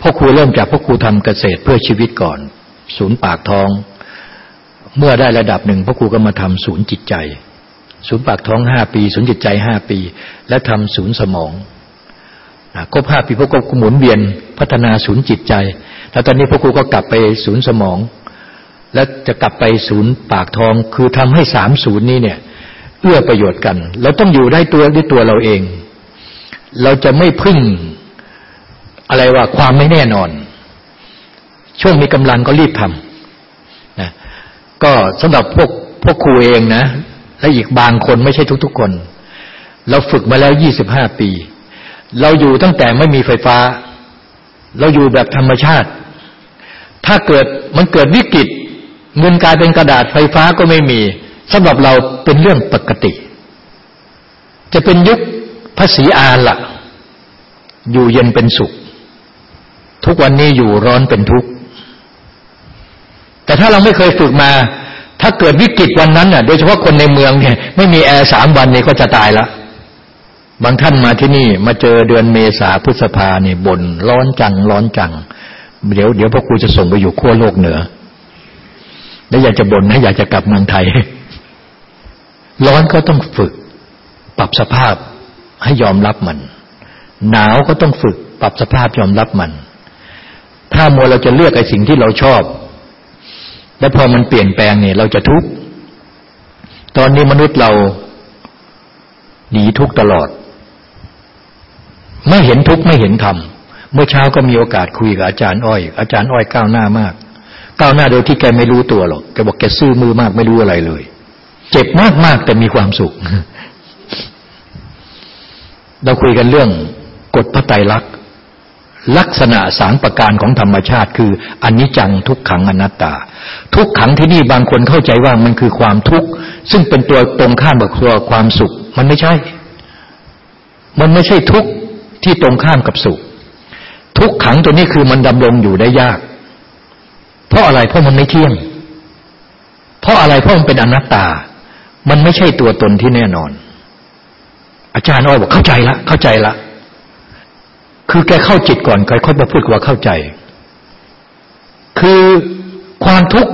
พ่อครูเริ่มจากพ่อครูทำเกษตรเพื่อชีวิตก่อน ศูนย์ปากท้อง เมื่อได้ระดับหนึ่งพ่อครูก็มาทำศูนย์จิตใจ ศูนย์ปากท้องห้าปี ศูนย์จิตใจห้าปี และทำศูนย์สมอง ครบห้าปีพ่อครูหมุนเวียนพัฒนาศูนย์จิตใจ แล้วตอนนี้พ่อครูก็กลับไปศูนย์สมอง และจะกลับไปศูนย์ปากทอง คือทำให้สามศูนย์นี้เนี่ยเอื้อประโยชน์กัน เราต้องอยู่ได้ตัวด้วยตัวเราเอง เราจะไม่พึ่งอะไรว่าความไม่แน่นอน ช่วงมีกำลังก็รีบทำนะก็สำหรับพวกพวกครูเองนะ และอีกบางคนไม่ใช่ทุกๆคน เราฝึกมาแล้วยี่สิบห้าปี เราอยู่ตั้งแต่ไม่มีไฟฟ้า เราอยู่แบบธรรมชาติ ถ้าเกิดมันเกิดวิกฤตเงินกลายเป็นกระดาษไฟฟ้าก็ไม่มีสำหรับเราเป็นเรื่องปกติ จะเป็นยุคภาษีอาละอยู่เย็นเป็นสุข ทุกวันนี้อยู่ร้อนเป็นทุกข์แต่ถ้าเราไม่เคยฝึกมา ถ้าเกิดวิกฤตวันนั้นน่ะ โดยเฉพาะคนในเมืองเนี่ยไม่มีแอร์สามวันนี้ก็จะตายละ บางท่านมาที่นี่มาเจอเดือนเมษาพฤษภาเนี่ยบนร้อนจัง ร้อนจัง เดี๋ยวเดี๋ยวพ่อครูจะส่งไปอยู่ขั้วโลกเหนือ แล้วอยากจะบ่นนะอยากจะกลับเมืองไทย ร้อนก็ต้องฝึก ปรับสภาพให้ยอมรับมัน หนาวก็ต้องฝึก ปรับสภาพยอมรับมัน ถ้ามัวเราจะเลือกไอ้สิ่งที่เราชอบ แล้วพอมันเปลี่ยนแปลงเนี่ย เราจะทุกข์ตอนนี้มนุษย์เราหนีทุกข์ตลอด ไม่เห็นทุกข์ไม่เห็นธรรมเมื่อเช้าก็มีโอกาสคุยกับอาจารย์อ้อย อาจารย์อ้อยก้าวหน้ามาก ก้าวหน้าโดยที่แกไม่รู้ตัวหรอกแกบอกแกซื่อมือมากไม่รู้อะไรเลย เจ็บมากมากแต่มีความสุข เราคุยกันเรื่องกฎพระไตรลักษณ์ลักษณะสามประการของธรรมชาติคืออนิจจังทุกขังอนัตตา ทุกขังที่นี่บางคนเข้าใจว่ามันคือความทุกข์ซึ่งเป็นตัวตรงข้ามกับตัวความสุข มันไม่ใช่ มันไม่ใช่ทุกข์ ที่ตรงข้ามกับสุข ทุกขังตัวนี้คือมันดำรงอยู่ได้ยาก เพราะอะไรเพราะมันไม่เที่ยง เพราะอะไรเพราะมันเป็นอนัตตา มันไม่ใช่ตัวตนที่แน่นอน อาจารย์น้อยบอกเข้าใจละ เข้าใจละ คือแกเข้าจิตก่อนค่อยๆมาพูดว่าเข้าใจ คือความทุกข์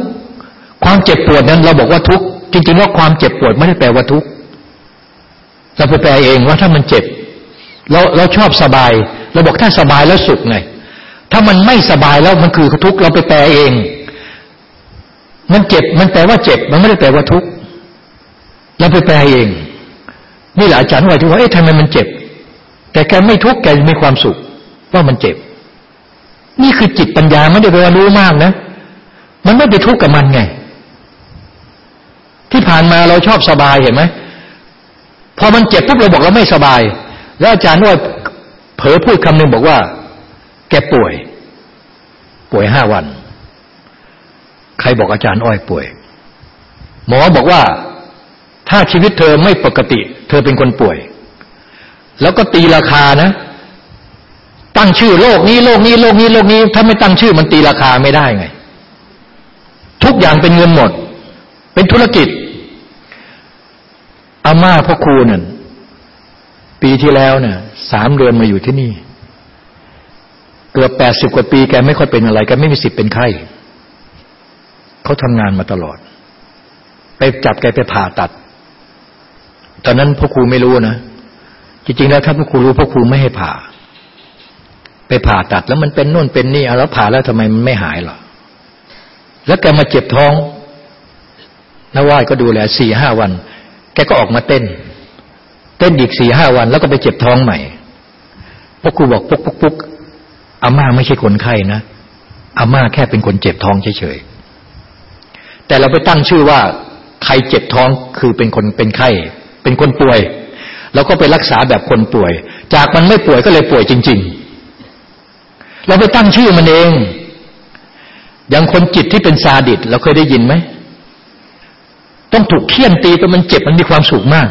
ความเจ็บปวดนั้น เราบอกว่าทุกข์จริงๆแล้วความเจ็บปวดไม่ได้แปลว่าทุกข์เราไปแปลเองว่าถ้ามันเจ็บ เราเราชอบสบาย เราบอกถ้าสบายแล้วสุขไงถ้ามันไม่สบายแล้วมันคือทุกข์เราไปแปลเอง มันเจ็บมันแปลว่าเจ็บ มันไม่ได้แปลว่าทุกข์เราไปแปลเอง นี่แหละอาจารย์ว่าที่ว่าเอ๊ะทำไมมันเจ็บ แต่แกไม่ทุกข์แกมีความสุข ว่ามันเจ็บ นี่คือจิตปัญญาไม่ได้แปลว่ารู้มากนะ มันไม่ไปทุกข์กับมันไง ที่ผ่านมาเราชอบสบายเห็นไหมพอมันเจ็บปุ๊บเราบอกเราไม่สบาย แล้วอาจารย์ว่าเผลอพูดคำหนึ่งบอกว่า แกป่วย ป่วยห้าวัน ใครบอกอาจารย์อ้อยป่วย หมอบอกว่าถ้าชีวิตเธอไม่ปกติ เธอเป็นคนป่วย แล้วก็ตีราคานะ ตั้งชื่อโลกนี้โลกนี้โลกนี้โลกนี้ ถ้าไม่ตั้งชื่อมันตีราคาไม่ได้ไง ทุกอย่างเป็นเงินหมด เป็นธุรกิจอาม่าพ่อครูนั่น ปีที่แล้วเนี่ยสามเดือนมาอยู่ที่นี่ เกือบแปดสิบกว่าปีแกไม่ค่อยเป็นอะไรแกไม่มีสิทธิ์เป็นไข้เขาทำงานมาตลอด ไปจับแกไปผ่าตัด ตอนนั้นพ่อครูไม่รู้นะจริงๆแล้วถ้าพ่อครูรู้พ่อครูไม่ให้ผ่า ไปผ่าตัดแล้วมันเป็นน่นเป็นนี่แล้วผ่าแล้วทำไมมันไม่หายหรอแล้วแกมาเจ็บท้องนว่ายก็ดูแลสี่ห้าวัน แกก็ออกมาเต้น เต้นอีกสี่ห้าวัน แล้วก็ไปเจ็บท้องใหม่พวกครูบอกปุ๊กปุ๊กปุ๊กอาม่าไม่ใช่คนไข้นะอาม่าแค่เป็นคนเจ็บท้องเฉยๆแต่เราไปตั้งชื่อว่า ใครเจ็บท้องคือเป็นคนเป็นไข้ เป็นคนป่วย แล้วก็ไปรักษาแบบคนป่วย จากมันไม่ป่วยก็เลยป่วยจริง ๆ เราไปตั้งชื่อมันเองอย่างคนจิตที่เป็นซาดิสเราเคยได้ยินไหม ต้องถูกเคี่ยนตีจนมันเจ็บมันมีความสุขมาก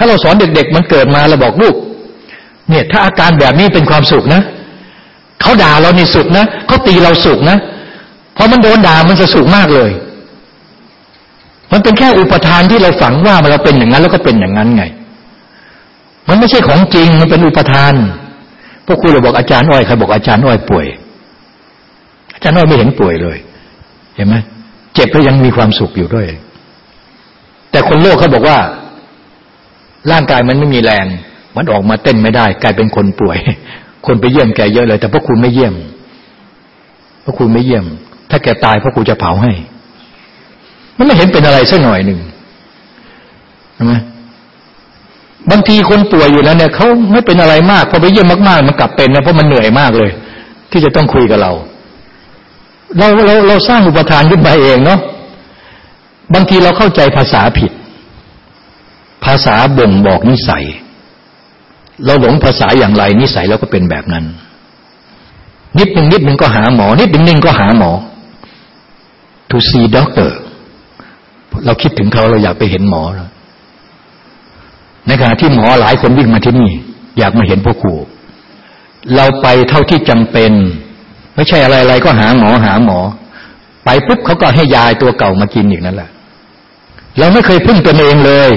ถ้าเราสอนเด็กๆ มันเกิดมาเราบอกลูก เนี่ย ถ้าอาการแบบนี้เป็นความสุขนะเขาด่าเรานี่สุขนะเขาตีเราสุขนะเพราะมันโดนด่ามันจะสุขมากเลย มันเป็นแค่อุปทานที่เราฝังว่ามันเราเป็นอย่างนั้นแล้วก็เป็นอย่างนั้นไง มันไม่ใช่ของจริงมันเป็นอุปทานพวกคุณเราบอกอาจารย์อ้อยใครบอกอาจารย์อ้อยป่วย อาจารย์อ้อยไม่เห็นป่วยเลย เห็นไหมเจ็บแล้วยังมีความสุขอยู่ด้วย แต่คนโลกเขาบอกว่า ร่างกายมันไม่มีแรง มันออกมาเต้นไม่ได้ กลายเป็นคนป่วย คนไปเยี่ยมแกเยอะเลย แต่พวกคุณไม่เยี่ยมพวกคุณไม่เยี่ยม ถ้าแกตายพวกคุณจะเผาให้ มันไม่เห็นเป็นอะไรสักหน่อยหนึ่งใช่ไหมบางทีคนป่วยอยู่แล้วเนี่ยเขาไม่เป็นอะไรมากพอไปเยี่ยมมากๆ มันกลับเป็นนะเพราะมันเหนื่อยมากเลย ที่จะต้องคุยกับเรา เราเราเราสร้างอุปทานขึ้นมาเองเนาะบางทีเราเข้าใจภาษาผิด ภาษาบ่งบอกนิสัย เราหลงภาษาอย่างไรนิสัยเราก็เป็นแบบนั้น นิดหนึ่งนิดหนึ่งก็หาหมอ นิดหนึ่งนึงก็หาหมอ to see doctor เราคิดถึงเขาเราอยากไปเห็นหมอในขณะที่หมอหลายคนวิ่งมาที่นี่ อยากมาเห็นพวกครูเราไปเท่าที่จำเป็น ไม่ใช่อะไรๆก็หาหมอหาหมอ ไปปุ๊บเขาก็ให้ยายตัวเก่ามากินอีกนั่นแหละเราไม่เคยพึ่งตัวเองเลย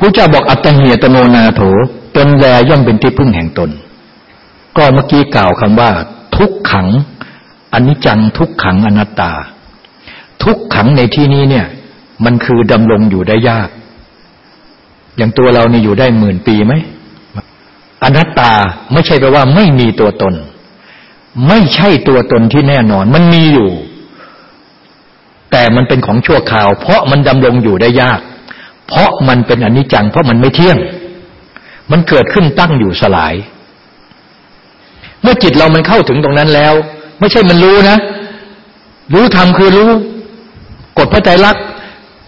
พระเจ้าบอกอัตเหียตโนนาโถตนแลย่อมเป็นที่พึ่งแห่งตน ก็เมื่อกี้กล่าวคำว่า ทุกขังอนิจจังทุกขังอนัตตา ทุกขังในที่นี้เนี่ย มันคือดำรงอยู่ได้ยาก อย่างตัวเรานี่อยู่ได้หมื่นปีไหมอนัตตาไม่ใช่แปลว่าไม่มีตัวตน ไม่ใช่ตัวตนที่แน่นอน มันมีอยู่ แต่มันเป็นของชั่วคราว เพราะมันดำรงอยู่ได้ยาก เพราะมันเป็นอนิจจัง เพราะมันไม่เที่ยง มันเกิดขึ้นตั้งอยู่สลาย เมื่อจิตเรามันเข้าถึงตรงนั้นแล้ว ไม่ใช่มันรู้นะ รู้ธรรมคือรู้ กฎพระใจรัก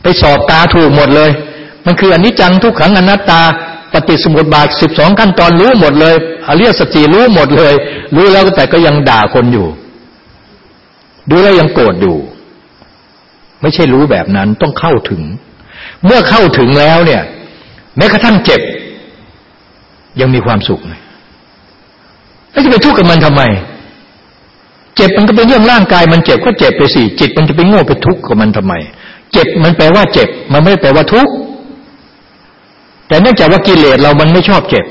ไปสอบตาถูกหมดเลย มันคืออนิจจังทุกขังอนัตตาปฏิสมุติบาทสิบสองขั้นตอนรู้หมดเลยอริยสติรู้หมดเลย รู้แล้วแต่ก็ยังด่าคนอยู่ ดูแล้วยังโกรธอยู่ ไม่ใช่รู้แบบนั้นต้องเข้าถึง เมื่อเข้าถึงแล้วเนี่ย แม้กระทั่งเจ็บ ยังมีความสุขเลยแล้วจะไปทุกข์กับมันทำไม เจ็บมันก็เป็นเรื่องร่างกายมันเจ็บก็เจ็บไปสิจิตมันจะไปโง่ไปทุกข์กับมันทำไม เจ็บมันแปลว่าเจ็บ มันไม่ได้แปลว่าทุกข์แต่เนื่องจากว่ากิเลสเรามันไม่ชอบเจ็บ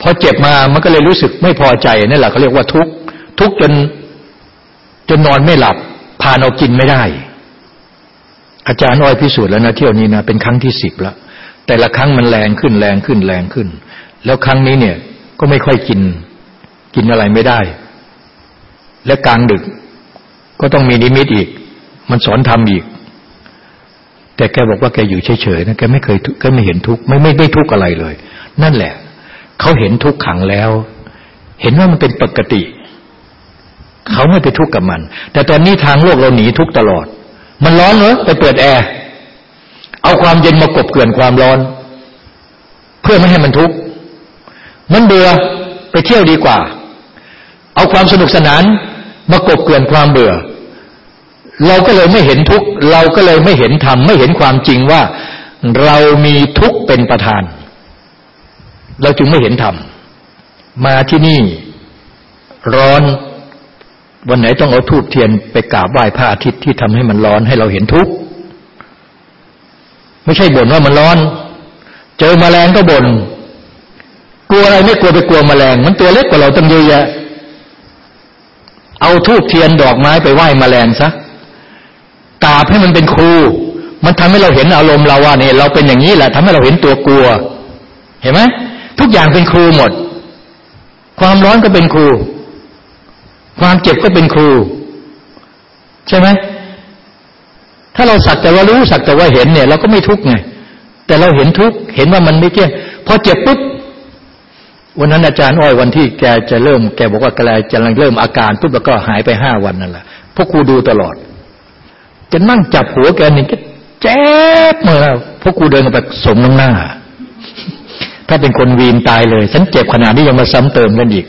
พอเจ็บมามันก็เลยรู้สึกไม่พอใจนี่แหละเขาเรียกว่าทุกข์ทุกข์จนจนนอนไม่หลับพานเอากินไม่ได้ อาจารย์อ้อยพิสูจน์แล้วนะเที่ยวนี้นะเป็นครั้งที่สิบแล้วแต่ละครั้งมันแรงขึ้นแรงขึ้นแรงขึ้น แล้วครั้งนี้เนี่ยก็ไม่ค่อยกิน กินอะไรไม่ได้ และกลางดึกก็ต้องมีนิมิตอีก มันสอนทำอีก แต่แกบอกว่าแกอยู่เฉยๆนะแกไม่เคยแกไม่เห็นทุกข์ไม่ไม่ไม่ทุกข์อะไรเลย นั่นแหละเขาเห็นทุกข์ขังแล้ว เห็นว่ามันเป็นปกติเขาไม่ไปทุกข์กับมัน แต่ตอนนี้ทางโลกเราหนีทุกข์ตลอด มันร้อนเหรอไปเปิดแอร์เอาความเย็นมากบเกลื่อนความร้อน เพื่อไม่ให้มันทุกข์มันเบื่อไปเที่ยวดีกว่า เอาความสนุกสนานมากบเกลื่อนความเบื่อ เราก็เลยไม่เห็นทุกข์เราก็เลยไม่เห็นธรรมไม่เห็นความจริงว่า เรามีทุกข์เป็นประธาน เราจึงไม่เห็นธรรมมาที่นี่ ร้อน วันไหนต้องเอาทูบเทียนไปกราบไหว้พระอาทิตย์ที่ทำให้มันร้อนให้เราเห็นทุกข์ไม่ใช่บ่นว่ามันร้อน เจอมแมลงก็บน่นกลัวอะไรไม่กลัวไปกลัวมแมลง มันตัวเล็กกว่าเราตั้งเยอะแยะ เอาทูบเทียนดอกไม้ไปไหว้มแมลงซะกราบให้มันเป็นครู มันทำให้เราเห็นอารมณ์เราว่าเนี่ยเราเป็นอย่างนี้แหละทำให้เราเห็นตัวกลัว เห็นไหมทุกอย่างเป็นครูหมด ความร้อนก็เป็นครู ความเจ็บก็เป็นครู ใช่ไหมถ้าเราสักแต่ว่ารู้สักแต่ว่าเห็นเนี่ยเราก็ไม่ทุกข์ไงแต่เราเห็นทุกข์เห็นว่ามันไม่เที่ยงพอเจ็บปุ๊บวันนั้นอาจารย์อ้อยวันที่แกจะเริ่ม แกบอกว่าแกจะเริ่มอาการปุ๊บแล้วก็หายไปห้าวันนั่นแหละพวกครูดูตลอดจะนั่งจับหัวแกนี่ก็เจ็บมาแล้วพวกกูเดินไปสมน้งหน้า ถ้าเป็นคนวีนตายเลย ฉันเจ็บขนาดนี้ยังมาซ้ำเติมกันอีก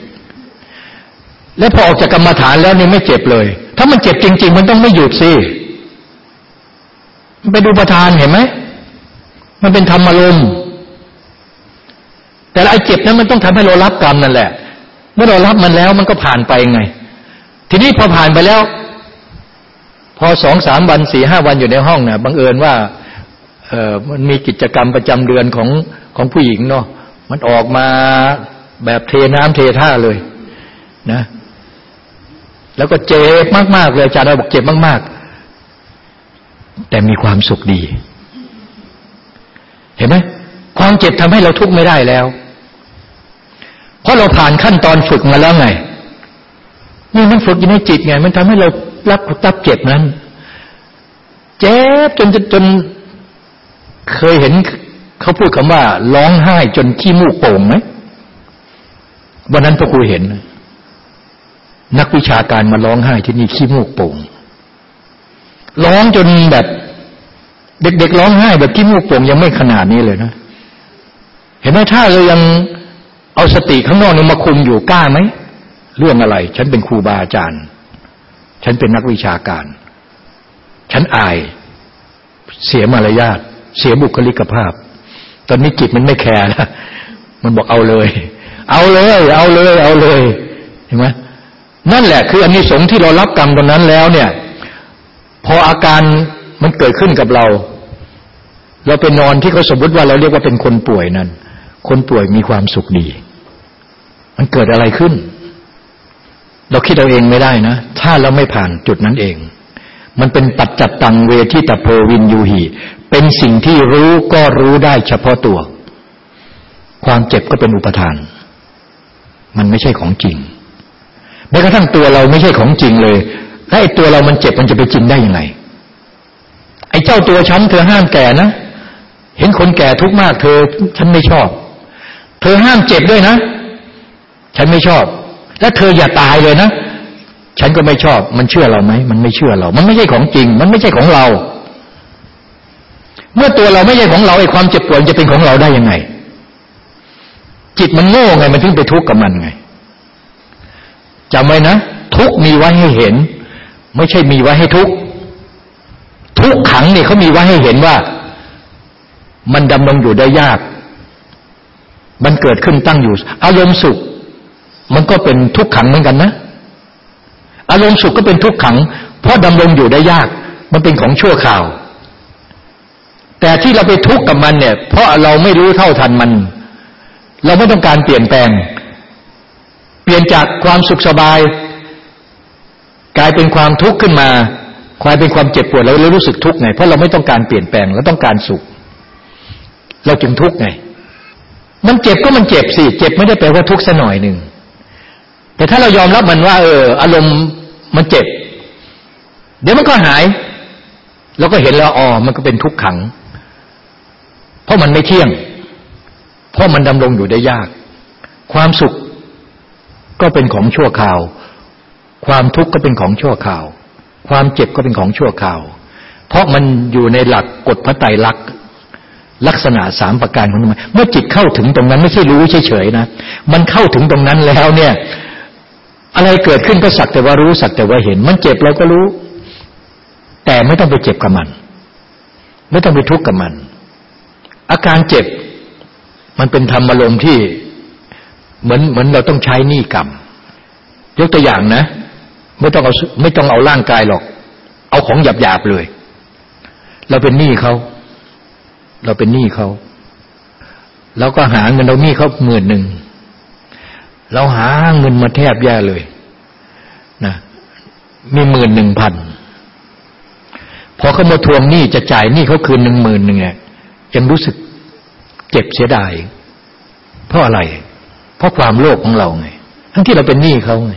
แล้วพอออกจากกรรมฐานแล้วนี่ไม่เจ็บเลย ถ้ามันเจ็บจริง ๆ มันต้องไม่หยุดสิไปดูประธานเห็นไหมมันเป็นธรรมอารมณ์แต่ไอ้เจ็บนั้นมันต้องทำให้เรารับกรรมนั่นแหละ เมื่อเรารับมันแล้วมันก็ผ่านไปไง ทีนี้พอผ่านไปแล้ว พอสองสามวันสี่ห้าวันอยู่ในห้องเนี่ยบังเอิญว่าเออมันมีกิจกรรมประจำเดือนของของผู้หญิงเนาะมันออกมาแบบเทน้ำเทท่าเลย นะ แล้วก็เจ็บมากๆเลยอาจารย์เราบอกเจ็บมาก ๆ แต่มีความสุขดี เห็นไหมความเจ็บทำให้เราทุกข์ไม่ได้แล้ว เพราะเราผ่านขั้นตอนฝึกมาแล้วไงนี่มันฝึกอยู่ในจิตไง มันทำให้เรารับรับเจ็บนั้น เจ็บจนจนจนเคยเห็นเขาพูดคำว่า ร้องไห้จนขี้มูกโป่งไหมวันนั้นพระครูเห็น นักวิชาการมาร้องไห้ที่นี่ขี้มูกโป่งร้องจนแบบ เด็กๆร้องไห้แบบขี้มูกโป่งยังไม่ขนาดนี้เลยนะ เห็นไหมถ้าเรายังเอาสติข้างนอกนี่มาคุมอยู่กล้าไหมเรื่องอะไร ฉันเป็นครูบาอาจารย์ ฉันเป็นนักวิชาการ ฉันอาย เสียมารยาทเสียบุคลิกภาพ ตอนนี้จิตมันไม่แคร์นะมันบอกเอาเลย เอาเลย เอาเลย เอาเลยเห็นไหม นั่นแหละคืออันนี้สงที่เรารับกรรมตรงนั้นแล้วเนี่ย พออาการมันเกิดขึ้นกับเรา เราไปนอนที่เขาสมมติว่าเราเรียกว่าเป็นคนป่วยนั่นคนป่วยมีความสุขดี มันเกิดอะไรขึ้น เราคิดเราเองไม่ได้นะ ถ้าเราไม่ผ่านจุดนั้นเอง มันเป็นปัจจัตตังเวทิตโพวินยูหีเป็นสิ่งที่รู้ก็รู้ได้เฉพาะตัว ความเจ็บก็เป็นอุปทาน มันไม่ใช่ของจริง แม้กระทั่งตัวเราไม่ใช่ของจริงเลยถ้าไอ้ตัวเรามันเจ็บมันจะไปจริงได้ยังไง ไอ้เจ้าตัวฉันเธอห้ามแก่นะ เห็นคนแก่ทุกข์มาก เธอฉันไม่ชอบ เธอห้ามเจ็บด้วยนะ ฉันไม่ชอบ และเธออย่าตายเลยนะ ฉันก็ไม่ชอบ มันเชื่อเราไหม มันไม่เชื่อเรา มันไม่ใช่ของจริง มันไม่ใช่ของเรา เมื่อตัวเราไม่ใช่ของเราไอ้ความเจ็บปวดจะเป็นของเราได้ยังไง จิตมันโง่ไง มันถึงไปทุกข์กับมันไง จำไว้นะ ทุกมีไว้ให้เห็น ไม่ใช่มีไว้ให้ทุก ทุกขังเนี่ยเขามีไว้ให้เห็นว่า มันดำรงอยู่ได้ยาก มันเกิดขึ้นตั้งอยู่ อารมณ์สุข มันก็เป็นทุกขังเหมือนกันนะ อารมณ์สุขก็เป็นทุกขัง เพราะดำรงอยู่ได้ยาก มันเป็นของชั่วคราว แต่ที่เราไปทุกข์กับมันเนี่ย เพราะเราไม่รู้เท่าทันมัน เราไม่ต้องการเปลี่ยนแปลง เปลี่ยนจากความสุขสบาย กลายเป็นความทุกข์ขึ้นมากลายเป็นความเจ็บปวดเราเลยรู้สึกทุกข์ไงเพราะเราไม่ต้องการเปลี่ยนแปลงเราต้องการสุข เราจึงทุกข์ไง มันเจ็บก็มันเจ็บสิเจ็บไม่ได้แปลว่าทุกข์ซะหน่อยหนึ่งแต่ถ้าเรายอมรับมันว่า เออ อารมณ์มันเจ็บ เดี๋ยวมันก็หายเราก็เห็นแล้วอ๋อมันก็เป็นทุกข์ขัง เพราะมันไม่เที่ยง เพราะมันดำรงอยู่ได้ยาก ความสุข ก็เป็นของชั่วคราว ความทุกข์ก็เป็นของชั่วคราว ความเจ็บก็เป็นของชั่วคราว เพราะมันอยู่ในหลักกฎพระไตรลักษณ์ลักษณะสามประการของมันเมื่อจิตเข้าถึงตรงนั้นไม่ใช่รู้เฉยๆนะ มันเข้าถึงตรงนั้นแล้วเนี่ย อะไรเกิดขึ้นก็สักแต่ว่ารู้สักแต่ว่าเห็น มันเจ็บเราก็รู้ แต่ไม่ต้องไปเจ็บกับมัน ไม่ต้องไปทุกข์กับมัน อาการเจ็บมันเป็นธรรมอารมณ์ที่ เหมือนเหมือนเราต้องใช้หนี้กรรม ยกตัวอย่างนะ ไม่ต้องเอาไม่ต้องเอาร่างกายหรอก เอาของหยาบๆเลย เราเป็นหนี้เขา เราเป็นหนี้เขาเราก็หาเงินเราหนี้เขาหมื่นหนึ่ง เราหาเงินมาแทบแย่เลยนะมีหมื่นหนึ่งพันพอเขามาทวงหนี้จะจ่ายหนี้เขาคืนหนึ่งหมื่นหนึ่งเนี่ยยังรู้สึกเจ็บเสียดาย เพราะอะไรเราะความโลภของเราไง ทั้งที่เราเป็นหนี้เขาไง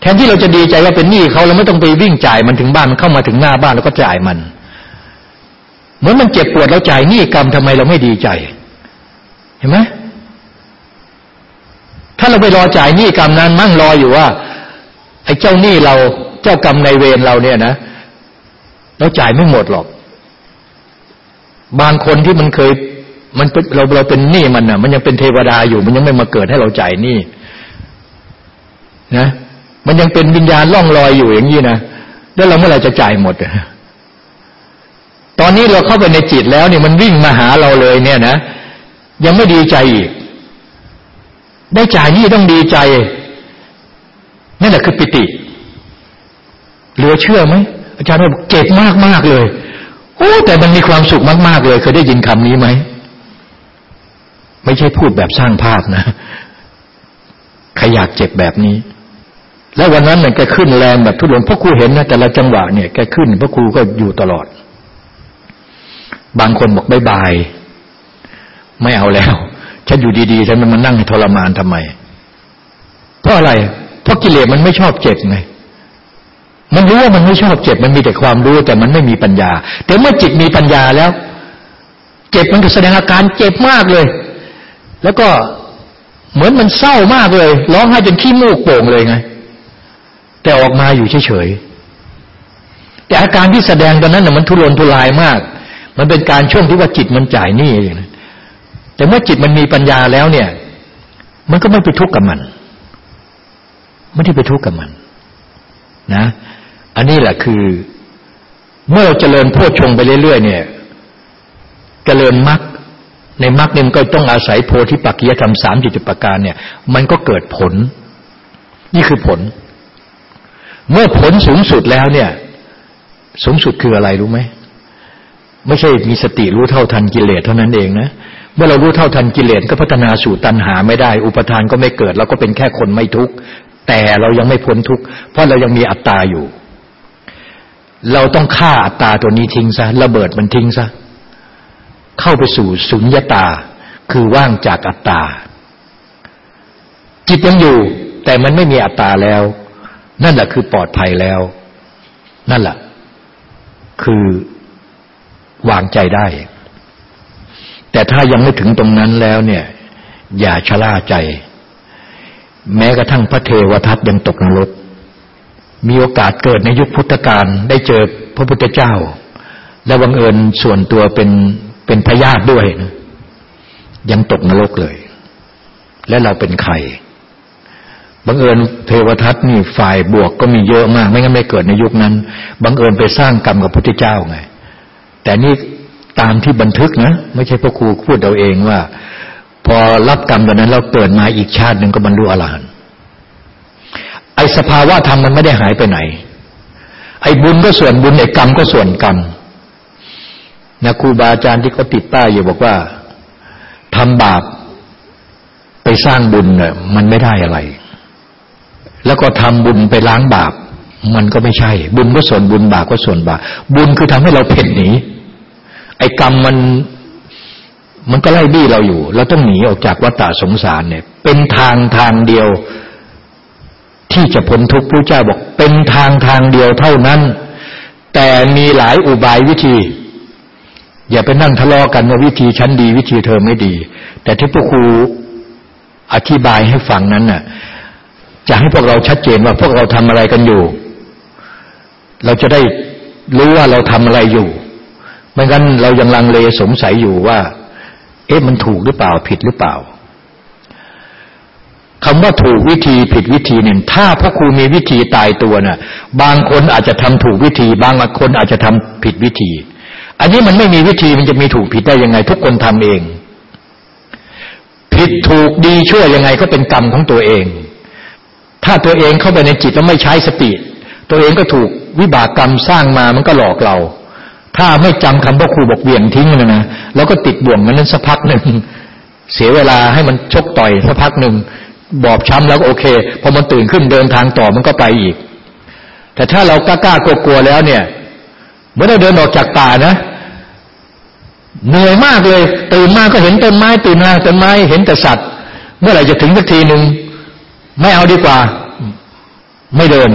แทนที่เราจะดีใจว่าเป็นหนี้เขาเราไม่ต้องไปวิ่งจ่ายมันถึงบ้านมันเข้ามาถึงหน้าบ้านแล้วก็จ่ายมัน เหมือนมันเจ็บปวดเราจ่ายหนี้กรรมทำไมเราไม่ดีใจ เห็นไหมถ้าเราไปรอจ่ายหนี้กรรมนั้นมั่งรออยู่ว่าไอ้เจ้าหนี้เราเจ้ากรรมในเวรเราเนี่ยนะเราจ่ายไม่หมดหรอก บางคนที่มันเคย มันเราเราเป็นหนี้มันอะ มันยังเป็นเทวดาอยู่ มันยังไม่มาเกิดให้เราจ่ายหนี้นะ มันยังเป็นวิญญาณล่องลอยอยู่อย่างนี้นะแล้วเราเมื่อไหร่จะจ่ายหมดตอนนี้เราเข้าไปในจิตแล้วเนี่ยมันวิ่งมาหาเราเลยเนี่ยนะยังไม่ดีใจอีก ได้จ่ายหนี้ต้องดีใจนั่นแหละคือปิติ เหลือเชื่อไหมอาจารย์บอกเก็บมากมากเลยโอ้แต่มันมีความสุขมาก ๆ เลย เคยได้ยินคำนี้ไหม ไม่ใช่พูดแบบสร้างภาพนะใครอยากเจ็บแบบนี้ แล้ววันนั้นเนี่ยแกขึ้นแรงแบบทุรนพ่อครูเห็นนะแต่ละจังหวะเนี่ยแกขึ้นพ่อครูก็อยู่ตลอด บางคนบอกบายบาย ไม่เอาแล้ว ฉันอยู่ดีๆฉันมันมานั่งทรมานทำไม เพราะอะไร เพราะกิเลสมันไม่ชอบเจ็บไงมันรู้ว่ามันไม่ชอบเจ็บ มันมีแต่ความรู้แต่มันไม่มีปัญญา แต่เมื่อจิตมีปัญญาแล้ว เจ็บมันก็แสดงอาการเจ็บมากเลย แล้วก็เหมือนมันเศร้ามากเลยร้องไห้จนขี้มูกโป่งเลยไง แต่ออกมาอยู่เฉยๆแต่อาการที่แสดงตอนนั้นน่ะมันทุรนทุรายมาก มันเป็นการช่วงที่ว่าจิตมันจ่ายหนี้อย่างนั้นแต่เมื่อจิตมันมีปัญญาแล้วเนี่ย มันก็ไม่ไปทุกข์กับมัน ไม่ได้ไปทุกข์กับมัน นะ อันนี้แหละคือ เมื่อเราเจริญโพชฌงไปเรื่อยๆเนี่ย เจริญมรรค ในมรรคเนี่ยก็ต้องอาศัยโพธิปักกิยธรรมสามจิตประการเนี่ย มันก็เกิดผล นี่คือผล เมื่อผลสูงสุดแล้วเนี่ย สูงสุดคืออะไรรู้ไหมไม่ใช่มีสติรู้เท่าทันกิเลสเท่านั้นเองนะเมื่อเรารู้เท่าทันกิเลสก็พัฒนาสู่ตัณหาไม่ได้ อุปทานก็ไม่เกิด เราก็เป็นแค่คนไม่ทุกข์แต่เรายังไม่พ้นทุกข์เพราะเรายังมีอัตตาอยู่ เราต้องฆ่าอัตตาตัวนี้ทิ้งซะระเบิดมันทิ้งซะ เข้าไปสู่สุญญตา คือว่างจากอัตตา จิตยังอยู่ แต่มันไม่มีอัตตาแล้ว นั่นแหละคือปลอดภัยแล้ว นั่นแหละคือวางใจได้ แต่ถ้ายังไม่ถึงตรงนั้นแล้วเนี่ย อย่าชะล่าใจ แม้กระทั่งพระเทวทัตยังตกนรกมีโอกาสเกิดในยุคพุทธกาลได้เจอพระพุทธเจ้า และบังเอิญส่วนตัวเป็น เป็นพญาติด้วยนะยังตกนรกเลย และเราเป็นใครบังเอิญเทวทัตนี่ฝ่ายบวกก็มีเยอะมาก ไม่งั้นไม่เกิดในยุคนั้นบังเอิญไปสร้างกรรมกับพระพุทธเจ้าไง แต่นี่ตามที่บันทึกนะ ไม่ใช่พ่อครูพูดเอาเองว่า พอรับกรรมตอนนั้นเราเกิดมาอีกชาติหนึ่งก็บรรลุอรหันต์ไอสภาวะธรรมมันไม่ได้หายไปไหน ไอบุญก็ส่วนบุญไอกรรมก็ส่วนกรรม นะครูบาอาจารย์ที่เขาติดป้ายอยู่บอกว่าทำบาปไปสร้างบุญเนี่ยมันไม่ได้อะไร แล้วก็ทำบุญไปล้างบาป มันก็ไม่ใช่ บุญก็ส่วนบุญบาปก็ส่วนบาปบุญคือทำให้เราเพ่นหนีไอ้กรรมมันมันก็ไล่บี้เราอยู่ เราต้องหนีออกจากวัฏฏะสงสารเนี่ย เป็นทางทางเดียว ที่จะพ้นทุกข์พระเจ้าบอก เป็นทางทางเดียวเท่านั้น แต่มีหลายอุบายวิธี อย่าไปนั่งทะเลาะกันว่าวิธีฉันดีวิธีเธอไม่ดี แต่ที่พวกครูอธิบายให้ฟังนั้นน่ะ จะให้พวกเราชัดเจนว่าพวกเราทำอะไรกันอยู่ เราจะได้รู้ว่าเราทำอะไรอยู่ ไม่งั้นเรายังลังเลสงสัยอยู่ว่า เอ๊ะมันถูกหรือเปล่าผิดหรือเปล่าคำว่าถูกวิธีผิดวิธีเนี่ยถ้าพระครูมีวิธีตายตัวน่ะ บางคนอาจจะทำถูกวิธี บางคนอาจจะทำผิดวิธี อันนี้มันไม่มีวิธีมันจะมีถูกผิดได้ยังไง ทุกคนทำเอง ผิดถูกดีชั่วยังไงก็เป็นกรรมของตัวเอง ถ้าตัวเองเข้าไปในจิตแล้วไม่ใช้สติ ตัวเองก็ถูกวิบากกรรมสร้างมามันก็หลอกเรา ถ้าไม่จำคำพ่อครูบอกเบี่ยงทิ้งเลยนะแล้วก็ติดบ่วงมันนั้นสักพักหนึ่งเสียเวลาให้มันชกต่อยสักพักหนึ่งบอบช้ำแล้วก็โอเคพอมันตื่นขึ้นเดินทางต่อมันก็ไปอีก แต่ถ้าเรากล้ากลัวแล้วเนี่ย เมื่อเราเดินออกจากป่านะเหนื่อยมากเลยตื่นมาก็เห็นต้นไม้ตื่นมาต้นไม้เห็นแต่สัตว์ เมื่อไหร่จะถึงสักทีหนึ่งไม่เอาดีกว่า ไม่เดิน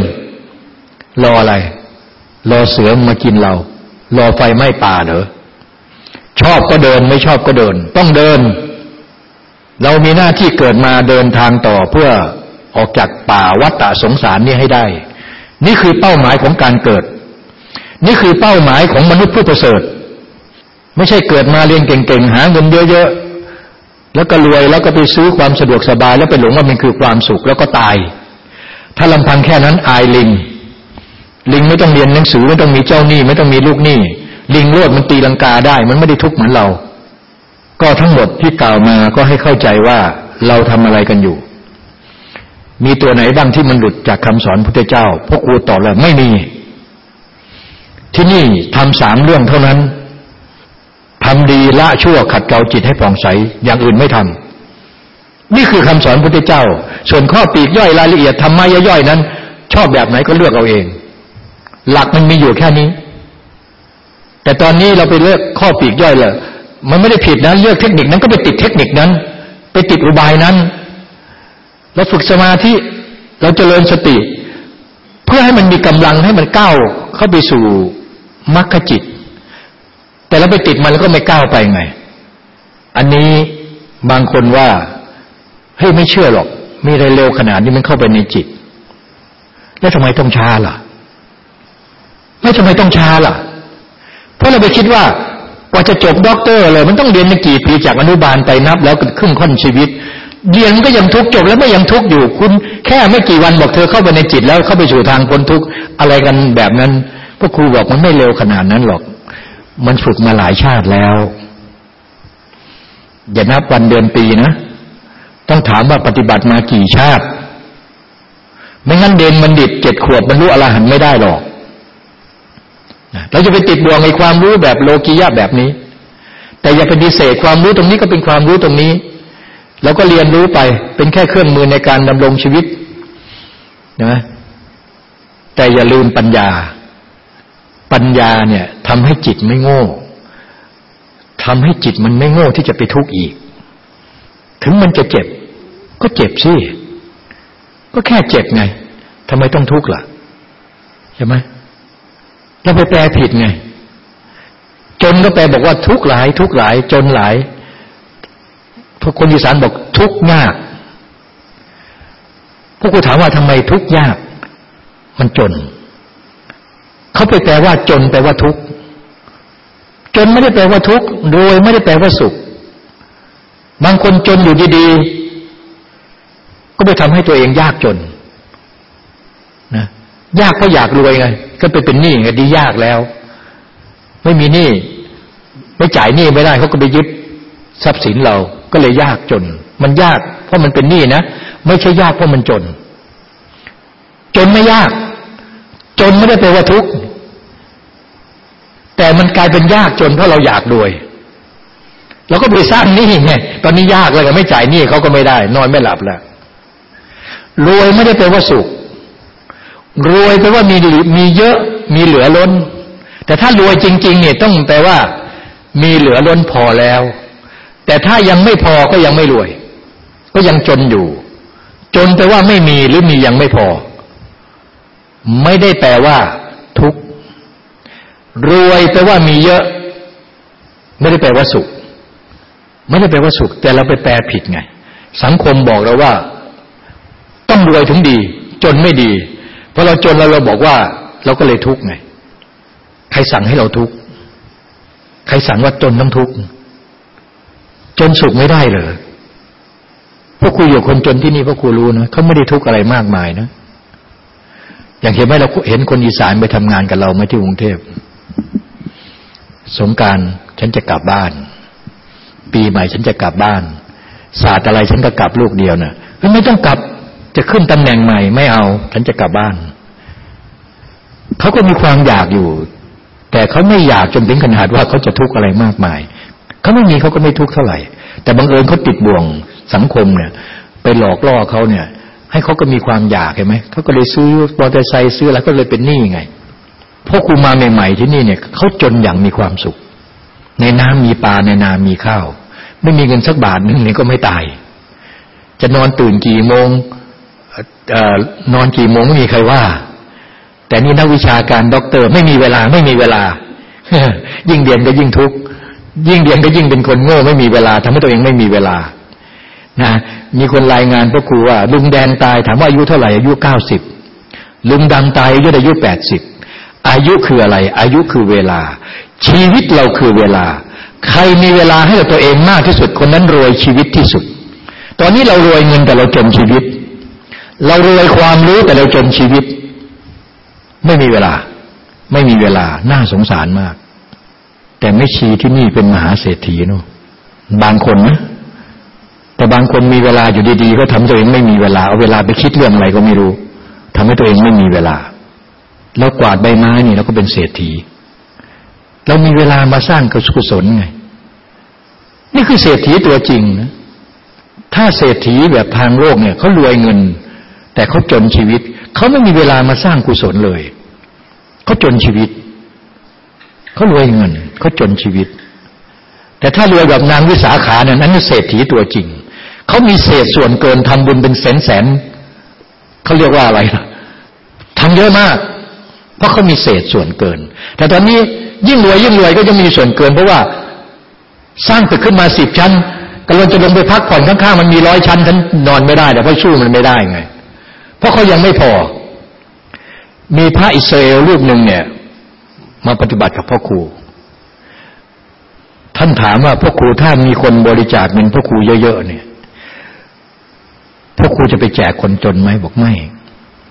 รออะไร รอเสือมากินเรา รอไฟไหม้ป่าเหรอชอบก็เดินไม่ชอบก็เดิน ต้องเดิน เรามีหน้าที่เกิดมาเดินทางต่อเพื่อออกจากป่าวัฏฏะสงสารนี้ให้ได้ นี่คือเป้าหมายของการเกิด นี่คือเป้าหมายของมนุษย์ผู้ประเสริฐ ไม่ใช่เกิดมาเรียนเก่งๆ หาเงินเยอะๆ แล้วก็รวยแล้วก็ไปซื้อความสะดวกสบาย แล้วไปหลงว่ามันคือความสุขแล้วก็ตาย ถ้าลำพังแค่นั้นอายลิง ลิงไม่ต้องเรียนหนังสือไม่ต้องมีเจ้าหนี้ไม่ต้องมีลูกหนี้ลิงโลดมันตีลังกาได้ มันไม่ได้ทุกข์เหมือนเรา ก็ทั้งหมดที่กล่าวมาก็ให้เข้าใจว่าเราทำอะไรกันอยู่ มีตัวไหนบ้างที่มันหลุดจากคำสอนพุทธเจ้าพวกครูตอบเลยไม่มี ที่นี่ทำสามเรื่องเท่านั้นทำดีละชั่วขัดเกลาจิตให้ผ่องใส อย่างอื่นไม่ทำนี่คือคำสอนพุทธเจ้า ส่วนข้อปีกย่อยรายละเอียดธรรมะย่อยๆนั้น ชอบแบบไหนก็เลือกเอาเอง หลักมันมีอยู่แค่นี้ แต่ตอนนี้เราไปเลือกข้อปีกย่อยเลยมันไม่ได้ผิดนะเลือกเทคนิคนั้นก็ไปติดเทคนิคนั้น ไปติดอุบายนั้นเราฝึกสมาธิเราจเจริญสติ เพื่อให้มันมีกำลังให้มันก้าวเข้าไปสู่ มรรคจิต แต่เราไปติดมันแล้วก็ไม่ก้าวไปไง อันนี้บางคนว่าเฮ้ยไม่เชื่อหรอก มีอะไรเร็วขนาดนี้มันเข้าไปในจิต แล้วทำไมต้องช้าล่ะ ไม่ทำไมต้องช้าล่ะ เพราะเราไปคิดว่ากว่าจะจบด็อกเตอร์เลยมันต้องเรียนกี่ปีจากอนุบาลไปนับ แล้วครึ่งค่อนชีวิตเรียนก็ยังทุกจบแล้วไม่ยังทุกอยู่คุณ แค่ไม่กี่วันบอกเธอเข้าไปในจิตแล้วเข้าไปสู่ทางพ้นทุกอะไรกันแบบนั้น พวกครูบอกมันไม่เร็วขนาดนั้นหรอก มันฝึกมาหลายชาติแล้ว อย่านับวันเดือนปีนะ ต้องถามว่าปฏิบัติมากี่ชาติ ไม่งั้นเดนมันดิดเจ็ดขวบบรรลุอรหันต์ไม่ได้หรอกเราจะไปติดบ่วงในความรู้แบบโลกียะแบบนี้ แต่อย่าปฏิเสธความรู้ตรงนี้ก็เป็นความรู้ตรงนี้แล้วก็เรียนรู้ไปเป็นแค่เครื่องมือในการดำรงชีวิตนะแต่อย่าลืมปัญญา ปัญญาเนี่ยทำให้จิตไม่โง่ทำให้จิตมันไม่โง่ที่จะไปทุกข์อีก ถึงมันจะเจ็บ ก็เจ็บสิก็แค่เจ็บไงทำไมต้องทุกข์ล่ะใช่ไหมเราไปแปลผิดไง จนก็แปลบอกว่าทุกข์หลาย ทุกข์หลาย จนหลายพวกคนอีสานบอกทุกข์ยากพวกกูถามว่าทำไมทุกข์ยาก มันจน เขาไปแปลว่าจนแปลว่าทุกข์จนไม่ได้แปลว่าทุกข์รวยไม่ได้แปลว่าสุข บางคนจนอยู่ดีๆ ก็ไปทำให้ตัวเองยากจนนะยากเพราะอยากรวยไง ก็ไปเป็นหนี้ไงดียากแล้ว ไม่มีหนี้ไม่จ่ายหนี้ไม่ได้เขาก็ไปยึดทรัพย์สินเราก็เลยยากจน มันยากเพราะมันเป็นหนี้นะ ไม่ใช่ยากเพราะมันจน จนไม่ยาก จนไม่ได้แปลว่าทุกข์แต่มันกลายเป็นยากจนเพราะเราอยากรวยเราก็ไปสร้างหนี้ไงตอนนี้ยากเลยไม่จ่ายหนี้เขาก็ไม่ได้ นอนไม่หลับแล้วรวยไม่ได้แปลว่าสุขรวยแปลว่ามีมีเยอะมีเหลือล้น แต่ถ้ารวยจริง ๆ เนี่ยต้องแปลว่า มีเหลือล้นพอแล้ว แต่ถ้ายังไม่พอก็ยังไม่รวย ก็ยังจนอยู่ จนแปลว่าไม่มีหรือมียังไม่พอ ไม่ได้แปลว่า ทุกรวยแปลว่ามีเยอะ ไม่ได้แปลว่าสุข ไม่ได้แปลว่าสุข แต่เราไปแปลผิดไง สังคมบอกเราว่า ต้องรวยถึงดี จนไม่ดีพอเราจนแล้วเราบอกว่า เราก็เลยทุกข์ไง ใครสั่งให้เราทุกข์ใครสั่งว่าจนต้องทุกข์จนสุขไม่ได้เลยพวกครูอยู่คนจนที่นี่พวกครูรู้นะเขาไม่ได้ทุกข์อะไรมากมายนะ อย่างเห็นไหมเราเห็นคนอีสานไปทำงานกับเราไหมที่กรุงเทพสงการฉันจะกลับบ้าน ปีใหม่ฉันจะกลับบ้าน ศาสตร์อะไรฉันก็กลับลูกเดียวนะ่ะไม่ต้องกลับจะขึ้นตำแหน่งใหม่ ไม่เอา ฉันจะกลับบ้านเขาก็มีความอยากอยู่ แต่เขาไม่อยากจนถึงขนาดว่าเขาจะทุกข์อะไรมากมายเขาไม่มีเขาก็ไม่ทุกข์เท่าไหร่ แต่บังเอิญเขาติดบ่วงสังคมเนี่ย ไปหลอกล่อเขาเนี่ย ให้เขาก็มีความอยากเห็นไหมเขาก็เลยซื้อมอเตอร์ไซค์ซื้อแล้วก็เลยเป็นหนี้ไงพวกครูมาใหม่ ๆ ที่นี่เนี่ยเขาจนอย่างมีความสุข ในน้ำมีปลาในนามีข้าว ไม่มีเงินสักบาทนึงนี่ก็ไม่ตาย จะนอนตื่นกี่โมงนอนกี่โมงไม่มีใครว่า แต่นี่นักวิชาการด็อกเตอร์ไม่มีเวลาไม่มีเวลา ยิ่งเรียนก็ยิ่งทุกข์ยิ่งเรียนก็ยิ่งเป็นคนโง่ไม่มีเวลาทำให้ตัวเองไม่มีเวลา นะมีคนรายงานพระครูว่า ลุงแดงตายถามว่าอายุเท่าไหร่อายุเก้าสิบลุงดำตายอายุอายุแปดสิบอายุคืออะไร อายุคือเวลา ชีวิตเราคือเวลา ใครมีเวลาให้กับตัวเองมากที่สุดคนนั้นรวยชีวิตที่สุด ตอนนี้เรารวยเงินแต่เราจนชีวิต เรารวยความรู้แต่เราจนชีวิต ไม่มีเวลา ไม่มีเวลาน่าสงสารมาก แต่ไม่ชีที่นี่เป็นมหาเศรษฐีเนาะบางคนนะ แต่บางคนมีเวลาอยู่ดีๆ ก็ทำตัวเองไม่มีเวลาเอาเวลาไปคิดเรื่องอะไรก็ไม่รู้ทำให้ตัวเองไม่มีเวลา แล้วกวาดใบไม้นี่เราก็เป็นเศรษฐี เรามีเวลามาสร้างกุศลไง นี่คือเศรษฐีตัวจริงนะถ้าเศรษฐีแบบทางโลกเนี่ยเขารวยเงิน แต่เขาจนชีวิตเขาไม่มีเวลามาสร้างกุศลเลยเขาจนชีวิตเขารวยเงินเขาจนชีวิต แต่ถ้ารวยแบบนางวิสาขาเนี่ยนั้นเศรษฐีตัวจริง เขามีเศษส่วนเกินทำบุญเป็นแสนแสนเขาเรียกว่าอะไรล่ะทำเยอะมาก เพราะเขามีเศษส่วนเกิน แต่ตอนนี้ยิ่งรวยยิ่งรวยก็จะมีส่วนเกิน เพราะว่าสร้างตึกขึ้นมาสิบชั้นกำลังจะลงไปพักผ่อนข้างๆมันมีร้อยชั้นฉันนอนไม่ได้แต่เพราะสู้มันไม่ได้ไง เพราะเขายังไม่พอ มีพระอิสราเอลรูปหนึ่งเนี่ย มาปฏิบัติกับพ่อครูท่านถามว่าพ่อครูถ้ามีคนบริจาคเงินพ่อครูเยอะๆเนี่ย พ่อครูจะไปแจกคนจนไหมบอกไม่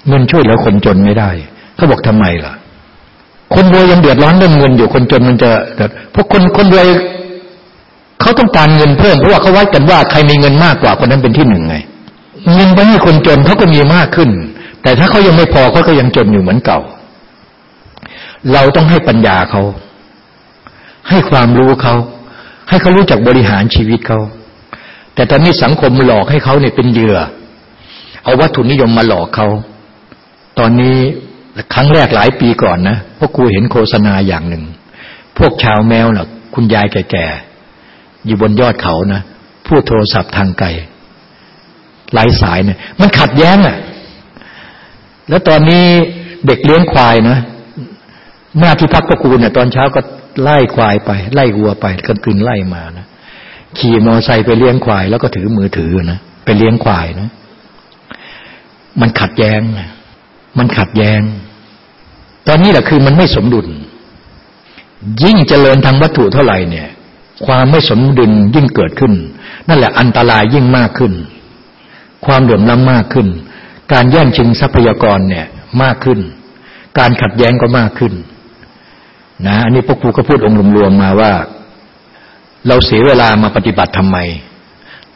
เงินช่วยเหลือคนจนไม่ได้เขาบอกทำไมล่ะ คนรวยยังเดือดร้อนเรื่องเงินอยู่คนจนมันจะพวกคนคนรวยเขาต้องการเงินเพิ่มเพราะว่าเขาวัดกันว่าใครมีเงินมากกว่าคนนั้นเป็นที่หนึ่งไง เงินไปให้คนจนเขาก็มีมากขึ้น แต่ถ้าเขายังไม่พอเขาก็ยังจนอยู่เหมือนเก่า เราต้องให้ปัญญาเขาให้ความรู้เขาให้เขารู้จักบริหารชีวิตเขาแต่ตอนนี้สังคมหลอกให้เขาเนี่ยเป็นเหยื่อ เอาวัตถุนิยมมาหลอกเขา ตอนนี้ครั้งแรกหลายปีก่อนนะพวกกูเห็นโฆษณาอย่างหนึ่ง พวกชาวแมวนะ่ะ คุณยายแก่ๆ อยู่บนยอดเขานะพูดโทรศัพท์ทางไกลหลายสายเนี่ยมันขัดแย้งอะ่ะ แล้วตอนนี้เด็กเลี้ยงควายนะหน้าที่พักพระกูเนี่ยตอนเช้าก็ไล่ควายไป ไล่วัวไปกันคืนไล่มานะขี่มอไซค์ไปเลี้ยงควาย แล้วก็ถือมือถือนะไปเลี้ยงควายนะ มันขัดแย้ง มันขัดแย้ง ตอนนี้แหละคือมันไม่สมดุล ยิ่งเจริญทางวัตถุเท่าไหร่เนี่ย ความไม่สมดุลยิ่งเกิดขึ้น นั่นแหละอันตรายยิ่งมากขึ้น ความเหลื่อมล้ำมากขึ้น การแย่งชิงทรัพยากรเนี่ยมากขึ้น การขัดแย้งก็มากขึ้นนะอันนี้พวกครูก็พูดองค์รวมๆมาว่า เราเสียเวลามาปฏิบัติทำไม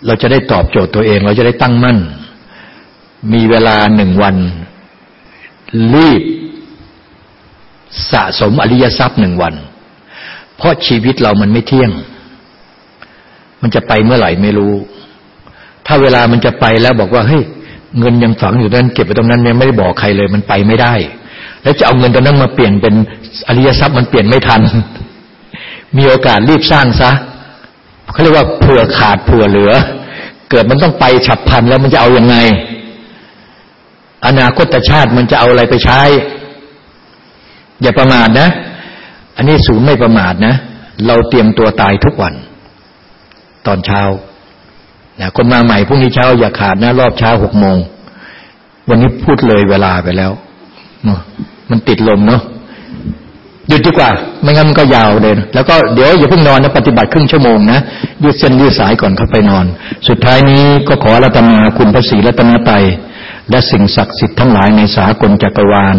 เราจะได้ตอบโจทย์ตัวเอง เราจะได้ตั้งมั่น มีเวลาหนึ่งวัน รีบ สะสมอริยทรัพย์หนึ่งวัน เพราะชีวิตเรามันไม่เที่ยง มันจะไปเมื่อไหร่ไม่รู้ ถ้าเวลามันจะไปแล้วบอกว่าเฮ้ยเงินยังฝังอยู่นั้นเก็บไปตรงนั้นยังไม่ได้บอกใครเลยมันไปไม่ได้ แล้วจะเอาเงินตรงนั้นมาเปลี่ยนเป็นอริยทรัพย์มันเปลี่ยนไม่ทัน มีโอกาสรีบสร้างซะเขาเรียกว่าเผื่อขาดเผื่อเหลือ เกิดมันต้องไปฉับพลันแล้วมันจะเอาอยัางไง อนาคตชาติมันจะเอาอะไรไปใช้ อย่าประมาทนะ อันนี้ศูนย์ไม่ประมาทนะ เราเตรียมตัวตายทุกวัน ตอนเช้านะคนมาใหม่พรุ่งนี้เช้าอย่าขาดนะ รอบเช้าหกโมง วันนี้พูดเลยเวลาไปแล้วเนาะมันติดลมเนาะหยุดดีกว่า ไม่งั้นมันก็ยาวเลยแล้วก็เดี๋ยวอย่าเพิ่งนอนนะปฏิบัติครึ่งชั่วโมงนะยืดเส้นยืดสายก่อนเข้าไปนอน สุดท้ายนี้ก็ขอรัตนาคุณพระศรีรัตนตรัย และสิ่งศักดิ์สิทธิ์ทั้งหลายในสากลจักรวาล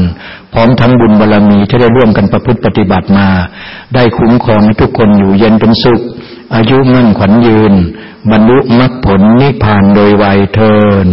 พร้อมทั้งบุญบารรมีที่ได้ร่วมกันประพฤติปฏิบัติมา ได้คุ้มครองให้ทุกคนอยู่เย็นเป็นสุข อายุมั่นขวัญยืน บรรลุมรรคผลนิพพานโดยไวยเทิน